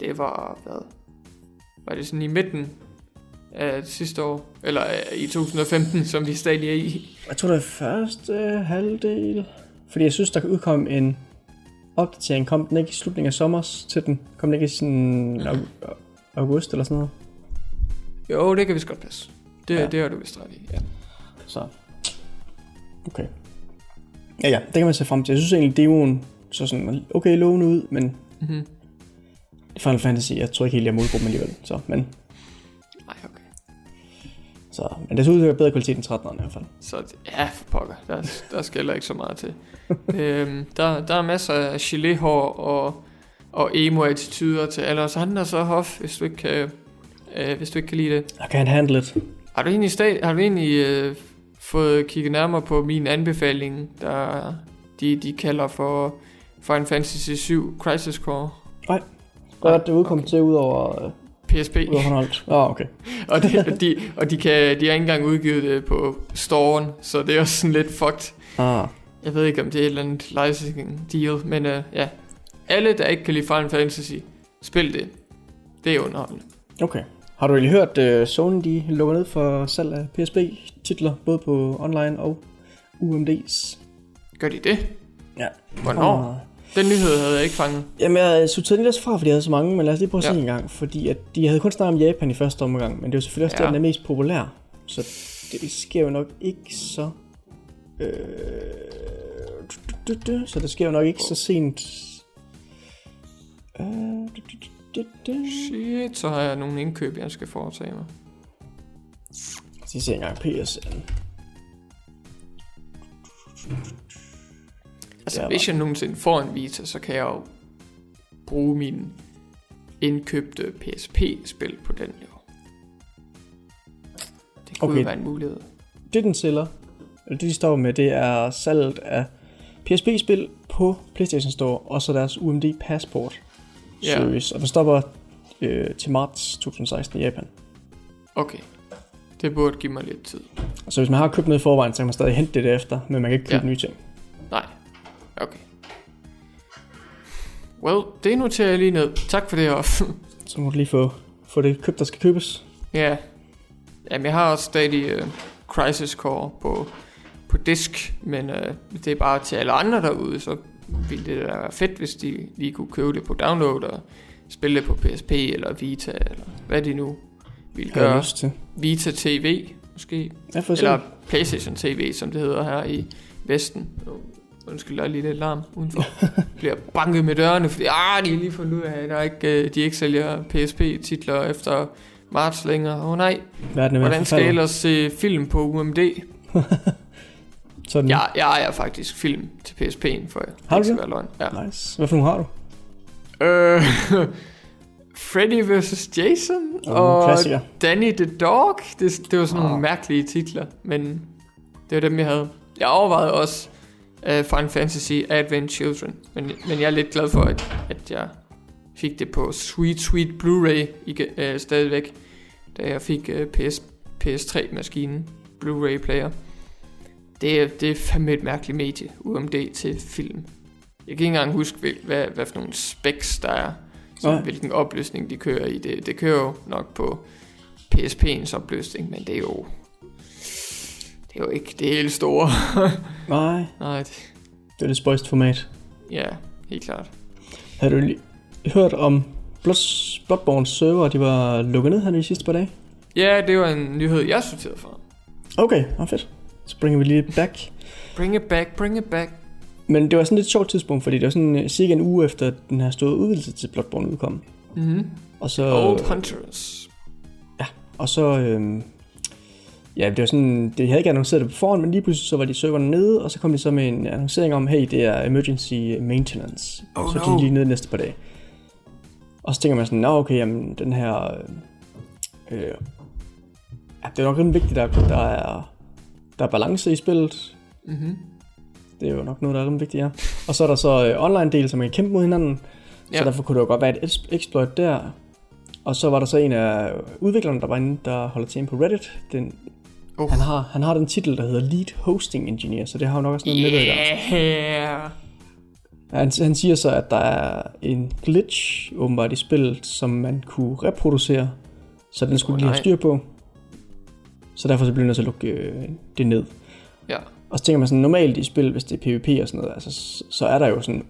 Det var, hvad? Var det sådan i midten af sidste år? Eller i 2015, som vi stadig er i? Jeg tror, det er første øh, halvdel. Fordi jeg synes, der kan udkomme en opdatering. Kom den ikke i slutningen af sommer til den? Kom den ikke i sådan august eller sådan noget? Jo, det kan vi godt passe. Det, ja. det har du vist ret i, ja. Så Okay. Ja, ja, det kan man se frem til. Jeg synes egentlig, demoen så sådan, okay, lovende ud, men mm-hmm. Final Fantasy, jeg tror ikke helt, jeg er målgruppen alligevel. Så, men... Nej, okay. Så, men det ser ud til at bedre kvalitet end 13'eren i hvert fald. Så ja, for pokker. Der, der skal ikke så meget til. [laughs] øhm, der, der er masser af geléhår og, og emo-attityder til alle os andre, så hof, hvis du ikke kan, øh, hvis du ikke kan lide det. I can handle it. Har du egentlig, stad, har du egentlig øh, fået kigget nærmere på min anbefaling, der de, de kalder for Final Fantasy 7 Crisis Core. Nej, hvad er det udkommet okay. til ud over... PSP. Ud oh, [laughs] okay. [laughs] og, det, de, og de, kan, de har ikke engang udgivet det på storen, så det er også sådan lidt fucked. Ah. Jeg ved ikke, om det er et eller andet licensing deal, men uh, ja. Alle, der ikke kan lide Final Fantasy, spil det. Det er underholdende. Okay. Har du egentlig hørt, at uh, Sony de lukker ned for salg af PSP-titler, både på online og UMD's? Gør de det? Ja. Hvornår? Den nyhed havde jeg ikke fanget. Jamen, jeg sorterede lidt fra, fordi jeg havde så mange, men lad os lige prøve at ja. se en gang. Fordi at de havde kun snakket om Japan i første omgang, men det er jo selvfølgelig også ja. der, den er mest populær. Så det sker jo nok ikke så... Øh, så det sker jo nok ikke så sent... Øh, Shit, så har jeg nogle indkøb, jeg skal foretage mig. Så ser engang PSN. Altså, hvis jeg nogensinde får en Vita, så kan jeg jo bruge min indkøbte PSP-spil på den jo. kunne Okay. jo være en mulighed. Det den sælger, eller det de står med, det er salget af PSP-spil på PlayStation Store, og så deres UMD Passport Ja. service. Og den stopper øh, til marts 2016 i Japan. Okay. Det burde give mig lidt tid. Så hvis man har købt noget i forvejen, så kan man stadig hente det derefter, men man kan ikke købe Ja. nye ting. Nej. Okay. Well, det noterer jeg lige ned. Tak for det også. Så må du lige få, få det købt, der skal købes. ja. Jamen, jeg har også stadig uh, Crisis Core på, på disk, men uh, det er bare til alle andre derude, så ville det da være fedt, hvis de lige kunne købe det på download og spille det på PSP eller Vita, eller hvad de nu vil Har jeg gøre. lyst til. Vita TV, måske. Ja, for Eller. Playstation TV, som det hedder her i Vesten. Undskyld, der er lige lidt larm udenfor. [laughs] Bliver banket med dørene, fordi ah, de har lige fundet ud af, at der ikke, øh, de ikke sælger PSP-titler efter marts længere. Åh oh, nej, Verden er hvordan skal jeg ellers se film på UMD? [laughs] Sådan. Jeg, jeg er faktisk film til PSP'en, for jeg Har du det? Ja. Nice. Hvad for nogle har du? Øh, [laughs] Freddy vs. Jason Og og klassiker. Danny the Dog. Det, det var sådan nogle Ah. mærkelige titler, men det var dem, jeg havde. Jeg overvejede også uh, Final Fantasy Advent Children, men, men jeg er lidt glad for, at, at jeg fik det på Sweet Sweet Blu-ray uh, stadigvæk, da jeg fik uh, PS, PS3-maskinen, Blu-ray player. Det er, det er fandme et mærkeligt medie, UMD til film. Jeg kan ikke engang huske, hvad, hvad, hvad for nogle specs der er. Så hvilken opløsning de kører i. Det, det kører jo nok på PSP'ens opløsning, men det er jo... Det er jo ikke det helt store. [laughs] Nej, Nej, det, det er det spøjst format. ja, helt klart. Har du lige hørt om Bloodborne server, de var lukket ned her de sidste par dage? Ja, det var en nyhed, jeg sorterede fra. Okay, ah, fedt. Så bringer vi lige back. Bring it back, bring it back. Men det var sådan et sjovt tidspunkt, fordi det var sådan øh, cirka en uge efter, at den her store udvidelse til Bloodborne udkom. Mm-hmm. Og så, Old Hunters. og så øhm, ja, det var sådan, det havde ikke annonceret det på forhånd, men lige pludselig så var de serverne nede, og så kom de så med en annoncering om, hey, det er emergency maintenance. Oh, så no. de lige nede næste par dage. Og så tænker man sådan, nå okay, jamen den her, øh, øh, ja, det er nok rimelig vigtigt, der, der er, der er balance i spillet. Mm-hmm. Det er jo nok noget, der er rimelig vigtigt, ja. Og så er der så øh, online del, som man kan kæmpe mod hinanden. Ja. Ja. Så derfor kunne det jo godt være et exploit der. Og så var der så en af udviklerne, der var inde, der holder til på Reddit. Den, Oh. han, har, han har den titel, der hedder Lead Hosting Engineer, så det har jo nok også noget med det at gøre. Yeah. Han, han siger så, at der er en glitch åbenbart i spillet, som man kunne reproducere, så den skulle lige have styr på. Så derfor så bliver man nødt til at lukke øh, det ned. Ja. Og så tænker man sådan, normalt i spil, hvis det er PvP og sådan noget, altså, så- er der jo sådan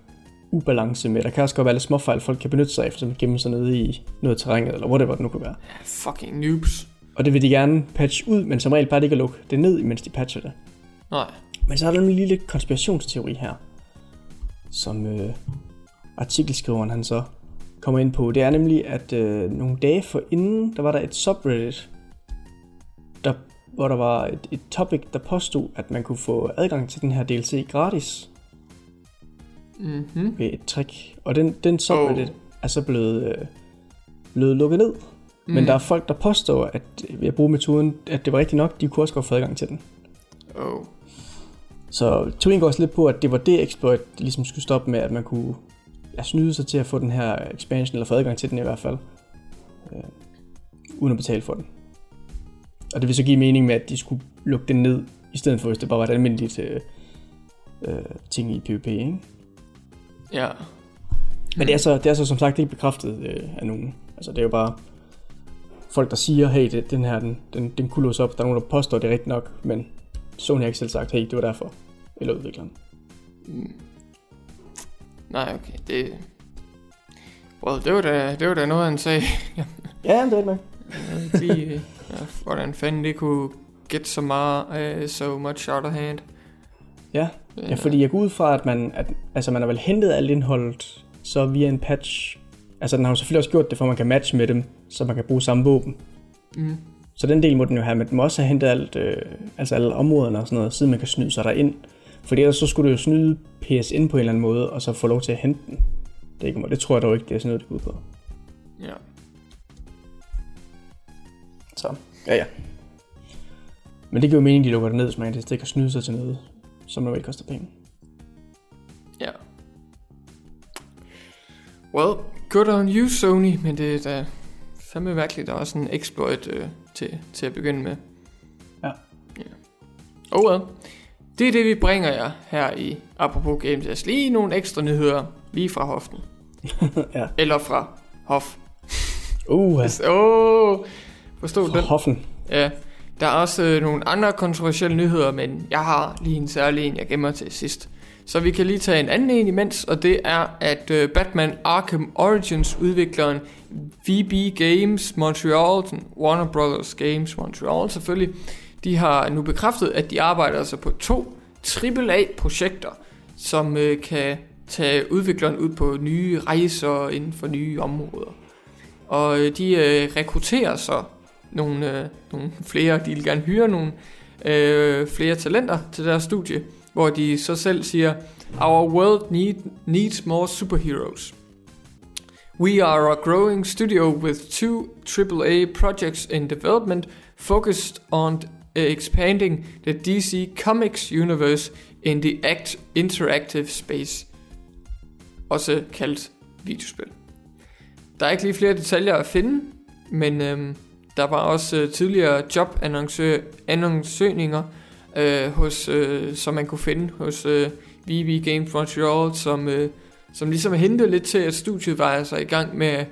ubalance med, der kan også godt være lidt småfejl, folk kan benytte sig af, for eksempel gemme sig nede i noget terræn, eller whatever det nu kan være. Fucking noobs. Og det vil de gerne patche ud, men som regel bare ikke at lukke det ned, mens de patcher det. Nej. Men så er der lige lidt konspirationsteori her, som øh, artikelskriveren han så kommer ind på. Det er nemlig, at øh, nogle dage for inden, der var der et subreddit, hvor der var et, et topic, der påstod, at man kunne få adgang til den her DLC gratis Mm-hmm. ved et trick. Og den, den subreddit Oh. er så blevet, øh, blevet lukket ned. Mm. Men der er folk, der påstår, at øh, ved at bruge metoden, at det var rigtigt nok, de kunne også godt få adgang til den. Oh. Så teorien går også lidt på, at det var det exploit, der ligesom skulle stoppe med, at man kunne ja, snyde sig til at få den her expansion, eller få adgang til den i hvert fald, øh, uden at betale for den. Og det vil så give mening med, at de skulle lukke den ned, i stedet for, hvis det bare var et almindeligt øh, øh, ting i PvP, ikke? Ja. Men det er, så, det er så som sagt ikke bekræftet øh, af nogen. Altså det er jo bare folk, der siger, hey, det, den her, den, den, den kunne låse op. Der er nogen, der påstår, det rigtigt nok, men Sony har ikke selv sagt, hey, det var derfor. Eller udvikleren. Mm. Nej, okay. Det... Well, det var da, det var da noget, han sagde. Ja, det er det. Jeg ved ikke lige, øh, ja, hvordan fanden det kunne get så meget, uh, so much out of hand. Ja, ja, fordi jeg går ud fra, at man, at, altså man har vel hentet alt indholdet så via en patch. Altså den har jo selvfølgelig også gjort det, for man kan matche med dem, så man kan bruge samme våben. Mm. Så den del må den jo have, men den må også have hentet alt, øh, altså alle områderne og sådan noget, siden man kan snyde sig derind. Fordi ellers så skulle du jo snyde PSN på en eller anden måde, og så få lov til at hente den. Det, ikke, det tror jeg dog ikke, det er sådan noget, det går ud på. Ja. Så, ja ja. Men det giver jo mening, de lukker det ned, hvis man ikke kan snyde sig til noget, som normalt koster penge. Ja. Well, good on you, Sony, men det er da fandme mærkeligt, der er sådan en exploit øh, til, til at begynde med. Ja. ja. Oh well. Det er det, vi bringer jer her i Apropos Games. Altså lige nogle ekstra nyheder lige fra hoften. [laughs] ja. Eller fra hof. Uh, [laughs] Åh, oh, forstod fra den? hoffen. Ja. Der er også øh, nogle andre kontroversielle nyheder, men jeg har lige en særlig en, jeg gemmer til sidst. Så vi kan lige tage en anden en imens, og det er, at øh, Batman Arkham Origins udvikleren VB Games Montreal, Warner Brothers Games Montreal selvfølgelig, de har nu bekræftet, at de arbejder altså på to AAA-projekter, som øh, kan tage udvikleren ud på nye rejser inden for nye områder. Og øh, de øh, rekrutterer så nogle, øh, nogle flere, de vil gerne hyre nogle øh, flere talenter til deres studie, hvor de så selv siger, Our world need, needs more superheroes. We are a growing studio with two AAA projects in development focused on expanding the DC Comics universe in the act interactive space. Også kaldt videospil. Der er ikke lige flere detaljer at finde, men øhm, der var også øh, tidligere jobannonceringer, øh, hos, øh, som man kunne finde hos øh, VB Games Montreal, som, øh, som ligesom hentede lidt til, at studiet var altså i gang med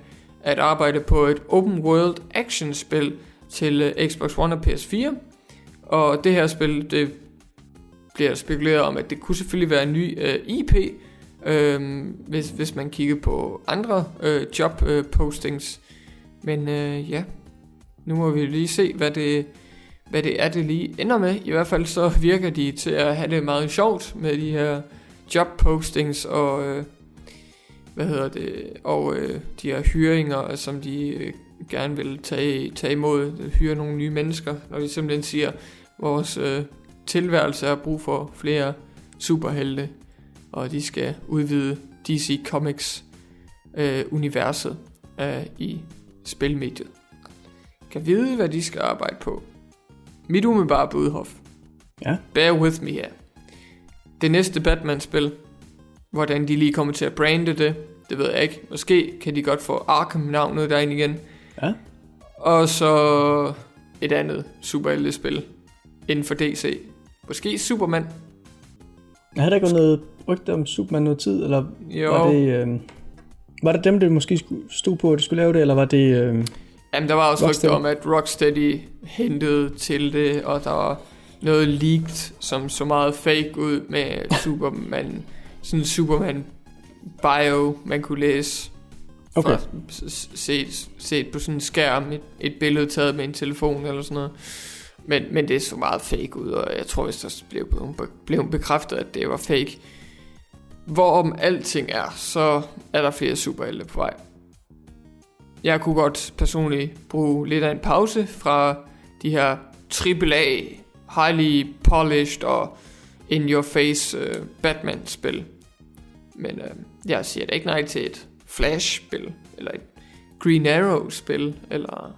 at arbejde på et open world action spil til øh, Xbox One og PS4. Og det her spil, det bliver spekuleret om, at det kunne selvfølgelig være en ny øh, IP, øh, hvis, hvis man kigger på andre øh, job øh, postings. Men øh, ja, nu må vi lige se, hvad det, hvad det er, det lige ender med. I hvert fald så virker de til at have det meget sjovt med de her job postings og øh, hvad hedder det og øh, de her hyringer, som de øh, gerne vil tage, tage imod, hyre nogle nye mennesker, når de simpelthen siger, vores øh, tilværelse er brug for flere superhelte, og de skal udvide DC Comics øh, universet øh, i spilmediet. Kan vide, hvad de skal arbejde på. Mit umiddelbare budhof. Ja. Bear with me her. Det næste Batman-spil, hvordan de lige kommer til at brande det, det ved jeg ikke. Måske kan de godt få Arkham-navnet derind igen. Ja. Og så et andet superhelte-spil inden for DC. Måske Superman. Har der ikke været noget rygte om Superman noget tid, eller Jo. var det, øh, var det dem, der måske stod på, at de skulle lave det, eller var det... Øh, Jamen, der var også rygter om, at Rocksteady hentede til det, og der var noget leaked, som så meget fake ud med Superman. sådan en Superman bio, man kunne læse. okay, set, set på sådan en skærm, et, et billede taget med en telefon eller sådan noget. Men, men det så meget fake ud, og jeg tror, hvis der blev, blev bekræftet, at det var fake. Hvorom alting er, så er der flere superhelte på vej. Jeg kunne godt personligt bruge lidt af en pause fra de her AAA, highly polished og in your face uh, Batman-spil. Men uh, jeg siger da ikke nej til et Flash-spil, eller et Green Arrow-spil, eller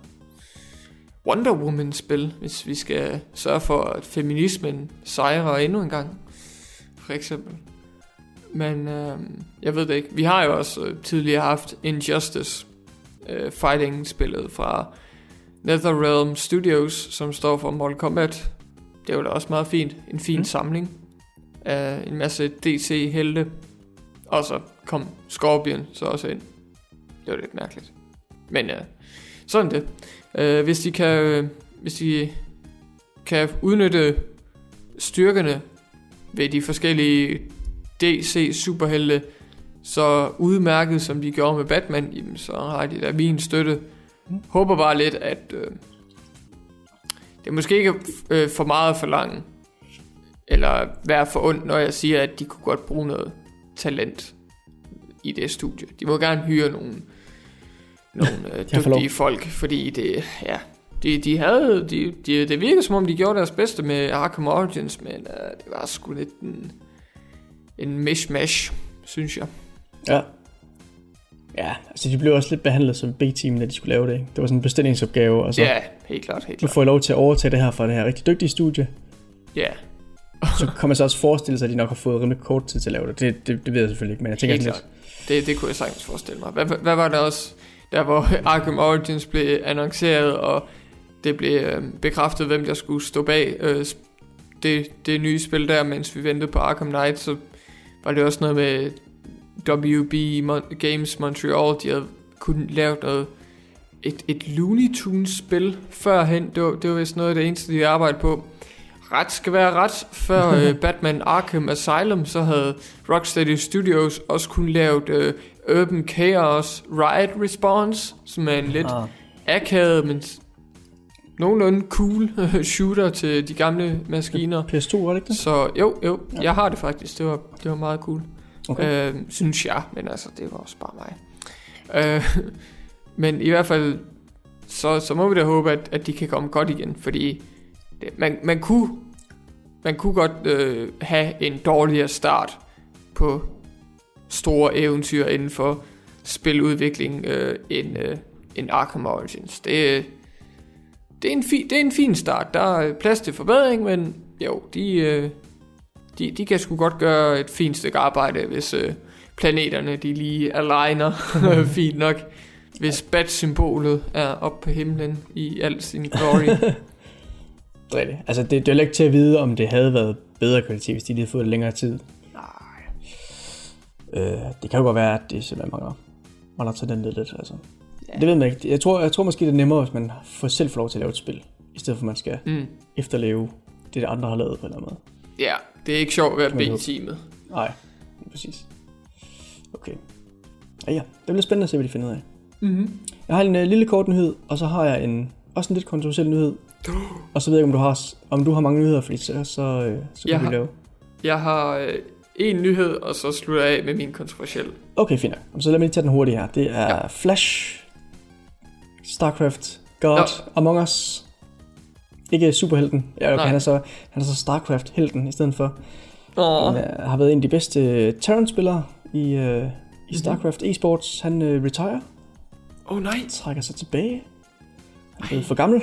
Wonder Woman-spil, hvis vi skal sørge for, at feminismen sejrer endnu en gang, for eksempel. Men øh, jeg ved det ikke. Vi har jo også øh, tidligere haft Injustice, øh, fighting-spillet fra NetherRealm Studios, som står for Mortal Kombat. Det var da også meget fint. En fin Mm. samling af en masse DC-helte. Og så kom Scorpion så også ind. Det var lidt mærkeligt. Men øh, sådan det. Øh, hvis de kan, øh, hvis de kan udnytte styrkerne ved de forskellige DC superhelte så udmærket som de gjorde med Batman, jamen, så har de da min støtte. Håber bare lidt, at øh, det måske ikke er øh, for meget for lang, eller være for ondt, når jeg siger, at de kunne godt bruge noget talent i det studie. De må gerne hyre nogle, nogle [laughs] øh, dygtige folk, fordi det, ja, de, de havde, de, de, det virker som om, de gjorde deres bedste med Arkham Origins, men øh, det var sgu lidt en, en mishmash, synes jeg. Ja. Ja, altså de blev også lidt behandlet som B-team, når de skulle lave det. Ikke? Det var sådan en bestillingsopgave, og så Ja, helt klart, helt nu klart. får jeg lov til at overtage det her fra det her rigtig dygtige studie. Ja, Så kan man så også forestille sig, at de nok har fået rimelig kort tid til at lave det. Det, det, det ved jeg selvfølgelig ikke, men jeg tænker helt klart. Det, det kunne jeg sagtens forestille mig. Hvad, hvad- var der også, der hvor [laughs] Arkham Origins blev annonceret, og det blev øh, bekræftet, hvem der skulle stå bag øh, det, det nye spil der, mens vi ventede på Arkham Knight, så var det også noget med WB Games Montreal, de havde kun lavet noget, et, et Looney Tunes spil førhen, det var, det var vist noget af det eneste, de arbejdede på. Ret skal være ret. Før [laughs] øh, Batman Arkham Asylum, så havde Rocksteady Studios også kun lavet øh, Urban Chaos Riot Response, som er en lidt Ah, akavet, men nogenlunde cool [laughs] shooter til de gamle maskiner. PS2, var det ikke det? Så jo, jo, Ja. jeg har det faktisk. Det var, det var meget cool. Okay. Øh, synes jeg, men altså, det var også bare mig. Øh, [laughs] men i hvert fald, så, så må vi da håbe, at, at de kan komme godt igen, fordi det, man, man kunne man kunne godt øh, have en dårligere start på store eventyr inden for spiludvikling øh, end, øh, end Arkham Origins. Det, det, er en fi, det er en fin start. Der er plads til forbedring, men jo, de, øh, de, de kan sgu godt gøre et fint stykke arbejde, hvis øh, planeterne de lige aligner [laughs] fint nok. Hvis bat-symbolet er oppe på himlen i al sin glory. [laughs] Rigtigt. Altså, det, det er ikke til at vide, om det havde været bedre kvalitet, hvis de lige havde fået det længere tid. Nej. Øh, det kan jo godt være, at det simpelthen mangler, mangler talentet lidt. Altså. Ja. Det ved man ikke. Jeg tror, jeg tror måske, det er nemmere, hvis man får selv får lov til at lave et spil, i stedet for at man skal Mm. efterleve det, der andre har lavet på en eller anden måde. Ja, det er ikke sjovt at være B-teamet. Nej, præcis. Okay. Ja, ja. Det bliver spændende at se, hvad de finder ud af. Mm-hmm. Jeg har en uh, lille kort nyhed, og så har jeg en også en lidt kontroversiel nyhed. Og så ved jeg ikke, om du har, om du har mange nyheder, fordi så, så, øh, så Jeg kan vi har- lave. Jeg har øh, en nyhed, og så slutter jeg af med min kontroversielle. Okay, fint. nok. Så lad mig lige tage den hurtigt her. Det er ja. Flash, StarCraft, God, Nå. Among Us. Ikke superhelten. Ja, okay, han er så, han er så StarCraft-helten i stedet for. Åh, Han øh, har været en af de bedste Terran-spillere i, øh, Mhm. i StarCraft eSports. Han øh, retire, oh, nej. trækker sig tilbage. Han er blevet for gammel.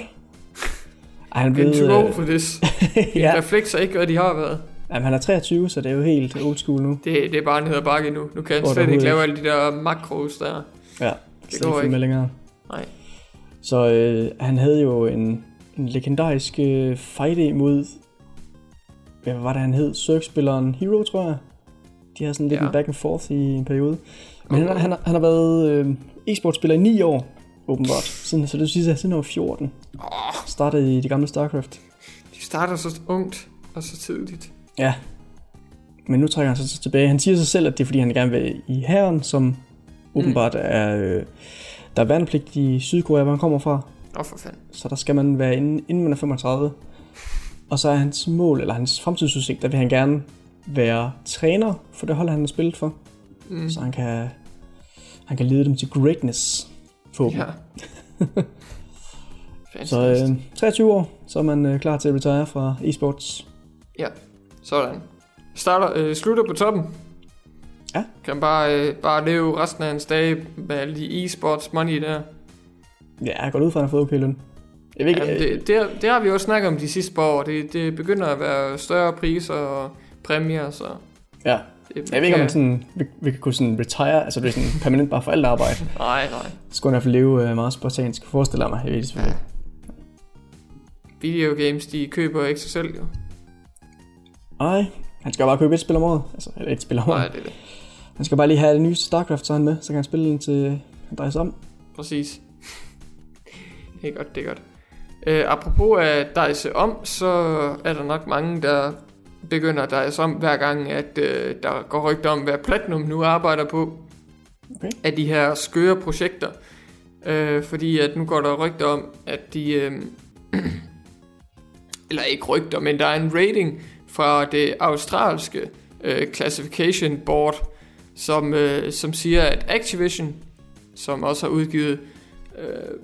Ej, han er blevet... too old Øh, for this. [laughs] ja, Reflekser ikke, hvad de har været. Jamen, han er 23, så det er jo helt old school nu. Det, det er bare ned ad bakke nu. Nu kan han slet ikke lave alle de der makros der. Ja, Det går ikke. med længere. Nej. Så øh, han havde jo en, en legendarisk øh, fight imod, hvad var det han hed, Cirque-spilleren Hero, tror jeg. De har sådan lidt Ja. en back and forth i en periode. Men han, Okay. han, har- han har været øh, e-sportspiller i 9 år, åbenbart. Siden, så det sige, at siden han var 14. Åh, Startede i det gamle StarCraft. de starter så ungt og så tidligt. Ja. Men nu trækker han sig så tilbage. Han siger sig selv, at det er fordi, han gerne vil i hæren, som åbenbart er... Øh, der er værnepligt i Sydkorea, hvor han kommer fra. Oh, for fanden. Så der skal man være inden, inden man er 35. Og så er hans mål, eller hans fremtidsudsigt, der vil han gerne være træner for det hold, han har spillet for. Mm. Så han kan, han kan lede dem til greatness. Forhåbentlig. Ja. [laughs] Så øh, 23 år, så er man øh, klar til at retire fra e-sports. Ja, sådan. Starter, øh, slutter på toppen. Ja. Kan bare, øh, bare leve resten af hans dage med alle de e-sports money der. Ja, jeg går ud fra, at han har fået okay løn. Jeg ved ikke, Jamen, øh, det, det, det, har vi også snakket om de sidste par år. Det, det begynder at være større priser og præmier, så... ja. Det, Jeg ved ikke, om sådan, vi, vi kan kunne sådan retire, altså det er sådan permanent bare for alt arbejde. [laughs] Nej, nej. Så skulle han i hvert fald leve øh, meget spartansk, forestiller mig. Jeg ved det selvfølgelig Ja. Videogames, de køber ikke sig selv, jo. Nej, han skal bare købe et spil om året. Altså, eller et spil om året. Nej, det er det. Han skal bare lige have det nye StarCraft, så han med. Så kan han spille den til han drejer sig om. Præcis. Det er godt, det er godt. Øh, apropos at dejse om, så er der nok mange, der begynder at dejse om hver gang, at øh, der går rygter om, hvad Platinum nu arbejder på Okay. af de her skøre projekter. Øh, fordi at nu går der rygter om, at de... Øh, [clears throat] eller ikke rygter, men der er en rating fra det australske øh, classification board, som, øh, som siger, at Activision, som også har udgivet øh,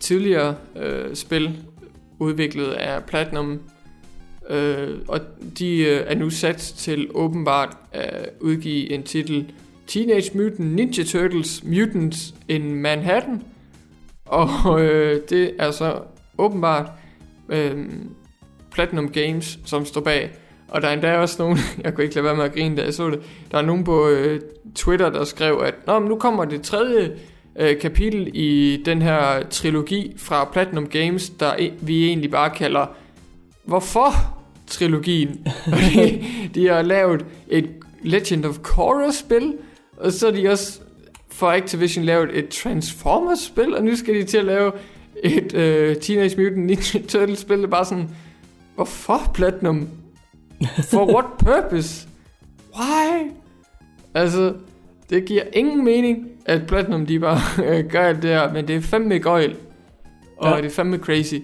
tidligere øh, spil, udviklet af Platinum, øh, og de øh, er nu sat til åbenbart at udgive en titel Teenage Mutant Ninja Turtles Mutants in Manhattan. Og øh, det er så åbenbart øh, Platinum Games, som står bag. Og der er endda også nogen, [laughs] jeg kunne ikke lade være med at grine, da jeg så det. Der er nogen på øh, Twitter, der skrev, at Nå, men nu kommer det tredje øh, kapitel i den her trilogi fra Platinum Games, der e- vi egentlig bare kalder Hvorfor trilogien? [laughs] de, de har lavet et Legend of Korra spil, og så har de også for Activision lavet et Transformers spil, og nu skal de til at lave et uh, Teenage Mutant Ninja [laughs] Turtles spil. Det er bare sådan, hvorfor Platinum? For what purpose? Why? Altså, det giver ingen mening, at Platinum de bare [laughs] gør alt det her, men det er fandme gøjl. Og ja. det er fandme crazy.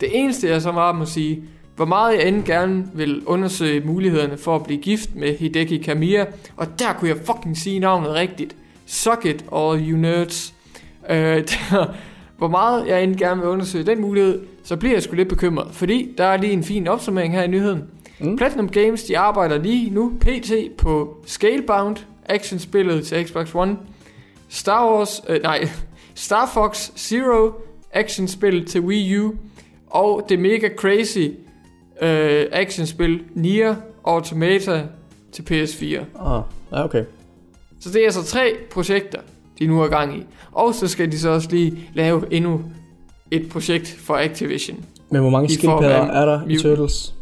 Det eneste, jeg så meget må sige, hvor meget jeg end gerne vil undersøge mulighederne for at blive gift med Hideki Kamiya, og der kunne jeg fucking sige navnet rigtigt. Suck it, all you nerds. Øh, [laughs] der, hvor meget jeg end gerne vil undersøge den mulighed, så bliver jeg sgu lidt bekymret, fordi der er lige en fin opsummering her i nyheden. Mm. Platinum Games, de arbejder lige nu pt. på Scalebound, actionspillet til Xbox One, Star Wars, øh, nej, Star Fox Zero, actionspil til Wii U, og det mega crazy øh, actionspil Nier Automata til PS4. Ah, ja, okay. Så det er altså tre projekter, de nu er gang i. Og så skal de så også lige lave endnu et projekt for Activision. Men hvor mange skildpadder er der i Turtles?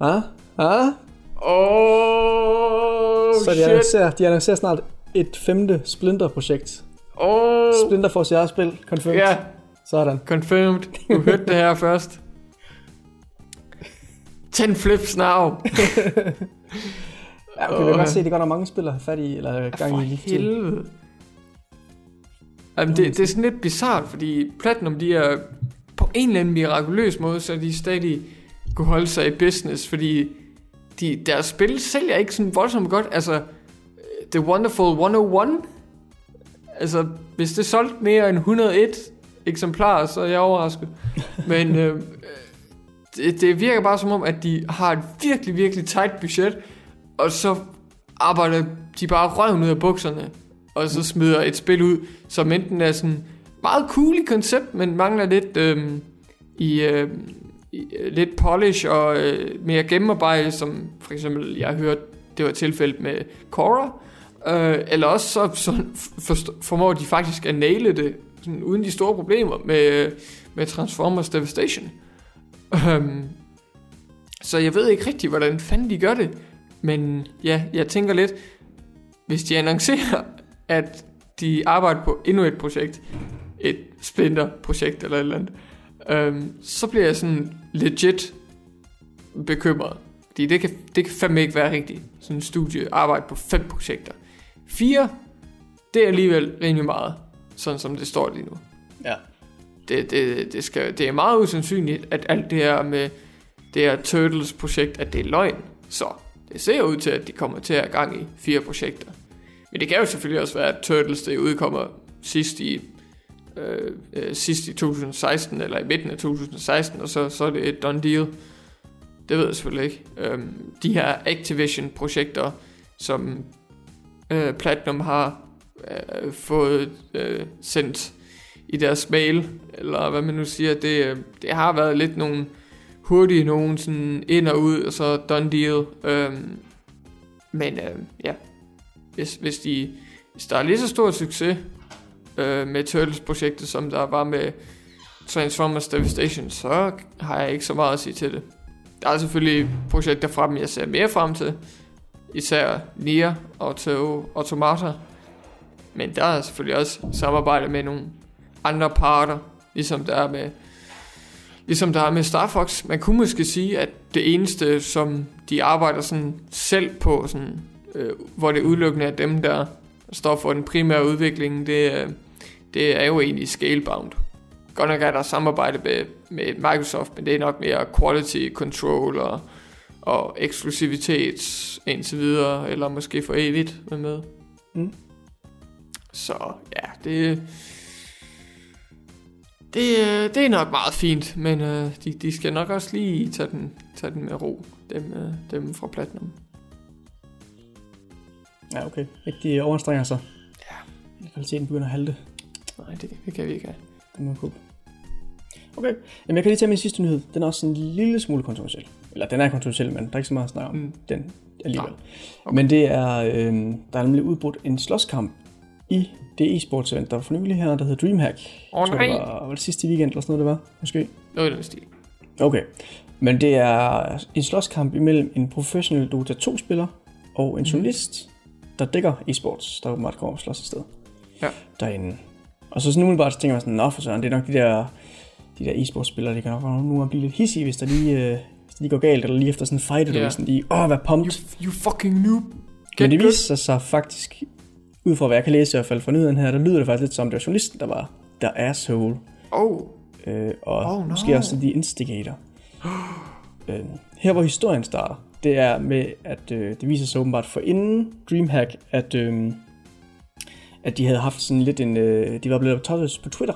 Ah? Ah? Oh, så de annoncerer, de annoncerer snart et femte Splinter-projekt. Oh. Splinter får sit spil, confirmed. Ja. Sådan. Confirmed. Du hørte det her [laughs] først. 10 flips now. ja, okay, vi kan godt se, at det går der mange spillere har fat i, eller gang i lige helvede. Jamen, det, det er sådan lidt bizart, fordi Platinum, de er på en eller anden mirakuløs måde, så de stadig kunne holde sig i business, fordi de, deres spil sælger ikke sådan voldsomt godt. Altså, The Wonderful 101, altså, hvis det solgte mere end 101 eksemplarer, så er jeg overrasket. Men [laughs] øh, det, det virker bare som om, at de har et virkelig, virkelig tight budget, og så arbejder de bare røven ud af bukserne, og så smider et spil ud, som enten er sådan meget cool i koncept, men mangler lidt øh, i, øh, lidt polish og øh, mere gennemarbejde, som for eksempel jeg har hørt, det var tilfældet med Korra, øh, eller også så, så formår de faktisk at næle det, sådan, uden de store problemer med, med Transformers Devastation. Øh, så jeg ved ikke rigtig, hvordan fanden de gør det. Men ja, jeg tænker lidt, hvis de annoncerer, at de arbejder på endnu et projekt, et Splinter-projekt eller et eller andet, um, så bliver jeg sådan legit bekymret. Fordi det kan, det kan fandme ikke være rigtigt. Sådan en studie arbejde på fem projekter. Fire, det er alligevel rimelig meget, sådan som det står lige nu. Ja det, det, det, skal, det er meget usandsynligt, at alt det her med det her Turtles projekt, at det er løgn. Så det ser ud til, at de kommer til at have gang i fire projekter. Men det kan jo selvfølgelig også være, at Turtles det udkommer sidst i, øh, øh, sidst i 2016, eller i midten af 2016, og så, så er det et done deal. Det ved jeg selvfølgelig ikke. Øhm, de her Activision-projekter, som øh, Platinum har øh, fået øh, sendt i deres mail, eller hvad man nu siger, det, øh, det har været lidt nogle hurtige nogen, sådan ind og ud, og så done deal. Øhm, men øh, ja, hvis, hvis, de, hvis der er lige så stor succes øh, med Turtles-projektet, som der var med Transformers Devastation, så har jeg ikke så meget at sige til det. Der er selvfølgelig projekter fra dem, jeg ser mere frem til. Især Nier og Automata. Men der er selvfølgelig også samarbejde med nogle andre parter, ligesom der er med ligesom der er med Star Fox. Man kunne måske sige, at det eneste, som de arbejder sådan selv på, sådan, øh, hvor det udelukkende er dem, der står for den primære udvikling, det, øh, det er jo egentlig Scalebound. Godt nok er der samarbejde med, med Microsoft, men det er nok mere quality control og, og eksklusivitet indtil videre, eller måske for evigt med med. Mm. Så ja, det, det, det er nok meget fint, men øh, de, de skal nok også lige tage den, tage den med ro, dem, øh, dem fra Platinum. Ja, okay. Ikke de overanstrenger sig. Ja. Kvaliteten begynder at halte. Nej, det, det kan vi ikke have. Det må håbe. Okay, Jamen, jeg kan lige tage min sidste nyhed. Den er også en lille smule kontroversiel. Eller den er kontroversiel, men der er ikke så meget at snakke om Mm. den alligevel. Nej. Okay. Men det er, øh, der er nemlig udbrudt en slåskamp i det e-sports event, der var for nylig her, der hedder Dreamhack. Åh, Jeg tror, det nej. var, var det sidste weekend eller sådan noget, det var? Måske. Noget i den stil. Okay. Men det er en slåskamp imellem en professionel Dota 2-spiller og en journalist, der dækker e-sports, der åbenbart kommer og slås afsted Ja. derinde. Og så sådan umiddelbart så tænker man sådan, nå for søren, det er nok de der, de der e-sports-spillere, de kan nok nogle gange blive lidt hissige, hvis der lige, øh, det lige går galt, eller lige efter sådan en fight, eller yeah. sådan lige, åh, hvad pumped. You, you fucking noob. Get Men det viser sig faktisk, ud fra hvad jeg kan læse i hvert fald fra nyheden her, der lyder det faktisk lidt som, det var journalisten, der var der asshole. Oh. øh, og Oh, oh, no. måske også The Instigator. [gasps] øh, her hvor historien starter, det er med, at øh, det viser sig åbenbart for inden Dreamhack, at, øh, at de havde haft sådan lidt en, øh, de var blevet optaget på Twitter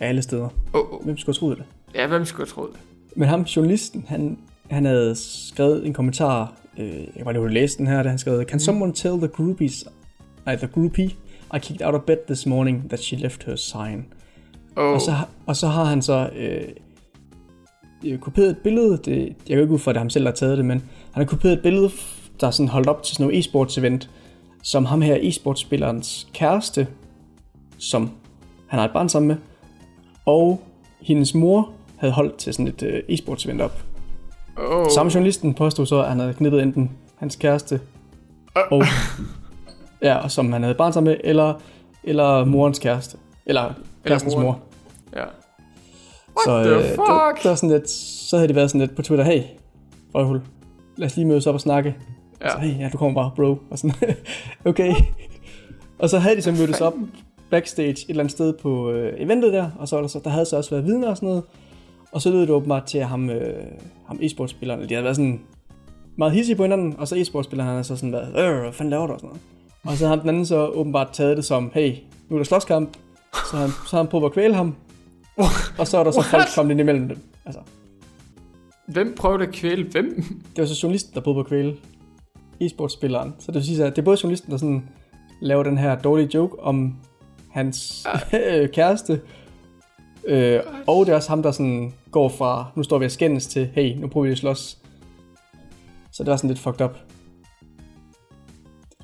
af alle steder. Oh, oh. Hvem skulle have troet det? Ja, hvem skulle have troet det? Men ham, journalisten, han, han havde skrevet en kommentar, øh, jeg kan bare lige læse den her, da han skrev, Can someone tell the groupies, nej, the groupie, I kicked out of bed this morning that she left her sign. Oh. Og, så, og så har han så øh, øh, kopieret et billede, det, jeg går ikke ud fra, at det er ham selv, der har taget det, men han har kopieret et billede, der er sådan holdt op til sådan noget e-sports event, som ham her e-sportspillerens kæreste, som han har et barn sammen med, og hendes mor havde holdt til sådan et øh, e-sports event op. oh. Samme journalisten påstod så, at han havde knippet enten hans kæreste og, ja, og som han havde barn sammen med, eller, eller morens kæreste. Eller kærestens moren. mor. Ja. Så, the øh, fuck? Det, det var sådan lidt, så havde de været sådan lidt på Twitter, hey, røvhul, lad os lige mødes op og snakke. Ja. Så, hey, ja, du kommer bare, bro. Og sådan, [laughs] okay. Og så havde de så mødtes op backstage et eller andet sted på øh, eventet der, og så var der, så, der havde så også været vidner og sådan noget. Og så lød det åbenbart til, at ham, øh, ham e-sportspilleren, de havde været sådan meget hissige på hinanden, og så e-sportspilleren, han havde så sådan været, øh, hvad fanden laver du og sådan noget. Og så har den anden så åbenbart taget det som, hey, nu er der slåskamp, så han, så har han prøvet at kvæle ham, og så er der så What? folk kommet ind imellem dem. Altså, Hvem prøvede at kvæle hvem? det var så journalisten, der prøvede at kvæle e-sportspilleren. Så det vil sige, at det er både journalisten, der sådan laver den her dårlige joke om hans øh, [laughs] kæreste, øh, og det er også ham, der sådan går fra, nu står vi og skændes til, hey, nu prøver vi at slås. Så det var sådan lidt fucked up.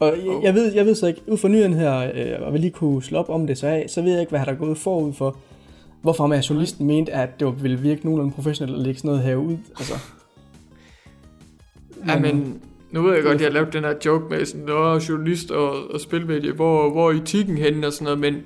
Og jeg, jeg, ved, jeg ved så ikke, ud fra nyheden her, øh, og vi lige kunne slå op om det, så, jeg, så ved jeg ikke, hvad der er gået forud for, hvorfor man journalisten mente, at det ville virke nogenlunde professionelt at lægge sådan noget herude. Altså, Ja, men nu ved jeg godt, at jeg har lavet den her joke med sådan, Nå, journalist og, og spilmedie, hvor, hvor er etikken henne og sådan noget, men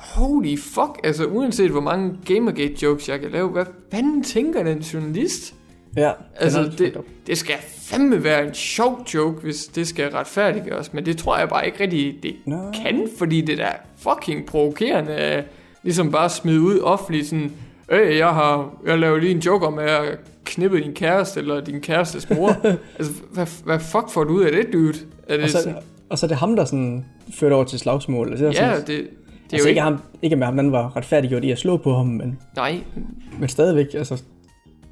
holy fuck, altså uanset hvor mange Gamergate jokes jeg kan lave, hvad fanden tænker den journalist? Ja, Altså, det, det skal fandme være en sjov joke, hvis det skal retfærdiggøres, men det tror jeg bare ikke rigtig, det Nå. kan, fordi det der er fucking provokerende, ligesom bare smide ud offentligt sådan, Øh, jeg har jeg laver lige en joke om, at jeg knippede din kæreste, eller din kærestes mor. [laughs] altså, hvad, hvad fuck får du ud af det, dude? Er det Og så, sådan, og så er det ham, der sådan førte over til slagsmål. Altså, ja, sådan, det, det er altså jo ikke, ikke... ham, ikke med ham, den var retfærdiggjort i at slå på ham, men, Nej, men stadigvæk, altså,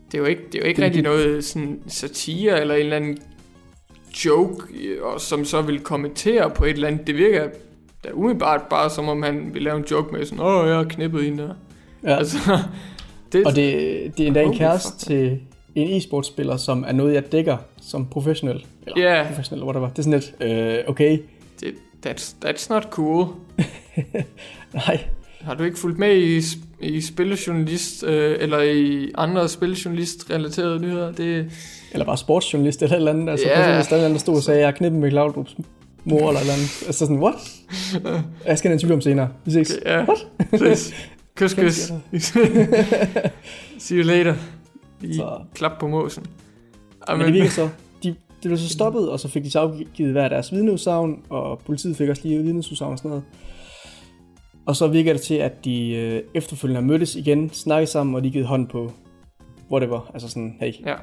det er jo ikke, det er jo ikke Det rigtig noget sådan satire, eller en eller anden joke, øh, og som så vil kommentere på et eller andet. Det virker da umiddelbart bare, som om han vil lave en joke med sådan, åh, jeg har knippet hende der. ja. Altså, [laughs] det, Og det, det er endda en kæreste fuck. til en e-sportspiller, som er noget, jeg dækker som professionel. Eller Ja. professionel, whatever. Det er sådan lidt, øh, okay, det, that's, that's not cool. [laughs] nej. Har du ikke fulgt med i, i spiljournalist, øh, eller i andre spiljournalist-relaterede nyheder? Det, Eller bare sportsjournalist eller et eller andet. Altså, Ja. yeah. hvis der er der stod og sagde, jeg har knippet med Cloudrups mor eller et eller andet. Altså sådan, what? [laughs] Jeg skal have en tvivl om senere. Vi ses. ja, præcis. Kys, kys. [laughs] See you later. I Så- klap på måsen. Men det virker så, det blev så stoppet, og så fik de så afgivet hver deres vidneudsagn, og politiet fik også lige vidneudsagn og sådan noget. Og så virker det til, at de øh, efterfølgende har mødtes igen, snakket sammen, og de har givet hånd på whatever. Altså sådan, hey. Ja,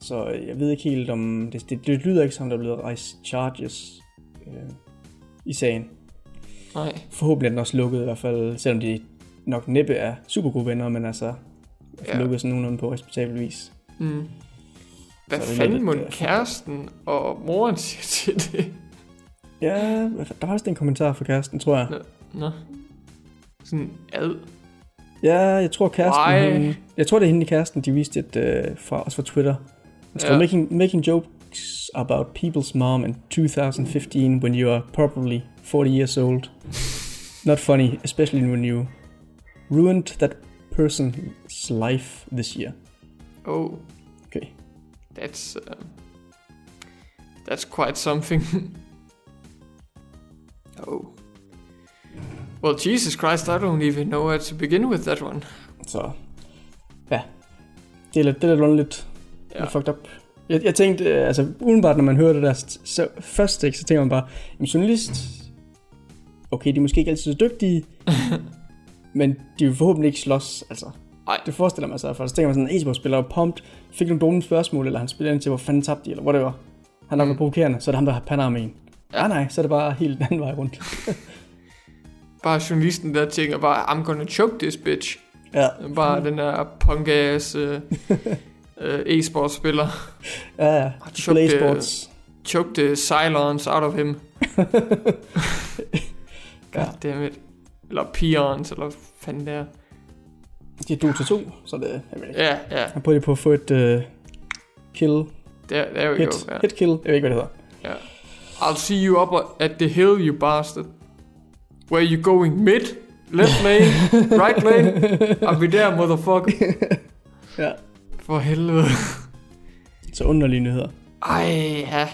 Så øh, jeg ved ikke helt om, det, det, det lyder ikke som, der er blevet rejst charges øh, i sagen. nej. Forhåbentlig er den også lukket i hvert fald, selvom de nok næppe er super gode venner, men altså. Ja. lukket sådan nogenlunde på respektabel vis. Mm. Hvad Så fanden må øh, kæresten og moren siger til det? Ja, der var også en kommentar fra kæresten, tror jeg. Nå. Nå. Sådan ad. Ja, jeg tror kæresten, hun, jeg tror det er hende i kæresten, de viste et øh, fra, også fra Twitter. Den står, Ja. making, making jokes about people's mom in 2015 when you are probably 40 years old. Not funny, especially when you ruined that person's life this year. Oh. That's... Uh, that's quite something. [laughs] oh. Well, Jesus Christ, I don't even know where to begin with that one. Så, ja. Det er lidt, det er lidt underligt. Ja. Lidt fucked up. Jeg, jeg tænkte, øh, altså udenbart, når man hører det der så, første tekst, så tænker man bare, en journalist, okay, de er måske ikke altid så dygtige, [laughs] men de vil forhåbentlig ikke slås, altså. Ej. Det forestiller man sig i hvert fald. Så tænker man sådan, en e-sportspiller er pumped, fik nogle dumme spørgsmål, eller han spiller ind til, hvor fanden tabte de, eller whatever. Han er Mm. provokerende, så er det ham, der har panarmen. Ja. Ja. Ah, nej, så er det bare helt den anden vej rundt. [laughs] Bare journalisten der tænker bare, I'm gonna choke this bitch. ja, Bare den der punk-ass uh, uh, [laughs] e-sportspiller. ja, ja. Choke, the, e-sports. choke the silence out of him. [laughs] Ja. Goddammit. Eller peons, eller hvad fanden det er. De er du til to, så det jeg ved ikke. Ja, ja. Prøver lige på at få et uh, kill, Der, der we hit, go. Ja. hit kill, jeg ved ikke, hvad det hedder. I'll see you up at the hill, you bastard. Where you going? Mid? Left [laughs] lane? right lane? I'll be there, motherfucker. [laughs] Ja. For helvede. Så underlige nyheder. Ej, ja.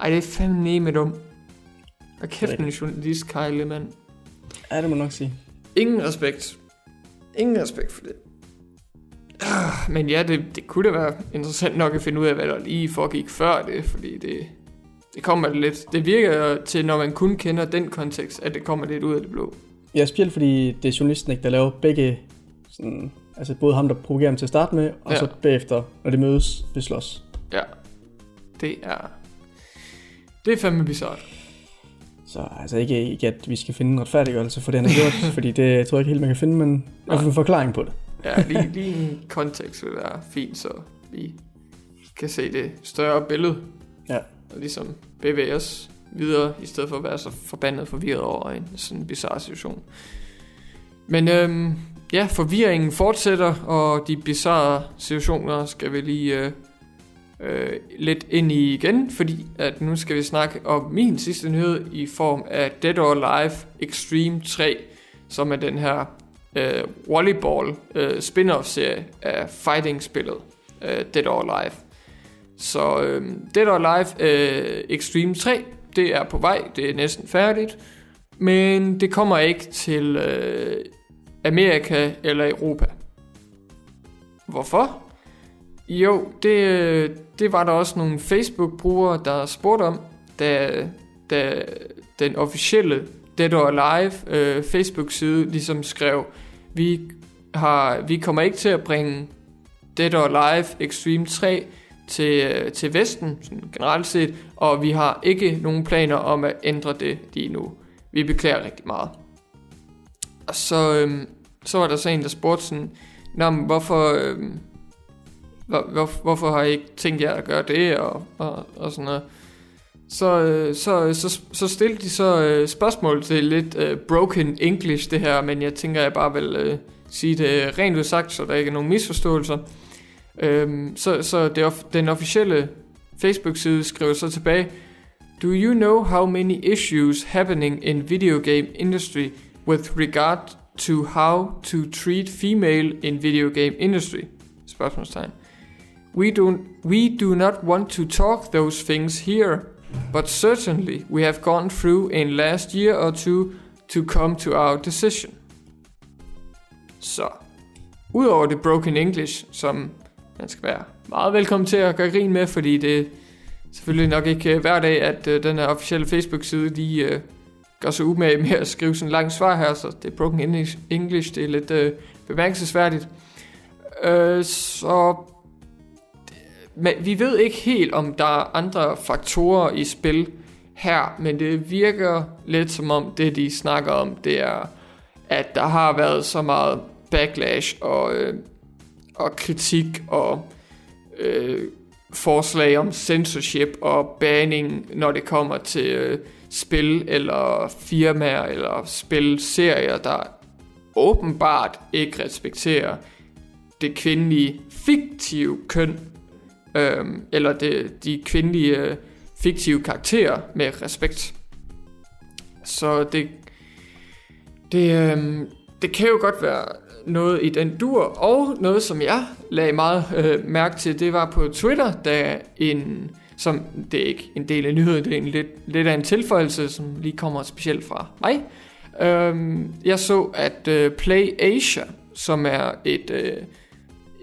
Ej, det er fandme med dum. Og kæft en journalist, Kyle, mand. Ja, det må nok sige. Ingen respekt. Ingen respekt for det. Ah, Men ja, det, det kunne da være interessant nok at finde ud af, hvad der lige foregik før det, fordi det, det kommer lidt. Det virker til, når man kun kender den kontekst, at det kommer lidt ud af det blå. Ja, specielt fordi det er journalisten, ikke, der laver begge, sådan, altså både ham, der provokerer ham til at starte med, og Ja. så bagefter, når de mødes, vil slås. Ja, det er... Det er fandme bizart. Så altså ikke, ikke, at vi skal finde en retfærdiggørelse for det, han har gjort, [laughs] fordi det tror jeg ikke helt, man kan finde, men hvert fald en forklaring på det. Ja, lige, lige en kontekst vil være fint, så vi kan se det større billede. Ja. Og ligesom bevæge os videre, i stedet for at være så forbandet forvirret over en sådan bizarre situation. Men øhm, ja, forvirringen fortsætter, og de bizarre situationer skal vi lige øh, øh, lidt ind i igen, fordi at nu skal vi snakke om min sidste nyhed i form af Dead or Alive Extreme 3, som er den her øh, volleyball øh, spin-off serie af fighting-spillet øh, Dead or Alive. Så øh, Dead or Alive øh, Extreme 3, det er på vej, det er næsten færdigt, men det kommer ikke til øh, Amerika eller Europa. Hvorfor? Jo, det, det var der også nogle Facebook-brugere, der spurgte om, da, da den officielle Dead or Alive øh, Facebook-side ligesom skrev, vi, har, vi kommer ikke til at bringe Dead or Alive Extreme 3 til, øh, til Vesten, sådan generelt set, og vi har ikke nogen planer om at ændre det lige nu. Vi beklager rigtig meget. Og så, øhm, så var der så en, der spurgte sådan, Nå, hvorfor, øhm, hvor, hvor, hvorfor har I ikke tænkt jer at gøre det, og, og, og sådan noget. Så, øh, så, øh, så, så stillede de så øh, spørgsmål til lidt øh, broken English det her, men jeg tænker, jeg bare vil øh, sige det rent ud sagt, så der ikke er nogen misforståelser. Øhm, så så det, of- den officielle Facebook-side skriver så tilbage, Do you know how many issues happening in video game industry with regard to how to treat female in video game industry? Spørgsmålstegn. We do, we do not want to talk those things here, but certainly we have gone through in last year or two to come to our decision. Så, udover det broken English, som man skal være meget velkommen til at gøre grin med, fordi det er selvfølgelig nok ikke øh, hver dag, at øh, den her officielle Facebook-side, de øh, gør sig umage med at skrive sådan en lang svar her, så det er broken English, English det er lidt øh, bemærkelsesværdigt. Øh, så men vi ved ikke helt, om der er andre faktorer i spil her, men det virker lidt som om det, de snakker om, det er, at der har været så meget backlash og, øh, og kritik og øh, forslag om censorship og banning, når det kommer til, øh, spil eller firmaer eller spilserier, der åbenbart ikke respekterer det kvindelige fiktive køn, øhm, eller det, de kvindelige øh, fiktive karakterer med respekt. Så det, det, øh, det kan jo godt være noget i den dur, og noget som jeg lagde meget øh, mærke til, det var på Twitter, da en, som det er ikke en del af nyheden, det er en lidt, lidt af en tilføjelse, som lige kommer specielt fra mig. Øh, jeg så, at øh, Play Asia, som er et, øh,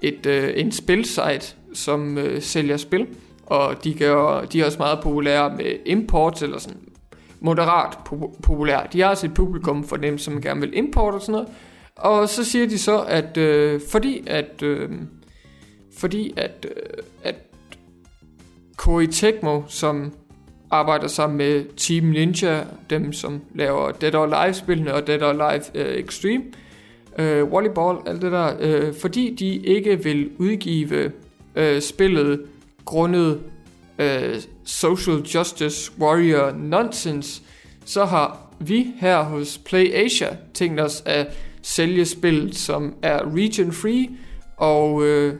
et, øh, en spilsite, som øh, sælger spil, og de, gør, de er også meget populære med import, eller sådan moderat populære. De har også et publikum for dem, som gerne vil import og sådan noget. Og så siger de så, at øh, fordi at øh, fordi at, øh, at Koei Tecmo, som arbejder sammen med Team Ninja, dem som laver Dead or Alive-spillene og Dead or Alive øh, Extreme, øh, volleyball, alt det der, øh, fordi de ikke vil udgive øh, spillet grundet øh, social justice warrior nonsense, så har vi her hos Play Asia tænkt os at sælge spillet, som er region free, og, øh,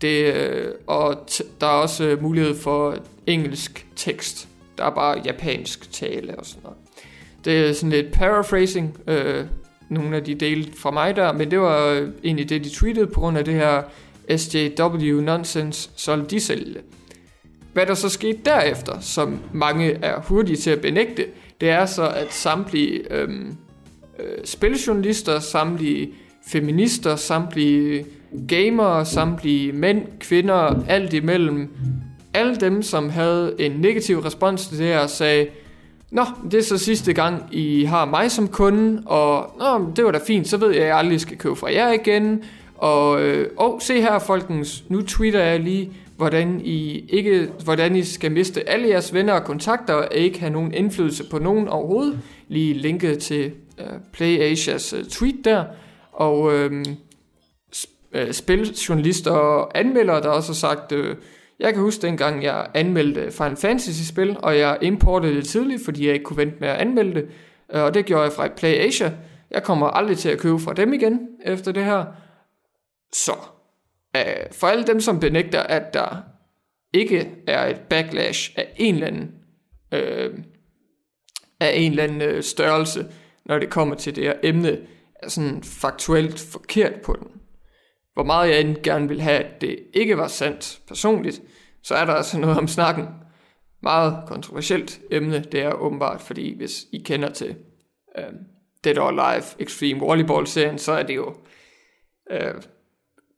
det, øh, og der er også øh, mulighed for engelsk tekst. Der er bare japansk tale og sådan noget. Det er sådan lidt paraphrasing, øh, nogle af de dele fra mig der, men det var øh, egentlig det, de tweetede på grund af det her SJW nonsense, så de sælge Hvad der så skete derefter, som mange er hurtige til at benægte, det er så, at samtlige øhm, øh, spiljournalister, samtlige feminister, samtlige gamere, samtlige mænd, kvinder, alt imellem, alle dem, som havde en negativ respons til det her, sagde, Nå, det er så sidste gang, I har mig som kunde, og Nå, det var da fint, så ved jeg, at jeg aldrig skal købe fra jer igen. Og øh, og se her, folkens, nu tweeter jeg lige, hvordan I, ikke, hvordan I skal miste alle jeres venner og kontakter, og ikke have nogen indflydelse på nogen overhovedet. Lige linket til øh, Play Asias øh, tweet der. Og øhm, øh, spiljournalister og anmeldere, der også har sagt, øh, jeg kan huske dengang, jeg anmeldte Final Fantasy-spil, og jeg importede det tidligt, fordi jeg ikke kunne vente med at anmelde det. Øh, og det gjorde jeg fra Play Asia. Jeg kommer aldrig til at købe fra dem igen efter det her. Så, øh, for alle dem, som benægter, at der ikke er et backlash af en eller anden, øh, af en eller anden øh, størrelse, når det kommer til det her emne, er sådan faktuelt forkert på den hvor meget jeg end gerne vil have, at det ikke var sandt personligt, så er der altså noget om snakken. Meget kontroversielt emne, det er åbenbart, fordi hvis I kender til øh, Dead or Alive Extreme Volleyball-serien, så er det jo øh,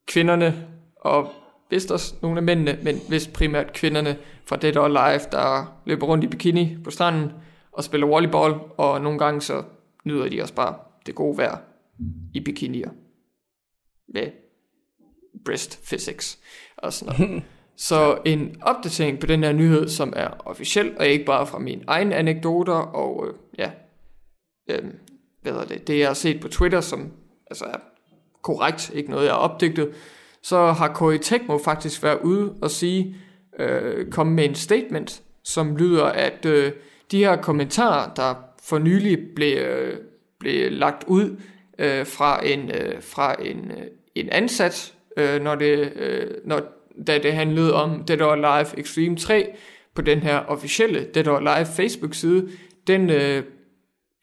kvinderne, og vist også nogle af mændene, men vist primært kvinderne fra Dead or Alive, der løber rundt i bikini på stranden og spiller volleyball, og nogle gange så nyder de også bare det gode vejr i bikinier med breast physics og sådan noget. [laughs] Så en opdatering på den her nyhed, som er officiel, og ikke bare fra mine egne anekdoter, og øh, ja, øh, hvad er det, det jeg har set på Twitter, som altså er korrekt, ikke noget jeg har opdigtet, så har Koei Tecmo faktisk været ude og sige, øh, komme med en statement, som lyder, at øh, de her kommentarer, der for nylig blev, øh, blev lagt ud øh, fra en, øh, fra en, øh, en ansat øh, når det, øh, når, da det handlede om Dead or Alive Extreme 3 på den her officielle Dead or Alive Facebook-side, den, øh,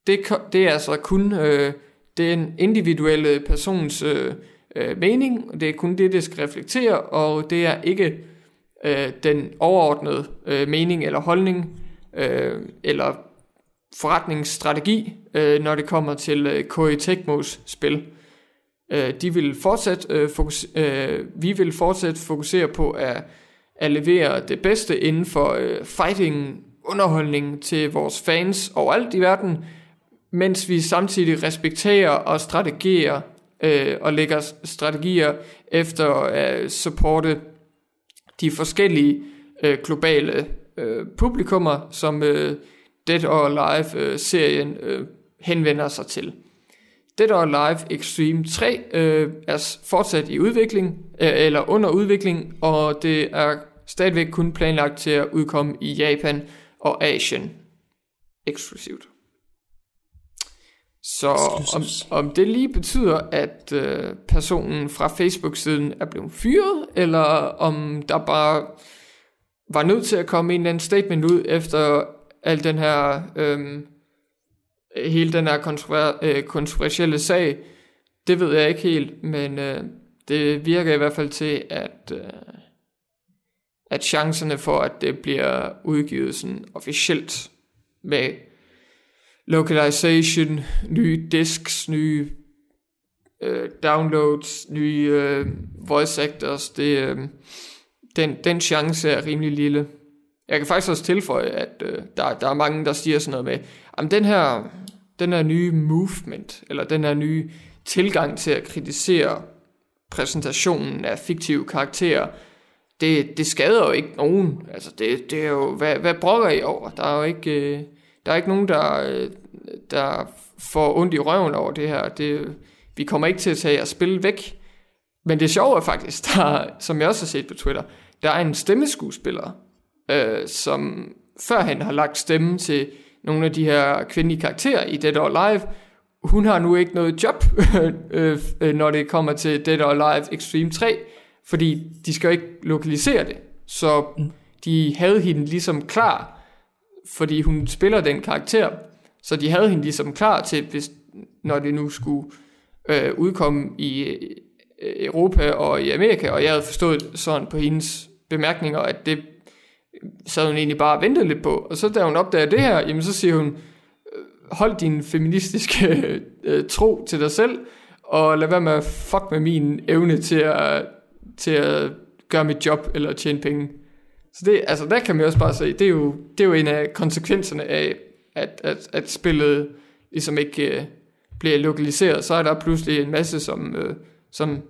det, det er altså kun øh, den individuelle persons øh, øh, mening, det er kun det, det skal reflektere, og det er ikke øh, den overordnede øh, mening eller holdning, øh, eller forretningsstrategi, øh, når det kommer til øh, KI Tecmos spil. Øh, de vil fortsat, øh, fokus, øh, vi vil fortsat fokusere på at, at levere det bedste inden for øh, fighting underholdning til vores fans overalt i verden, mens vi samtidig respekterer og strategerer øh, og lægger strategier efter at supporte de forskellige øh, globale øh, publikummer, som øh, Dead or Alive-serien øh, øh, henvender sig til. Dead or Alive Extreme 3 øh, er fortsat i udvikling, øh, eller under udvikling, og det er stadigvæk kun planlagt til at udkomme i Japan og Asien. eksklusivt. Så om, om det lige betyder, at øh, personen fra Facebook-siden er blevet fyret, eller om der bare var nødt til at komme en eller anden statement ud efter al den her, øh, hele den her kontrover- øh, kontroversielle sag, det ved jeg ikke helt, men øh, det virker i hvert fald til, at, øh, at chancerne for, at det bliver udgivet sådan officielt med localization, nye disks, nye øh, downloads, nye øh, voice actors, det, øh, den, den chance er rimelig lille. Jeg kan faktisk også tilføje, at øh, der, der er mange, der siger sådan noget med, at den her, den her nye movement, eller den her nye tilgang til at kritisere præsentationen af fiktive karakterer, det, det skader jo ikke nogen. Altså det, det er jo, hvad, hvad brokker I over? Der er jo ikke, øh, der er ikke nogen, der, øh, der får ondt i røven over det her. Det, vi kommer ikke til at tage jeres spil væk. Men det sjove er faktisk, [laughs] der, som jeg også har set på Twitter, der er en stemmeskuespiller, øh, som førhen har lagt stemme til nogle af de her kvindelige karakterer i Dead or Alive. Hun har nu ikke noget job, [laughs] øh, øh, når det kommer til Dead or Alive Extreme 3, fordi de skal jo ikke lokalisere det. Så mm. de havde hende ligesom klar, fordi hun spiller den karakter, så de havde hende ligesom klar til, hvis, når det nu skulle øh, udkomme i øh, Europa og i Amerika, og jeg havde forstået sådan på hendes bemærkninger, at det øh, sad hun egentlig bare og ventede lidt på. Og så da hun opdager det her, jamen så siger hun, øh, hold din feministiske [laughs] øh, tro til dig selv, og lad være med at fuck med min evne til at, til at gøre mit job eller tjene penge. Så det, altså der kan man også bare se, det er jo, det er jo en af konsekvenserne af, at, at, at spillet ligesom ikke øh, bliver lokaliseret. Så er der pludselig en masse, som, øh, som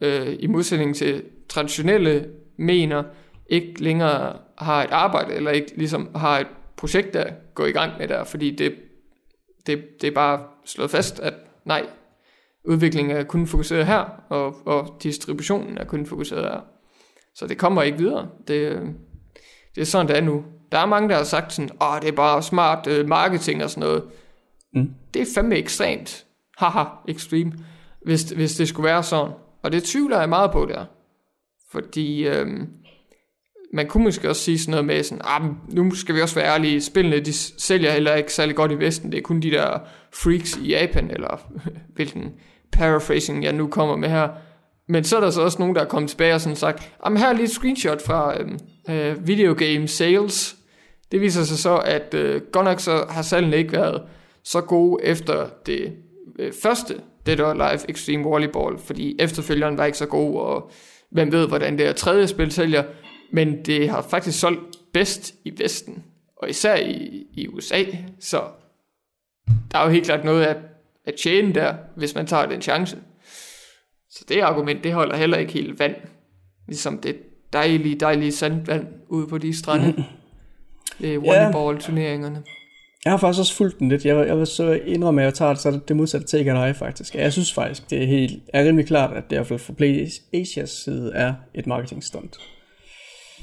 øh, i modsætning til traditionelle mener, ikke længere har et arbejde, eller ikke ligesom har et projekt, der går i gang med der, fordi det, det, det er bare slået fast, at nej, udviklingen er kun fokuseret her, og, og distributionen er kun fokuseret her. Så det kommer ikke videre. Det, det er sådan, det er nu. Der er mange, der har sagt sådan, åh, det er bare smart uh, marketing og sådan noget. Mm. Det er fandme ekstremt. Haha, extreme. Hvis, hvis det skulle være sådan. Og det tvivler jeg meget på der. Fordi øhm, man kunne måske også sige sådan noget med sådan, ah, nu skal vi også være ærlige, spillene de sælger heller ikke særlig godt i Vesten. Det er kun de der freaks i Japan, eller [laughs] hvilken paraphrasing jeg nu kommer med her. Men så er der så også nogen, der er kommet tilbage og sådan sagt, jamen her er lige et screenshot fra øhm, øh, video game sales. Det viser sig så, at øh, godt nok så har salgene ikke været så gode efter det øh, første Dead or Alive Extreme Volleyball, fordi efterfølgeren var ikke så god, og hvem ved, hvordan det er tredje spil sælger, men det har faktisk solgt bedst i Vesten, og især i, i USA, så der er jo helt klart noget at, at tjene der, hvis man tager den chance. Så det argument, det holder heller ikke helt vand, ligesom det dejlige, dejlige sandvand ude på de strande. Er volleyball-turneringerne. Jeg har faktisk også fulgt den lidt. Jeg, jeg vil så indrømme, at jeg tager det, så det modsatte af dig faktisk. Jeg synes faktisk, det er helt er rimelig klart, at det i hvert fald fra PlayAsias side er et marketing stunt.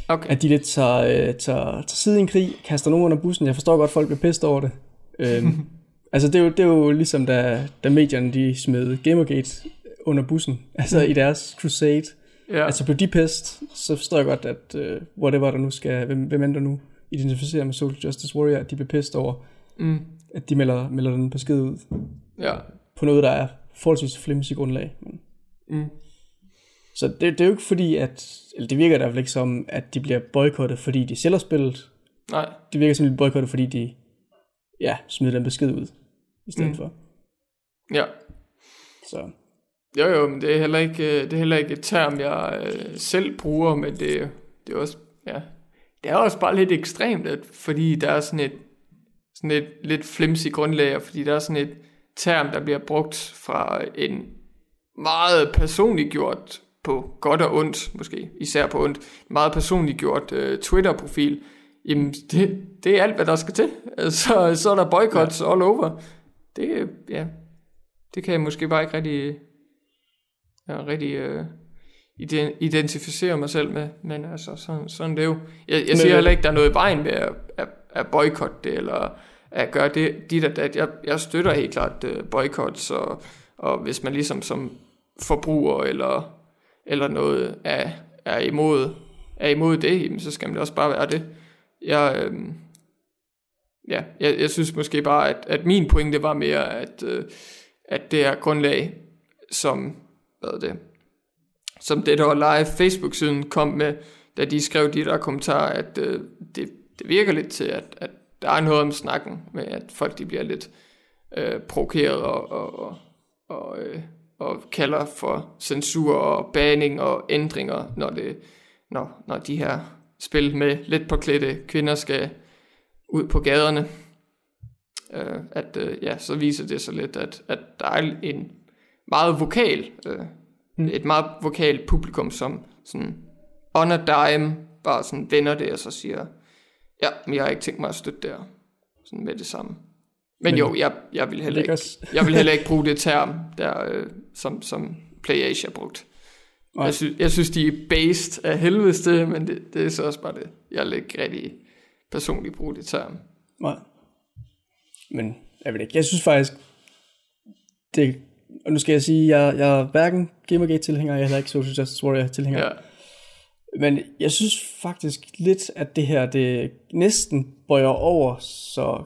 Okay. At de lidt tager, øh, tager, tager side i en krig, kaster nogen under bussen. Jeg forstår godt, at folk bliver pissed over det. øhm, [laughs] altså det er, jo, det er jo ligesom, da, da medierne de smed Gamergate under bussen. [laughs] Altså i deres crusade. Ja. Altså blev de pissed, så forstår jeg godt, at uh, whatever der nu skal, hvem, hvem end der nu identificerer med Social Justice Warrior, at de bliver pissed over, mm. at de melder, melder den besked ud. Ja. På noget, der er forholdsvis flimsy grundlag. Men. Mm. Så det, det er jo ikke fordi, at, eller det virker i hvert fald ikke som, at de bliver boykottet, fordi de sælger spillet. Nej. Det virker bliver boykottet, fordi de, ja, smider den besked ud, i stedet mm. for. Ja. Så. Jo jo, men det er heller ikke, det er heller ikke et term, jeg øh, selv bruger, men det, det er også, ja, det er også bare lidt ekstremt, at, fordi der er sådan et, sådan et lidt flimsy grundlag, fordi der er sådan et term, der bliver brugt fra en meget personligt gjort, på godt og ondt, måske især på ondt, meget personligt gjort uh, Twitter-profil, jamen det, det er alt, hvad der skal til. Så, så er der boycotts ja. all over. Det, ja, det kan jeg måske bare ikke rigtig, ja, rigtig uh, identificere mig selv med, men altså, sådan, sådan det er jo. Jeg, jeg siger heller ikke, der er noget i vejen med at, at, at boykotte det, eller at gøre det, dit og dat. Jeg, jeg støtter helt klart uh, boykots, og, og hvis man ligesom som forbruger eller, eller noget er, er, imod, er imod det, så skal man også bare være det. Jeg, øh, ja, jeg, jeg synes måske bare, at, at min pointe var mere, at, øh, at det er grundlag, som, været det, som det der live Facebook-siden kom med, da de skrev de der kommentarer, at øh, det, det virker lidt til, at, at der er noget om snakken med, at folk de bliver lidt øh, provokeret og, og, og, og, øh, og kalder for censur og baning og ændringer, når, det, når, når de her spil med lidt påklædte kvinder skal ud på gaderne. Øh, at øh, ja, så viser det så lidt, at, at der er en meget vokal, øh, mm. et meget vokal publikum, som sådan on a dime bare sådan vender det og så siger, ja, men jeg har ikke tænkt mig at støtte der sådan med det samme. Men, men jo, jeg, jeg, vil heller ikke, jeg vil heller ikke [laughs] bruge det term, der, øh, som, som PlayAsia brugt. Jeg synes, jeg synes, de er based af helvede, men det, det er så også bare det. Jeg vil ikke rigtig personligt bruge det term. Nej. Men jeg ved ikke, jeg synes faktisk, det, og nu skal jeg sige, jeg, jeg er hverken Gamergate-tilhænger, jeg er heller ikke Social Justice Warrior-tilhænger. Ja. Men jeg synes faktisk lidt, at det her, det næsten bøjer over, så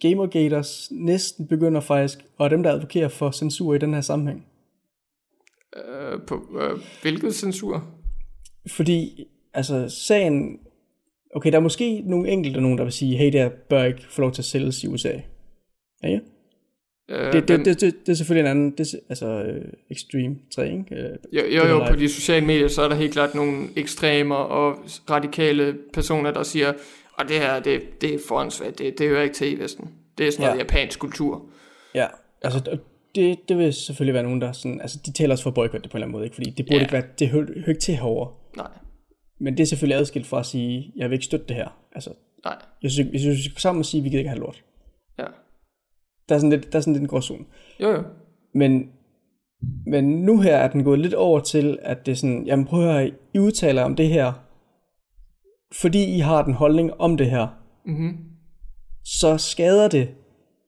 Gamergaters næsten begynder faktisk, og dem, der advokerer for censur i den her sammenhæng. Øh, på øh, hvilket censur? Fordi, altså, sagen... Okay, der er måske nogle enkelte nogen, der vil sige, hey, det bør ikke få lov til at sælges i USA. Ja, ja. Øh, det, det, det, det, det er selvfølgelig en anden, det, altså uh, Extreme 3, ikke? Uh, jo, jo, jo på de sociale medier, så er der helt klart nogle ekstremer og radikale personer, der siger, og det her, det, det er foransvært, det, det hører ikke til i Vesten. Det er sådan noget ja. japansk kultur. Ja, altså det, det vil selvfølgelig være nogen, der sådan, altså de taler også for boykot det på en eller anden måde, ikke? fordi det burde ja. ikke være, det hører, hører ikke til herovre. Nej. Men det er selvfølgelig adskilt fra at sige, jeg vil ikke støtte det her. Altså, Nej. Jeg synes, jeg synes vi skal sammen og sige, at vi gider ikke have lort. Ja. Der er sådan lidt, der er sådan lidt en gråzone. Jo, jo. Men, men nu her er den gået lidt over til, at det er sådan, jamen prøv at høre, I udtaler om det her, fordi I har den holdning om det her, mm-hmm. så skader det,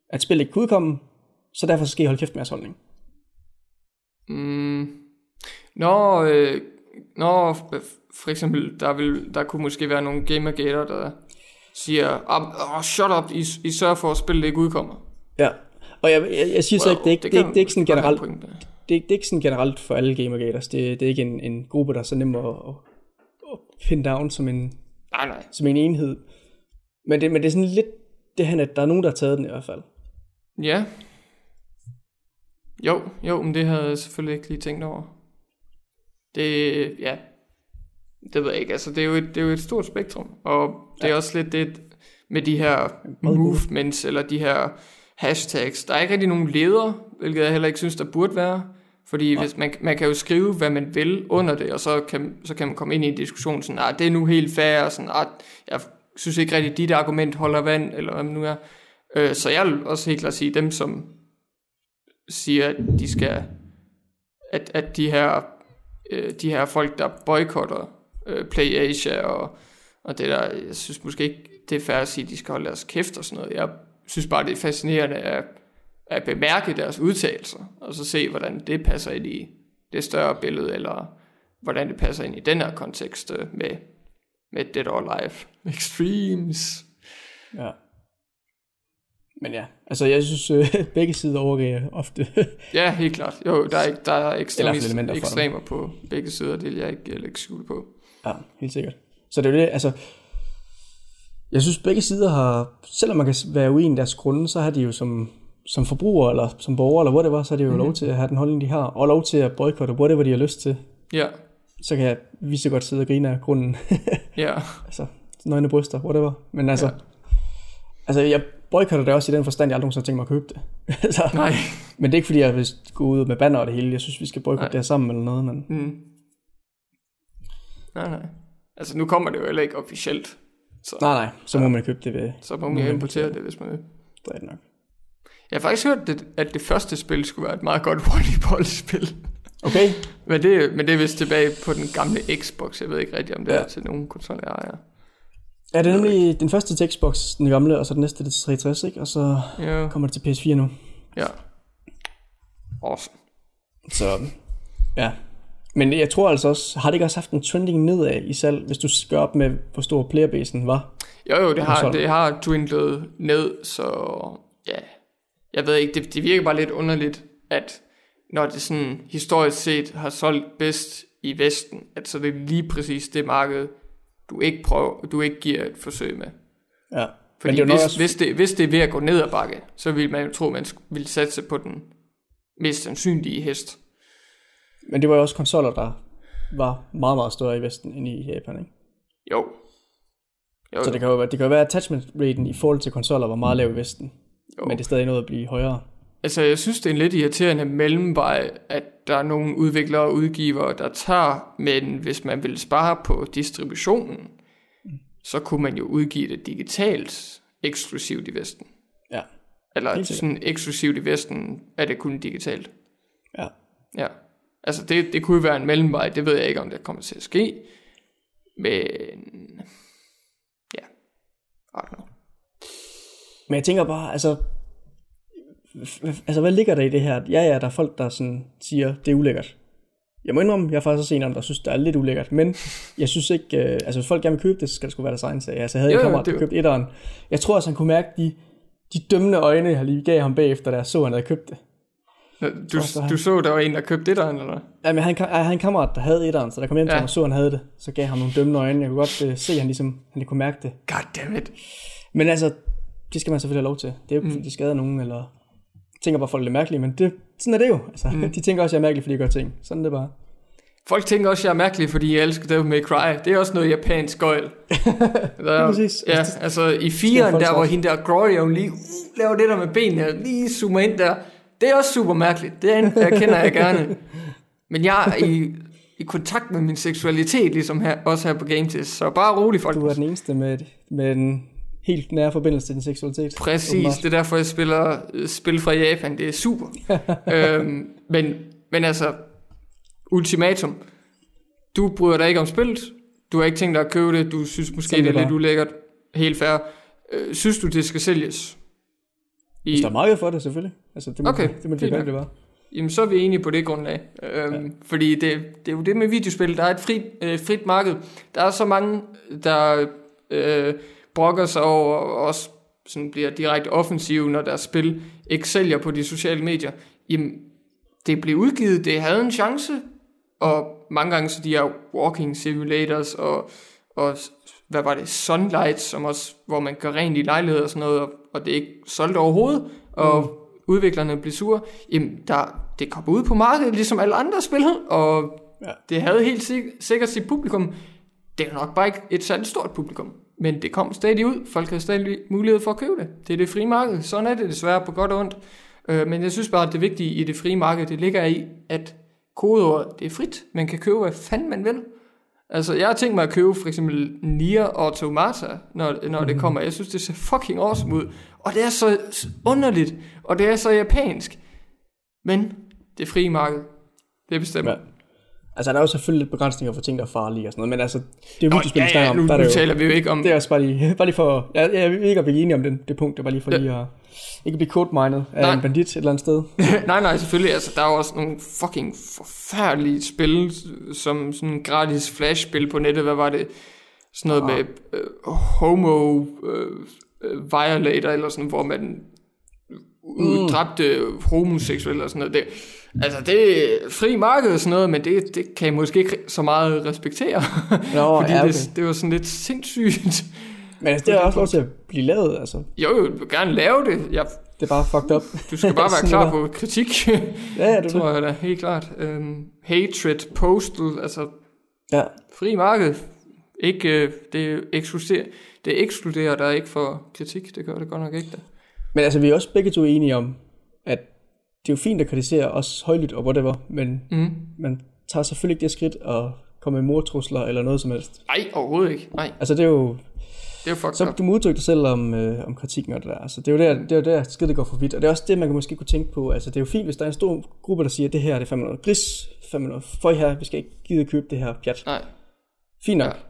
at spillet ikke kunne udkomme, så derfor skal I holde kæft med jeres holdning. Mm. Når, øh, når for eksempel, der, vil, der kunne måske være nogle gamergater, der siger, oh, shut up, I, I sørger for, at spillet ikke udkommer. Ja, og jeg, jeg, jeg siger well, så ikke, det er ikke, det, det, det, er ikke sådan generelt, det, det, er ikke sådan generelt for alle gamergaters. Det, det er ikke en, en gruppe, der er så nem at, at, at pin down som en, nej, nej. som en enhed. Men det, men det er sådan lidt det her, at der er nogen, der har taget den i hvert fald. Ja. Jo, jo, men det havde jeg selvfølgelig ikke lige tænkt over. Det, ja, det ved jeg ikke. Altså, det er jo et, det er jo et stort spektrum, og det er også lidt det med de her movements, eller de her hashtags. Der er ikke rigtig nogen leder, hvilket jeg heller ikke synes, der burde være. Fordi hvis man, man kan jo skrive, hvad man vil under det, og så kan, så kan man komme ind i en diskussion, sådan, ah, det er nu helt fair, og sådan, ah, jeg synes ikke rigtig, at dit argument holder vand, eller hvad man nu er. Øh, så jeg vil også helt klart sige, dem som siger, at de skal, at, at de her, øh, de her folk, der boykotter øh, Play Asia og, og det der, jeg synes måske ikke, det er fair at sige, at de skal holde deres kæft og sådan noget. Jeg synes bare, det er fascinerende at, at bemærke deres udtalelser, og så se, hvordan det passer ind i det større billede, eller hvordan det passer ind i den her kontekst øh, med, med Dead or Alive Extremes. Ja. Men ja, altså jeg synes, øh, [laughs] begge sider overreagerer ofte. [laughs] ja, helt klart. Jo, der er, ikke, der er ekstremer, ekstremer på begge sider, det vil jeg ikke lægge skjul på. Ja, helt sikkert. Så det er jo det, altså, jeg synes begge sider har, selvom man kan være uenig i deres grunde, så har de jo som, som forbruger, eller som borger, eller whatever, så har de jo mm-hmm. lov til at have den holdning, de har, og lov til at boykotte whatever de har lyst til. Ja. Så kan jeg lige så godt sidde og grine af grunden. [laughs] ja. Altså, nøgne bryster, whatever. Men altså, ja. altså jeg boykotter det også i den forstand, jeg aldrig nogensinde har tænkt mig at købe det. [laughs] så, Nej. Men det er ikke fordi, jeg vil gå ud med banner og det hele. Jeg synes, vi skal boykotte det her sammen eller noget. Men... Mm. Nej, nej. Altså nu kommer det jo heller ikke officielt. Så, nej, nej. Så må ja. man købe det ved... Så må man importere det, hvis man vil. Det er nok. Jeg har faktisk hørt, det, at det første spil skulle være et meget godt [laughs] volleyball-spil. Okay. men, det, men det er vist tilbage på den gamle Xbox. Jeg ved ikke rigtig, om det ja. er til nogen konsoller, jeg Ja, det er nemlig den første til Xbox, den gamle, og så den næste det til 360, ikke? Og så Ja, kommer det til PS4 nu. ja. Awesome. Så ja. Men jeg tror altså også, har det ikke også haft en trending nedad i salg, hvis du gør op med, hvor stor playerbasen var? Jo, jo, det har, det har dwindlet ned, så ja, jeg ved ikke, det, det virker bare lidt underligt, at når det sådan historisk set har solgt bedst i Vesten, at så det er lige præcis det marked, du ikke prøver, du ikke giver et forsøg med. Ja. Fordi Men det hvis, også, hvis, det, hvis det er ved at gå ned ad bakke, så vil man jo tro, man ville satse på den mest sandsynlige hest. Men det var jo også konsoller, der var meget, meget større i Vesten end i Japan, ikke? Jo. jo Så det kan jo være, det kan jo være, at attachment raten i forhold til konsoller var meget lav i Vesten. Jo. Men det er stadig noget at blive højere. Altså, jeg synes, det er en lidt irriterende mellemvej, at der er nogle udviklere og udgivere, der tager, men hvis man vil spare på distributionen, så kunne man jo udgive det digitalt eksklusivt i Vesten. Ja. Eller sådan eksklusivt i Vesten er det kun digitalt. Ja. Ja. Altså, det, det kunne jo være en mellemvej. Det ved jeg ikke, om det kommer til at ske. Men... Ja. I don't know. Men jeg tænker bare, altså, altså hvad ligger der i det her? Ja, ja, der er folk, der sådan siger, det er ulækkert. Jeg må indrømme, jeg er faktisk også en af dem, der synes, det er lidt ulækkert, men jeg synes ikke, øh, altså hvis folk gerne vil købe det, så skal det sgu være deres egen sag. Altså jeg havde Jo, en kammerat, der er købte etteren. Jeg tror også, han kunne mærke de, de dømmende øjne, jeg lige gav ham bagefter, da jeg så, han havde købt det. Du, så du så, der var en, der købte det der, eller? Ja, men han, jeg havde en kammerat, der havde etteren, så der kom hjem til Ja. ham og så, han havde det. Så gav han nogle dømmende øjne. Jeg kunne godt uh, se, at han ligesom han kunne mærke det. God damn it. Men altså, det skal man selvfølgelig have lov til. Det er jo ikke, fordi det skader nogen, eller jeg tænker bare, folk er lidt mærkelige, men det, sådan er det jo. Altså, mm. [laughs] De tænker også, at jeg er mærkelig, fordi jeg gør ting. Sådan er det bare. Folk tænker også, at jeg er mærkelig, fordi jeg elsker Devil May Cry. Det er også noget japansk gøjl. [laughs] Der, præcis. Ja, altså i firen, der hvor hende der Glory, hun lige uh, laver det der med benene, og lige zoomer ind der. Det er også super mærkeligt. Det er en, jeg kender jeg gerne. [laughs] Men jeg er i, i kontakt med min seksualitet, ligesom her, også her på Game Test. Så bare rolig, folk. Du er den eneste med, med en helt nær forbindelse til din seksualitet. Præcis, Åbenbart. det er derfor, jeg spiller øh, spil fra Japan. Det er super. [laughs] øhm, men, men altså, ultimatum. Du bryder dig ikke om spillet. Du har ikke tænkt dig at købe det. Du synes måske, Sådan det er lidt ulækkert. Helt fair. Øh, synes du, det skal sælges? I, Hvis der er marked for det, selvfølgelig. Altså, det må, Okay, det må de gøre, det var. Jamen, så er vi enige på det grundlag. Øhm, ja. Fordi det, det er jo det med videospil. Der er et frit, øh, frit marked. Der er så mange, der øh, brokker sig over og også sådan bliver direkte offensive, når deres spil ikke sælger på de sociale medier. Jamen, det blev udgivet, det havde en chance, og mange gange så de her walking simulators og, og hvad var det, Sunlight, som også, hvor man gør rent i lejligheder og sådan noget, og, og det er ikke solgt overhovedet, og mm. udviklerne blev sure, jamen der, det kom ud på markedet, ligesom alle andre spil, og Ja. det havde helt sik- sikkert sit publikum. Det er nok bare ikke et særligt stort publikum, men det kom stadig ud. Folk havde stadig mulighed for at købe det. Det er det frie marked. Sådan er det desværre på godt og ondt. Øh, men jeg synes bare, at det vigtige i det frie marked, det ligger i, at kodeord, det er frit. Man kan købe, hvad fanden man vil. Altså, jeg har tænkt mig at købe for eksempel Nier Automata, når, når det kommer. Jeg synes, det ser fucking awesome ud. Og det er så underligt, og det er så japansk. Men det frie marked, det bestemmer. Ja. Altså, der er jo selvfølgelig lidt begrænsninger for ting, der er farlige og sådan noget, men altså, det er jo videospil, vi ja, ja, om. nu, der er nu det jo, taler vi jo ikke om... det er også bare lige, [laughs] bare lige for, ikke, om vi er enige om det, det punkt, det var lige for Ja. lige at, ikke blive code-mined af Nej. en bandit et eller andet sted. [laughs] nej, nej, selvfølgelig. Altså, der er jo også nogle fucking forfærdelige spil, som sådan en gratis flash-spil på nettet. Hvad var det? Sådan noget Ah. med øh, homo øh, øh, violator, eller sådan, hvor man mm. dræbte homoseksuelle og sådan noget. Det, altså, det er fri marked og sådan noget, men det, det kan jeg måske ikke så meget respektere. Nå, [laughs] fordi ja, okay. det, det var sådan lidt sindssygt. Men altså, det er også lov til at blive lavet, altså. Jo, jo, du vil gerne lave det. Jeg, Det er bare fucked up. du skal bare [laughs] være klar på kritik. Ja, det er [laughs] tror det. jeg da, helt klart. Um, hatred, postal, altså Ja, fri marked. Ikke, uh, det, ekskluderer, det ekskluderer der ikke for kritik, det gør det godt nok ikke. Da. men altså, vi er også begge to enige om, at det er jo fint at kritisere os højlydt og whatever, men Mm. man tager selvfølgelig ikke det skridt at komme med mortrusler eller noget som helst. Nej, overhovedet ikke. Nej, Altså, det er jo, det er fucked så up. du må udtrykke dig selv om, øh, om kritikken og det der. Altså, det er jo der, det er jo der skridtet går for vidt, og det er også det, man kan måske kunne tænke på. Altså, det er jo fint, hvis der er en stor gruppe, der siger, at det her det er fandme noget gris, fandme noget føj her, vi skal ikke gide at købe det her pjat. Nej, Fint nok. Ja.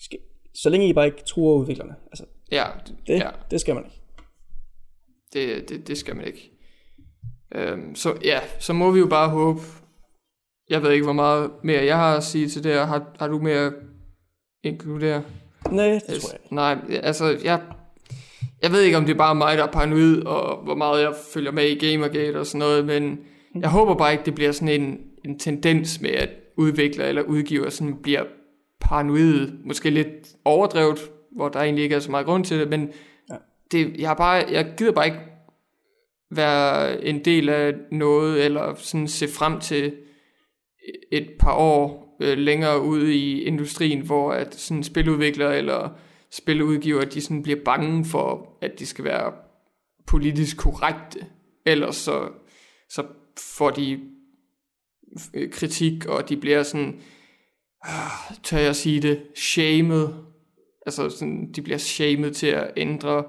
Skal, Så længe I bare ikke truer udviklerne. Altså, Ja, det, ja. det skal man ikke. Det, det, det skal man ikke. Øhm, så ja, så må vi jo bare håbe. Jeg ved ikke, hvor meget mere jeg har at sige til det her. Har, har du mere inkludere? Nej, det tror jeg ikke. Nej, altså, jeg, jeg ved ikke, om det er bare mig, der er paranoid, og hvor meget jeg følger med i Gamergate og sådan noget, men jeg håber bare ikke, det bliver sådan en, en tendens med, at udvikler eller udgiver sådan bliver paranoid, måske lidt overdrevet, hvor der egentlig ikke er så meget grund til det, men Ja. det, jeg, er bare, jeg gider bare ikke være en del af noget, eller sådan se frem til et par år øh, længere ude i industrien, hvor at sådan spiludviklere eller spiludgiver, de sådan bliver bange for, at de skal være politisk korrekte. Ellers så, så får de øh, kritik, og de bliver sådan, ah, tør jeg sige det, shamed. Altså sådan, de bliver shamed til at ændre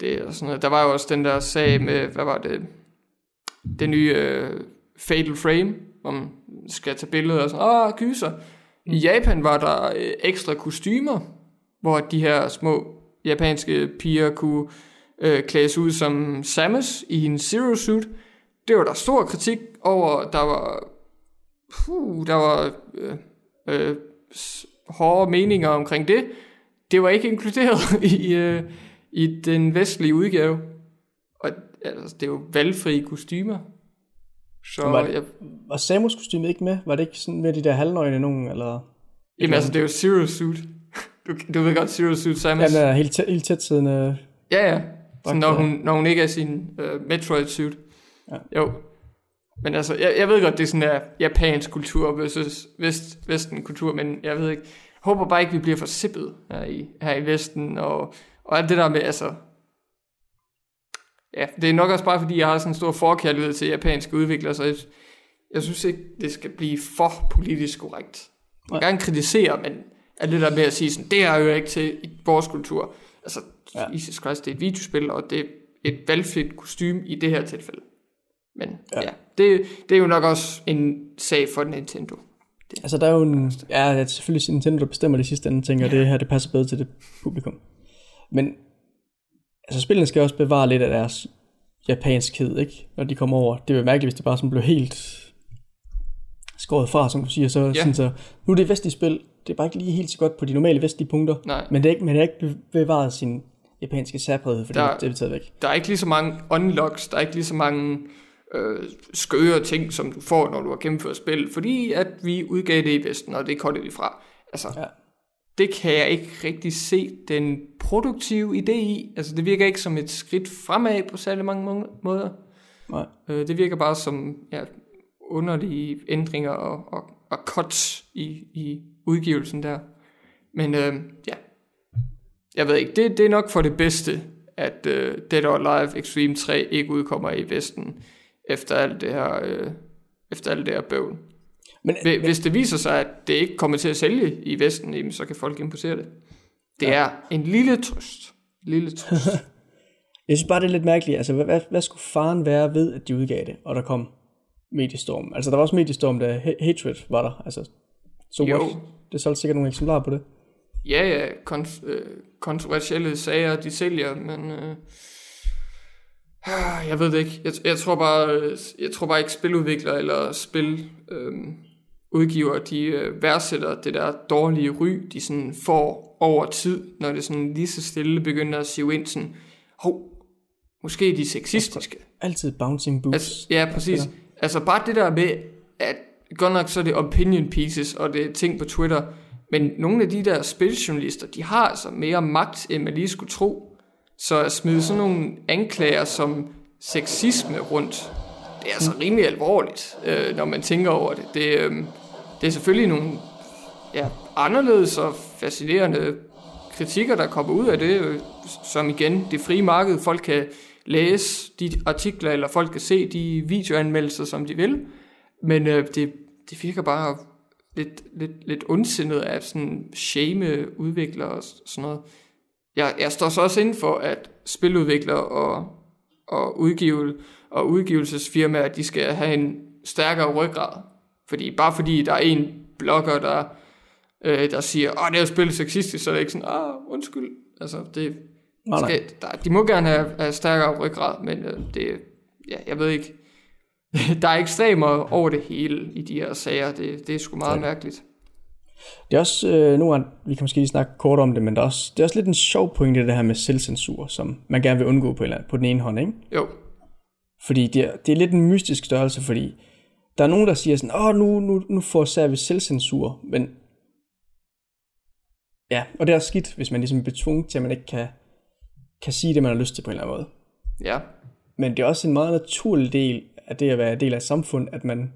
det og sådan noget. Der var jo også den der sag med, hvad var det, det nye øh, Fatal Frame, om skal tage billeder og sådan, åh, kyser. I Japan var der øh, ekstra kostymer, hvor de her små japanske piger kunne øh, klædes ud som Samus i en zero suit. Det var der stor kritik over, der var, puh, der var øh, øh, hårde meninger omkring det. Det var ikke inkluderet [laughs] i, øh, i den vestlige udgave. Og altså, det er jo valgfrie kostymer. Så Var det- jeg, Var Samus kostymet ikke med? Var det ikke sådan med de der halvnøgne nogen, eller? jamen altså, det er jo Zero Suit. [laughs] Du, du ved godt Zero Suit Samus. Ja, den er helt, helt tæt siddende. Ja, ja. Så når hun, når hun ikke er sin uh, Metroid suit. Ja. Jo. Men altså, jeg, jeg ved godt, det er sådan der japansk kultur versus vest, vesten kultur, men jeg ved ikke, jeg håber bare ikke, vi bliver for sippet her i, her i Vesten, og, og alt det der med, altså, ja, det er nok også bare, fordi jeg har sådan en stor forkærlighed til japanske udviklere, så jeg, jeg synes ikke, det skal blive for politisk korrekt. Man kan gerne kritisere, men alt det der med at sige sådan, det er jo ikke til i vores kultur. Altså, Ja. Jesus Christ, det er et videospil, og det er et valgfrit kostume i det her tilfælde. Men Ja. ja, det, det er jo nok også en sag for Nintendo. Altså, der er jo en... Ja, det er selvfølgelig Nintendo, der bestemmer det sidste ende, tænker, ja. det her, det passer bedre til det publikum. Men, altså, spillene skal også bevare lidt af deres japanskhed, ikke? Når de kommer over. Det er jo mærkeligt, hvis det bare sådan blev helt skåret fra, som du siger. Så, Ja. sådan, så nu er det vestlige spil, det er bare ikke lige helt så godt på de normale vestlige punkter. Nej. Men det er ikke, det er ikke bevaret sin japanske særpræghed, fordi Der- det er taget væk. Der er ikke lige så mange unlocks, der er ikke lige så mange øh, skøre ting, som du får, når du har gennemført spil, fordi at vi udgav det i Vesten, og det kolde de fra. Altså, Ja. Det kan jeg ikke rigtig se den produktive idé i. Altså, det virker ikke som et skridt fremad på særlig mange må- måder. Nej. Øh, det virker bare som ja, underlige ændringer og, og, og cuts i, i udgivelsen der. Men øh, ja, jeg ved ikke, det, det er nok for det bedste, at øh, Dead or Alive Extreme 3 ikke udkommer i Vesten efter alt det her, øh, efter alt det her bøvl. Men, Hvi- Hvis det viser sig, at det ikke kommer til at sælge i Vesten, jamen, så kan folk importere det. Det ja. er en lille trøst. Lille trøst. [laughs] Jeg synes bare, det er lidt mærkeligt. Altså, hvad, hvad, hvad skulle faren være ved, at de udgav det, og der kom mediestorm? Altså, der var også mediestorm, da Ha- Hatred var der. Altså, så Jo. what? Det solgte sikkert nogle eksemplarer på det. Ja, ja, kont- øh, kontroversielle sager, de sælger, men øh, [sighs] jeg ved det ikke. Jeg, jeg, tror bare, øh, jeg tror bare ikke spiludviklere eller spil øh, udgiver, de øh, værdsætter det der dårlige ry, de sådan får over tid, når det sådan lige så stille begynder at sive ind sådan, hov, måske de sexistiske. Altid bouncing boots. Altså, ja, præcis. Altså bare det der med, at godt nok så er det opinion pieces, og det er ting på Twitter, men nogle af de der spiljournalister, de har altså mere magt, end man lige skulle tro. Så at smide sådan nogle anklager som sexisme rundt, det er altså rimelig alvorligt, øh, når man tænker over det. Det, øh, det er selvfølgelig nogle ja, anderledes og fascinerende kritikker, der kommer ud af det, øh, som igen, det frie marked, folk kan læse de artikler, eller folk kan se de videoanmeldelser, som de vil, men øh, det, det virker bare lidt, lidt, lidt ondsindet af sådan shame udviklere og sådan noget. Jeg, jeg står så også inden for, at spiludviklere og, og, udgivel, og udgivelsesfirmaer, de skal have en stærkere ryggrad. Fordi bare fordi der er en blogger, der øh, der siger, åh, det er jo spillet sexistisk, så er det ikke sådan, åh, undskyld. Altså, det, Nej, nej. skal, der, de må gerne have, have stærkere ryggrad, men øh, det, ja, jeg ved ikke, [laughs] der er ekstremer over det hele i de her sager, det, det er sgu meget Ja. mærkeligt. Det er også, øh, nu er, vi kan måske lige snakke kort om det, men der er også, det er også lidt en sjov pointe, det her med selvcensur, som man gerne vil undgå på, en på den ene hånd, ikke? Jo, Fordi det er, det er lidt en mystisk størrelse, fordi der er nogen, der siger sådan, åh, nu, nu, nu får vi selvcensur, men ja, og det er skidt, hvis man ligesom bliver tvunget til, at man ikke kan, kan sige det, man har lyst til på en eller anden måde. ja, Men det er også en meget naturlig del af det at være del af et samfund, at man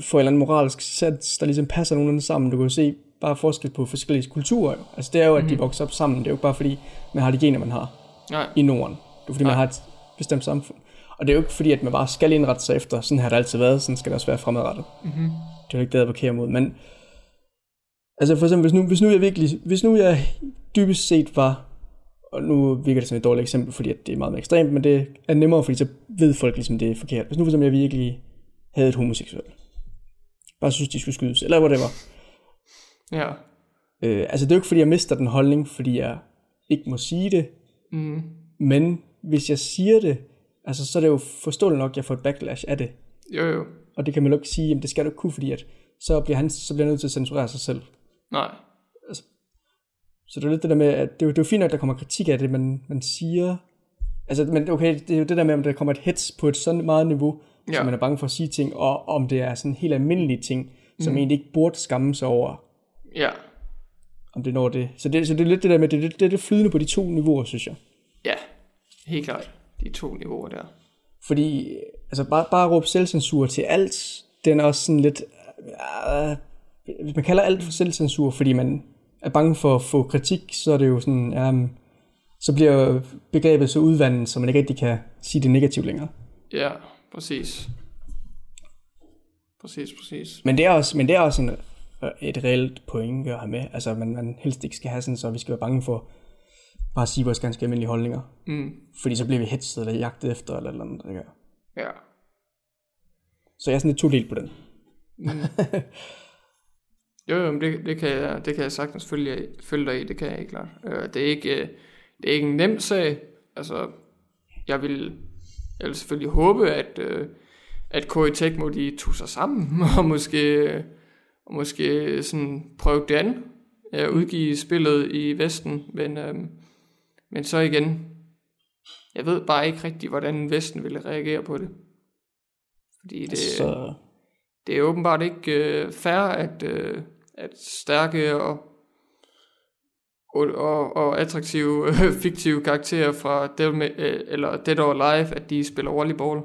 får en eller anden moralsk sats, der ligesom passer nogenlunde sammen. Du kan jo se bare forskel på forskellige kulturer. jo. Altså det er jo, at de vokser op sammen. Det er jo ikke bare fordi, man har de gener, man har nej, i Norden. Det er fordi, man Nej. har et bestemt samfund. Og det er jo ikke fordi, at man bare skal indrette sig efter, sådan har det altid været, sådan skal det også være fremadrettet. mm-hmm. Det er jo ikke det, jeg advokerer mod. Men altså for eksempel, hvis nu, hvis nu jeg virkelig, hvis nu jeg dybest set var, og nu virker det som et dårligt eksempel, fordi at det er meget mere ekstremt, men det er nemmere, fordi så ved folk ligesom, det er forkert. Hvis nu for eksempel jeg virkelig havde et homoseksuel, bare synes, de skulle skydes, eller whatever. ja, Øh, altså det er jo ikke fordi, jeg mister den holdning, fordi jeg ikke må sige det, mm, men hvis jeg siger det, altså så er det jo forståeligt nok, at jeg får et backlash af det. jo jo, Og det kan man jo ikke sige, jamen det skal du ikke kunne, fordi at så bliver han så bliver han nødt til at censurere sig selv. nej, Så det er lidt det der med, at det er jo, det er jo fint nok, at der kommer kritik af det, men man siger... Altså, men okay, det er jo det der med, om der kommer et hets på et sådan meget niveau. Ja. så man er bange for at sige ting, og om det er sådan helt almindelige ting, som mm. egentlig ikke burde skamme sig over, ja, om det når det. Så det, så det er lidt det der med, det, det, det er det flydende på de to niveauer, synes jeg. ja, helt klart, de to niveauer der. Fordi, altså bare, bare råbe selvcensur til alt, den er også sådan lidt... Øh, man kalder alt for selvcensur, fordi man er bange for at få kritik, så er det jo sådan, ja, så bliver begrebet så udvandet, så man ikke rigtig kan sige det negativt længere. Ja, præcis. Præcis, præcis. Men det er også, men det er også en, et reelt point at have med. Altså, man, man helst ikke skal have sådan, så vi skal være bange for bare sige vores ganske almindelige holdninger. Mm, Fordi så bliver vi hetset eller jagtet efter, eller eller andet. Gør. ja. Så jeg er sådan lidt to del på den. [laughs] Jo, jo, men det, det, kan jeg, det kan jeg sagtens følge, følge dig i, det kan jeg ikke klart. Øh, det, er ikke, øh, det er ikke en nem sag. Altså, jeg vil, jeg vil selvfølgelig håbe, at, øh, at KI Tecmo, de tog sig sammen, [laughs] og måske, og måske sådan prøve det an, at udgive spillet i Vesten, men, øh, men så igen, jeg ved bare ikke rigtig, hvordan Vesten ville reagere på det. Fordi det, Så, det er åbenbart ikke øh, fair, at, øh, at stærke og, og, og, og attraktive øh, [laughs] fiktive karakterer fra Devil May, øh, eller Dead or Alive, at de spiller volleyball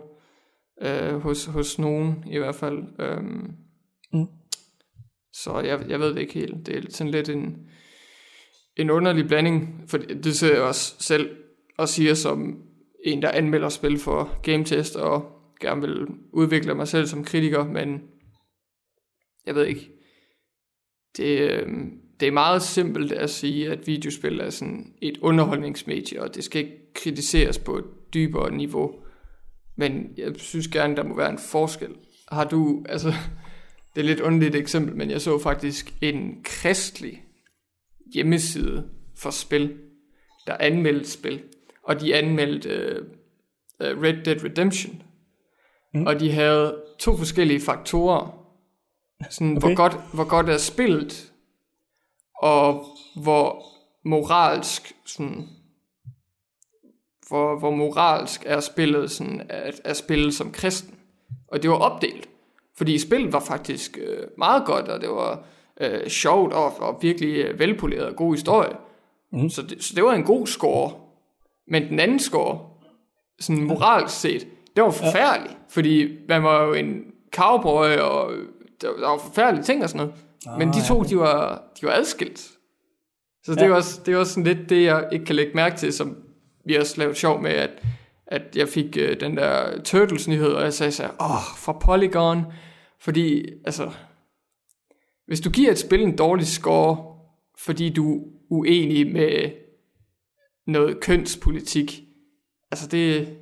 øh, hos, hos nogen i hvert fald. Øhm, Mm. Så jeg, jeg ved det ikke helt. Det er sådan lidt en, en underlig blanding, for det ser jeg også selv og siger som en, der anmelder spil for Game Test og gerne vil udvikle mig selv som kritiker, men jeg ved ikke. Det, øhm, det er meget simpelt at sige, at videospil er sådan et underholdningsmedie, og det skal ikke kritiseres på et dybere niveau. Men jeg synes gerne, der må være en forskel. Har du, altså, det er lidt underligt eksempel, men jeg så faktisk en kristelig hjemmeside for spil, der anmeldte spil, og de anmeldte øh, øh, Red Dead Redemption, mm. og de havde to forskellige faktorer, sådan okay. hvor, godt, hvor godt er spillet, og hvor moralsk sådan, hvor, hvor moralsk er spillet sådan, at, at spille som kristen. Og det var opdelt. Fordi spillet var faktisk øh, meget godt, og det var øh, sjovt og, og virkelig øh, velpoleret og god historie. Mm. Så, det, så det var en god score. Men den anden score, sådan moralsk set, det var forfærdelig. Fordi man var jo en cowboy, og der, der var forfærdelige ting og sådan noget. Ah, Men de to, de var, de var adskilt. Så det, Ja. er også, det er også sådan lidt det, jeg ikke kan lægge mærke til, som vi også lavet sjov med, at, at jeg fik øh, den der Turtles-nyhed, og jeg sagde så, åh, fra Polygon, fordi, altså, hvis du giver et spil en dårlig score, fordi du er uenig med noget kønspolitik, altså det,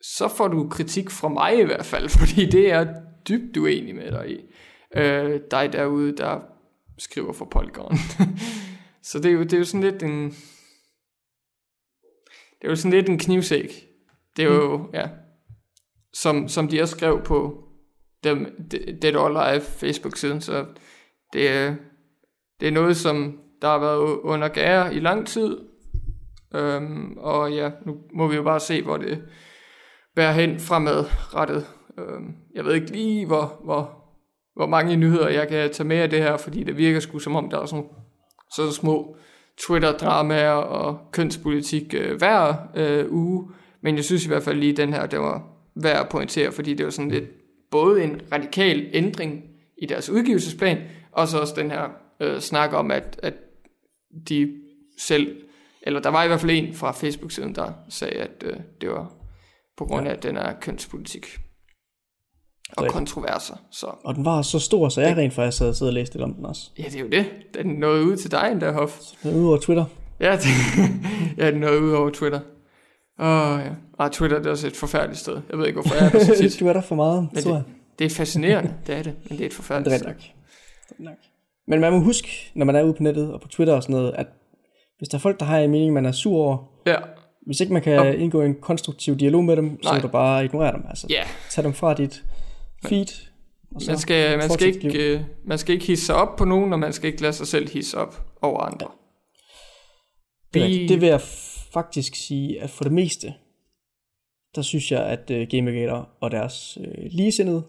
så får du kritik fra mig i hvert fald, [laughs] fordi det er dybt uenig med dig i. øh, dig derude, der skriver for Polygon. [laughs] så det er, jo, det er jo sådan lidt en... Det er jo sådan lidt en knivsæk. Det er jo, mm. ja, som, som de også skrev på dem, Dead or Alive Facebook-siden, så det er, det er noget, som der har været under gære i lang tid, øhm, og ja, nu må vi jo bare se, hvor det bærer hen fremadrettet. Øhm, jeg ved ikke lige, hvor, hvor, hvor mange nyheder jeg kan tage med af det her, fordi det virker sgu som om, der er sådan, sådan små Twitter-dramaer og kønspolitik øh, hver øh, uge, men jeg synes i hvert fald lige, den her, det var værd at pointere, fordi det var sådan lidt både en radikal ændring i deres udgivelsesplan, og så også den her øh, snak om, at, at de selv, eller der var i hvert fald en fra Facebook-siden, der sagde, at øh, det var på grund af, ja. den er kønspolitik og det. kontroverser. Så. Og den var så stor, så jeg rent faktisk havde siddet og læst lidt om den også. Ja, det er jo det. Den nåede ud til dig endda, Hoff. Den nåede ud over Twitter. Ja, [laughs] det, ja, den nåede ud over Twitter. Åh, oh, ja. Ah, Twitter det er også et forfærdeligt sted. Jeg ved ikke, hvorfor jeg er der så [laughs] tit. du er der for meget, men tror jeg. Det, det er fascinerende, det er det, men det er et forfærdeligt det er sted. Nok. nok. Men man må huske, når man er ude på nettet og på Twitter og sådan noget, at hvis der er folk, der har en mening, man er sur over, ja. hvis ikke man kan ja. indgå en konstruktiv dialog med dem, Nej. så er du bare ignorere dem. Altså, ja. Tag dem fra dit feed. Og så man skal, man, skal ikke, uh, man skal ikke hisse sig op på nogen, og man skal ikke lade sig selv hisse op over andre. Ja. Det, det vil jeg faktisk sige, at for det meste, der synes jeg, at uh, Gamergator og deres uh, ligesindede,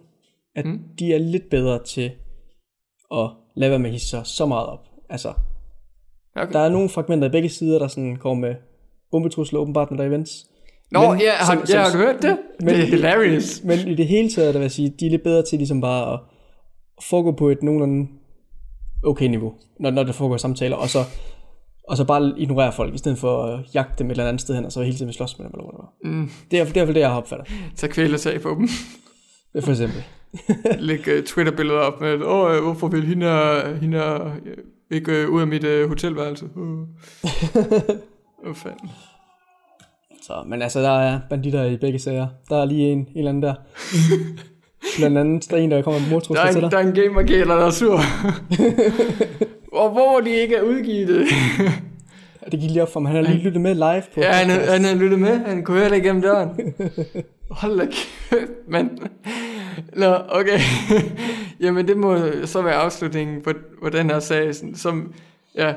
at mm. de er lidt bedre til at lade være med at hisse sig så meget op. Altså, okay. der er nogle fragmenter i begge sider, der sådan går med bombetrusler åbenbart, når der er events. Nå, men, ja, har, som, ja, har du hørt det? Men, det er hilarious. Men i det hele taget, der vil sige, de er lidt bedre til ligesom bare at foregå på et nogenlunde okay niveau, når, når der foregår samtaler, og så, og så bare ignorere folk, i stedet for at jagte dem et eller andet sted hen, og så hele tiden slås med dem, eller hvad det var. Mm. Det er i hvert fald det, jeg har opfattet. Så kvælertag på dem. For eksempel. [laughs] Lægge uh, Twitter-billeder op med, åh, oh, hvorfor vil hende, hende uh, ikke uh, ud af mit uh, hotelværelse? Uh. [laughs] Hvad fanden? Så, men altså, der er banditter i begge sager. Der er lige en, en eller anden der. [laughs] Blandt andet, der er en, der kommer med mortrusler til dig. Der er en gamer der er sur. Og hvor de ikke er udgivet det. [laughs] ja, det gik lige op for ham. Han har lige lyttet med live på Ja, han, han har lyttet med. Han kunne høre det igennem døren. Hold da kæft, mand. Nå, okay. [laughs] Jamen, det må så være afslutningen på, på den her sag. Som, ja,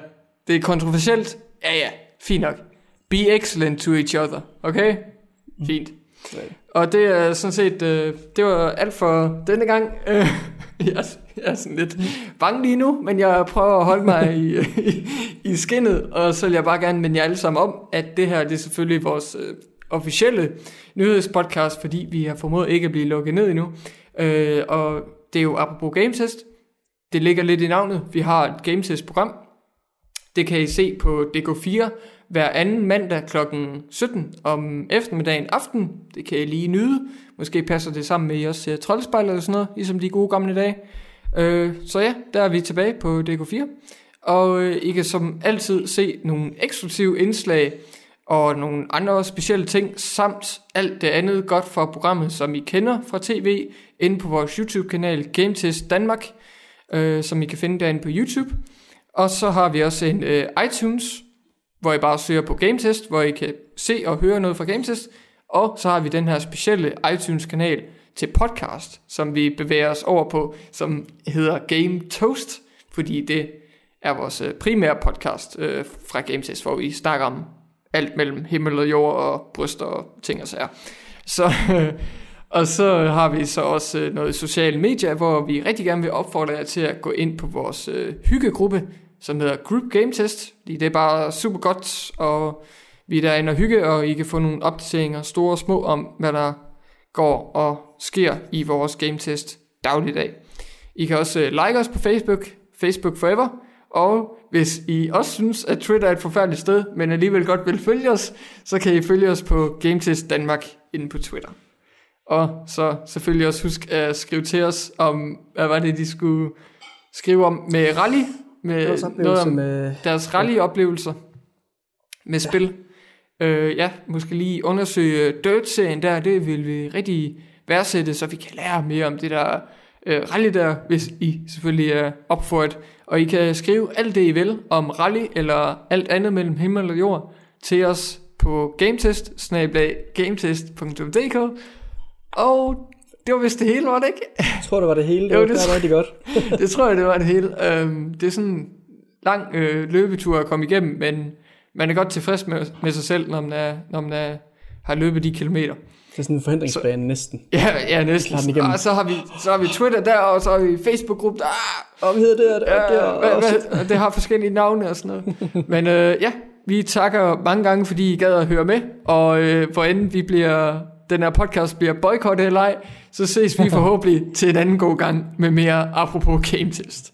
det er kontroversielt. Ja, ja, fint nok. Be excellent to each other, okay? Fint. Og det er sådan set, øh, det var alt for denne gang. Øh, [laughs] jeg, jeg er sådan lidt bange lige nu, men jeg prøver at holde mig i, i, [laughs] i skinnet, og så vil jeg bare gerne minde jer alle sammen om, at det her det er selvfølgelig vores øh, officielle nyhedspodcast, fordi vi har formået ikke at blive lukket ned endnu. Øh, og det er jo apropos gametest. Det ligger lidt i navnet. Vi har et gametest-program. Det kan I se på DK4 hver anden mandag kl. 17 om eftermiddagen aften. Det kan I lige nyde. Måske passer det sammen med, at I også ser Troldspejl eller sådan noget, ligesom de gode gamle dage. Øh, så ja, der er vi tilbage på DK4. Og øh, I kan som altid se nogle eksklusive indslag og nogle andre specielle ting, samt alt det andet godt for programmet, som I kender fra tv, inde på vores YouTube-kanal GameTest Danmark, øh, som I kan finde derinde på YouTube. Og så har vi også en øh, iTunes, hvor I bare søger på GameTest, hvor I kan se og høre noget fra GameTest. Og så har vi den her specielle iTunes-kanal til podcast, som vi bevæger os over på, som hedder Game Toast, fordi det er vores øh, primære podcast øh, fra GameTest, hvor vi snakker om alt mellem himmel og jord og bryster og ting og sager. Så, øh, [laughs] og så har vi så også øh, noget sociale medier, hvor vi rigtig gerne vil opfordre jer til at gå ind på vores øh, hyggegruppe, som hedder Group Game Test. Det er bare super godt, og vi er derinde og hygge, og I kan få nogle opdateringer, store og små, om hvad der går og sker i vores game test dagligdag. I kan også øh, like os på Facebook, Facebook Forever, og hvis I også synes, at Twitter er et forfærdeligt sted, men alligevel godt vil følge os, så kan I følge os på GameTest Danmark inde på Twitter. Og så selvfølgelig også husk at skrive til os om, hvad var det, de skulle skrive om med rally, med noget om med... deres rally-oplevelser med ja. spil. Øh, ja, måske lige undersøge Dirt-serien der, det vil vi rigtig værdsætte, så vi kan lære mere om det der øh, rally der, hvis I selvfølgelig er op for det. Og I kan skrive alt det, I vil om rally eller alt andet mellem himmel og jord til os på gametest, gametest.dk. Og det var vist det hele, var det ikke? Jeg tror, det var det hele. Det Jo, var, det var rigtig godt. [laughs] det tror jeg, det var det hele. Øhm, det er sådan lang øh, løbetur at komme igennem, men man er godt tilfreds med, med sig selv, når man, er, når man er, har løbet de kilometer. Det er sådan en forhindringsbane næsten. Ja, ja næsten. Og så har, vi, så har vi Twitter der, og så har vi Facebook-gruppe der. Og vi hedder det og det og det. Og, og, hvad, det har forskellige navne og sådan noget. [laughs] Men øh, ja, vi takker mange gange, fordi I gad at høre med. Og øh, hvor end vi bliver, den her podcast bliver boykottet eller ej, så ses vi forhåbentlig til en anden god gang med mere apropos game test.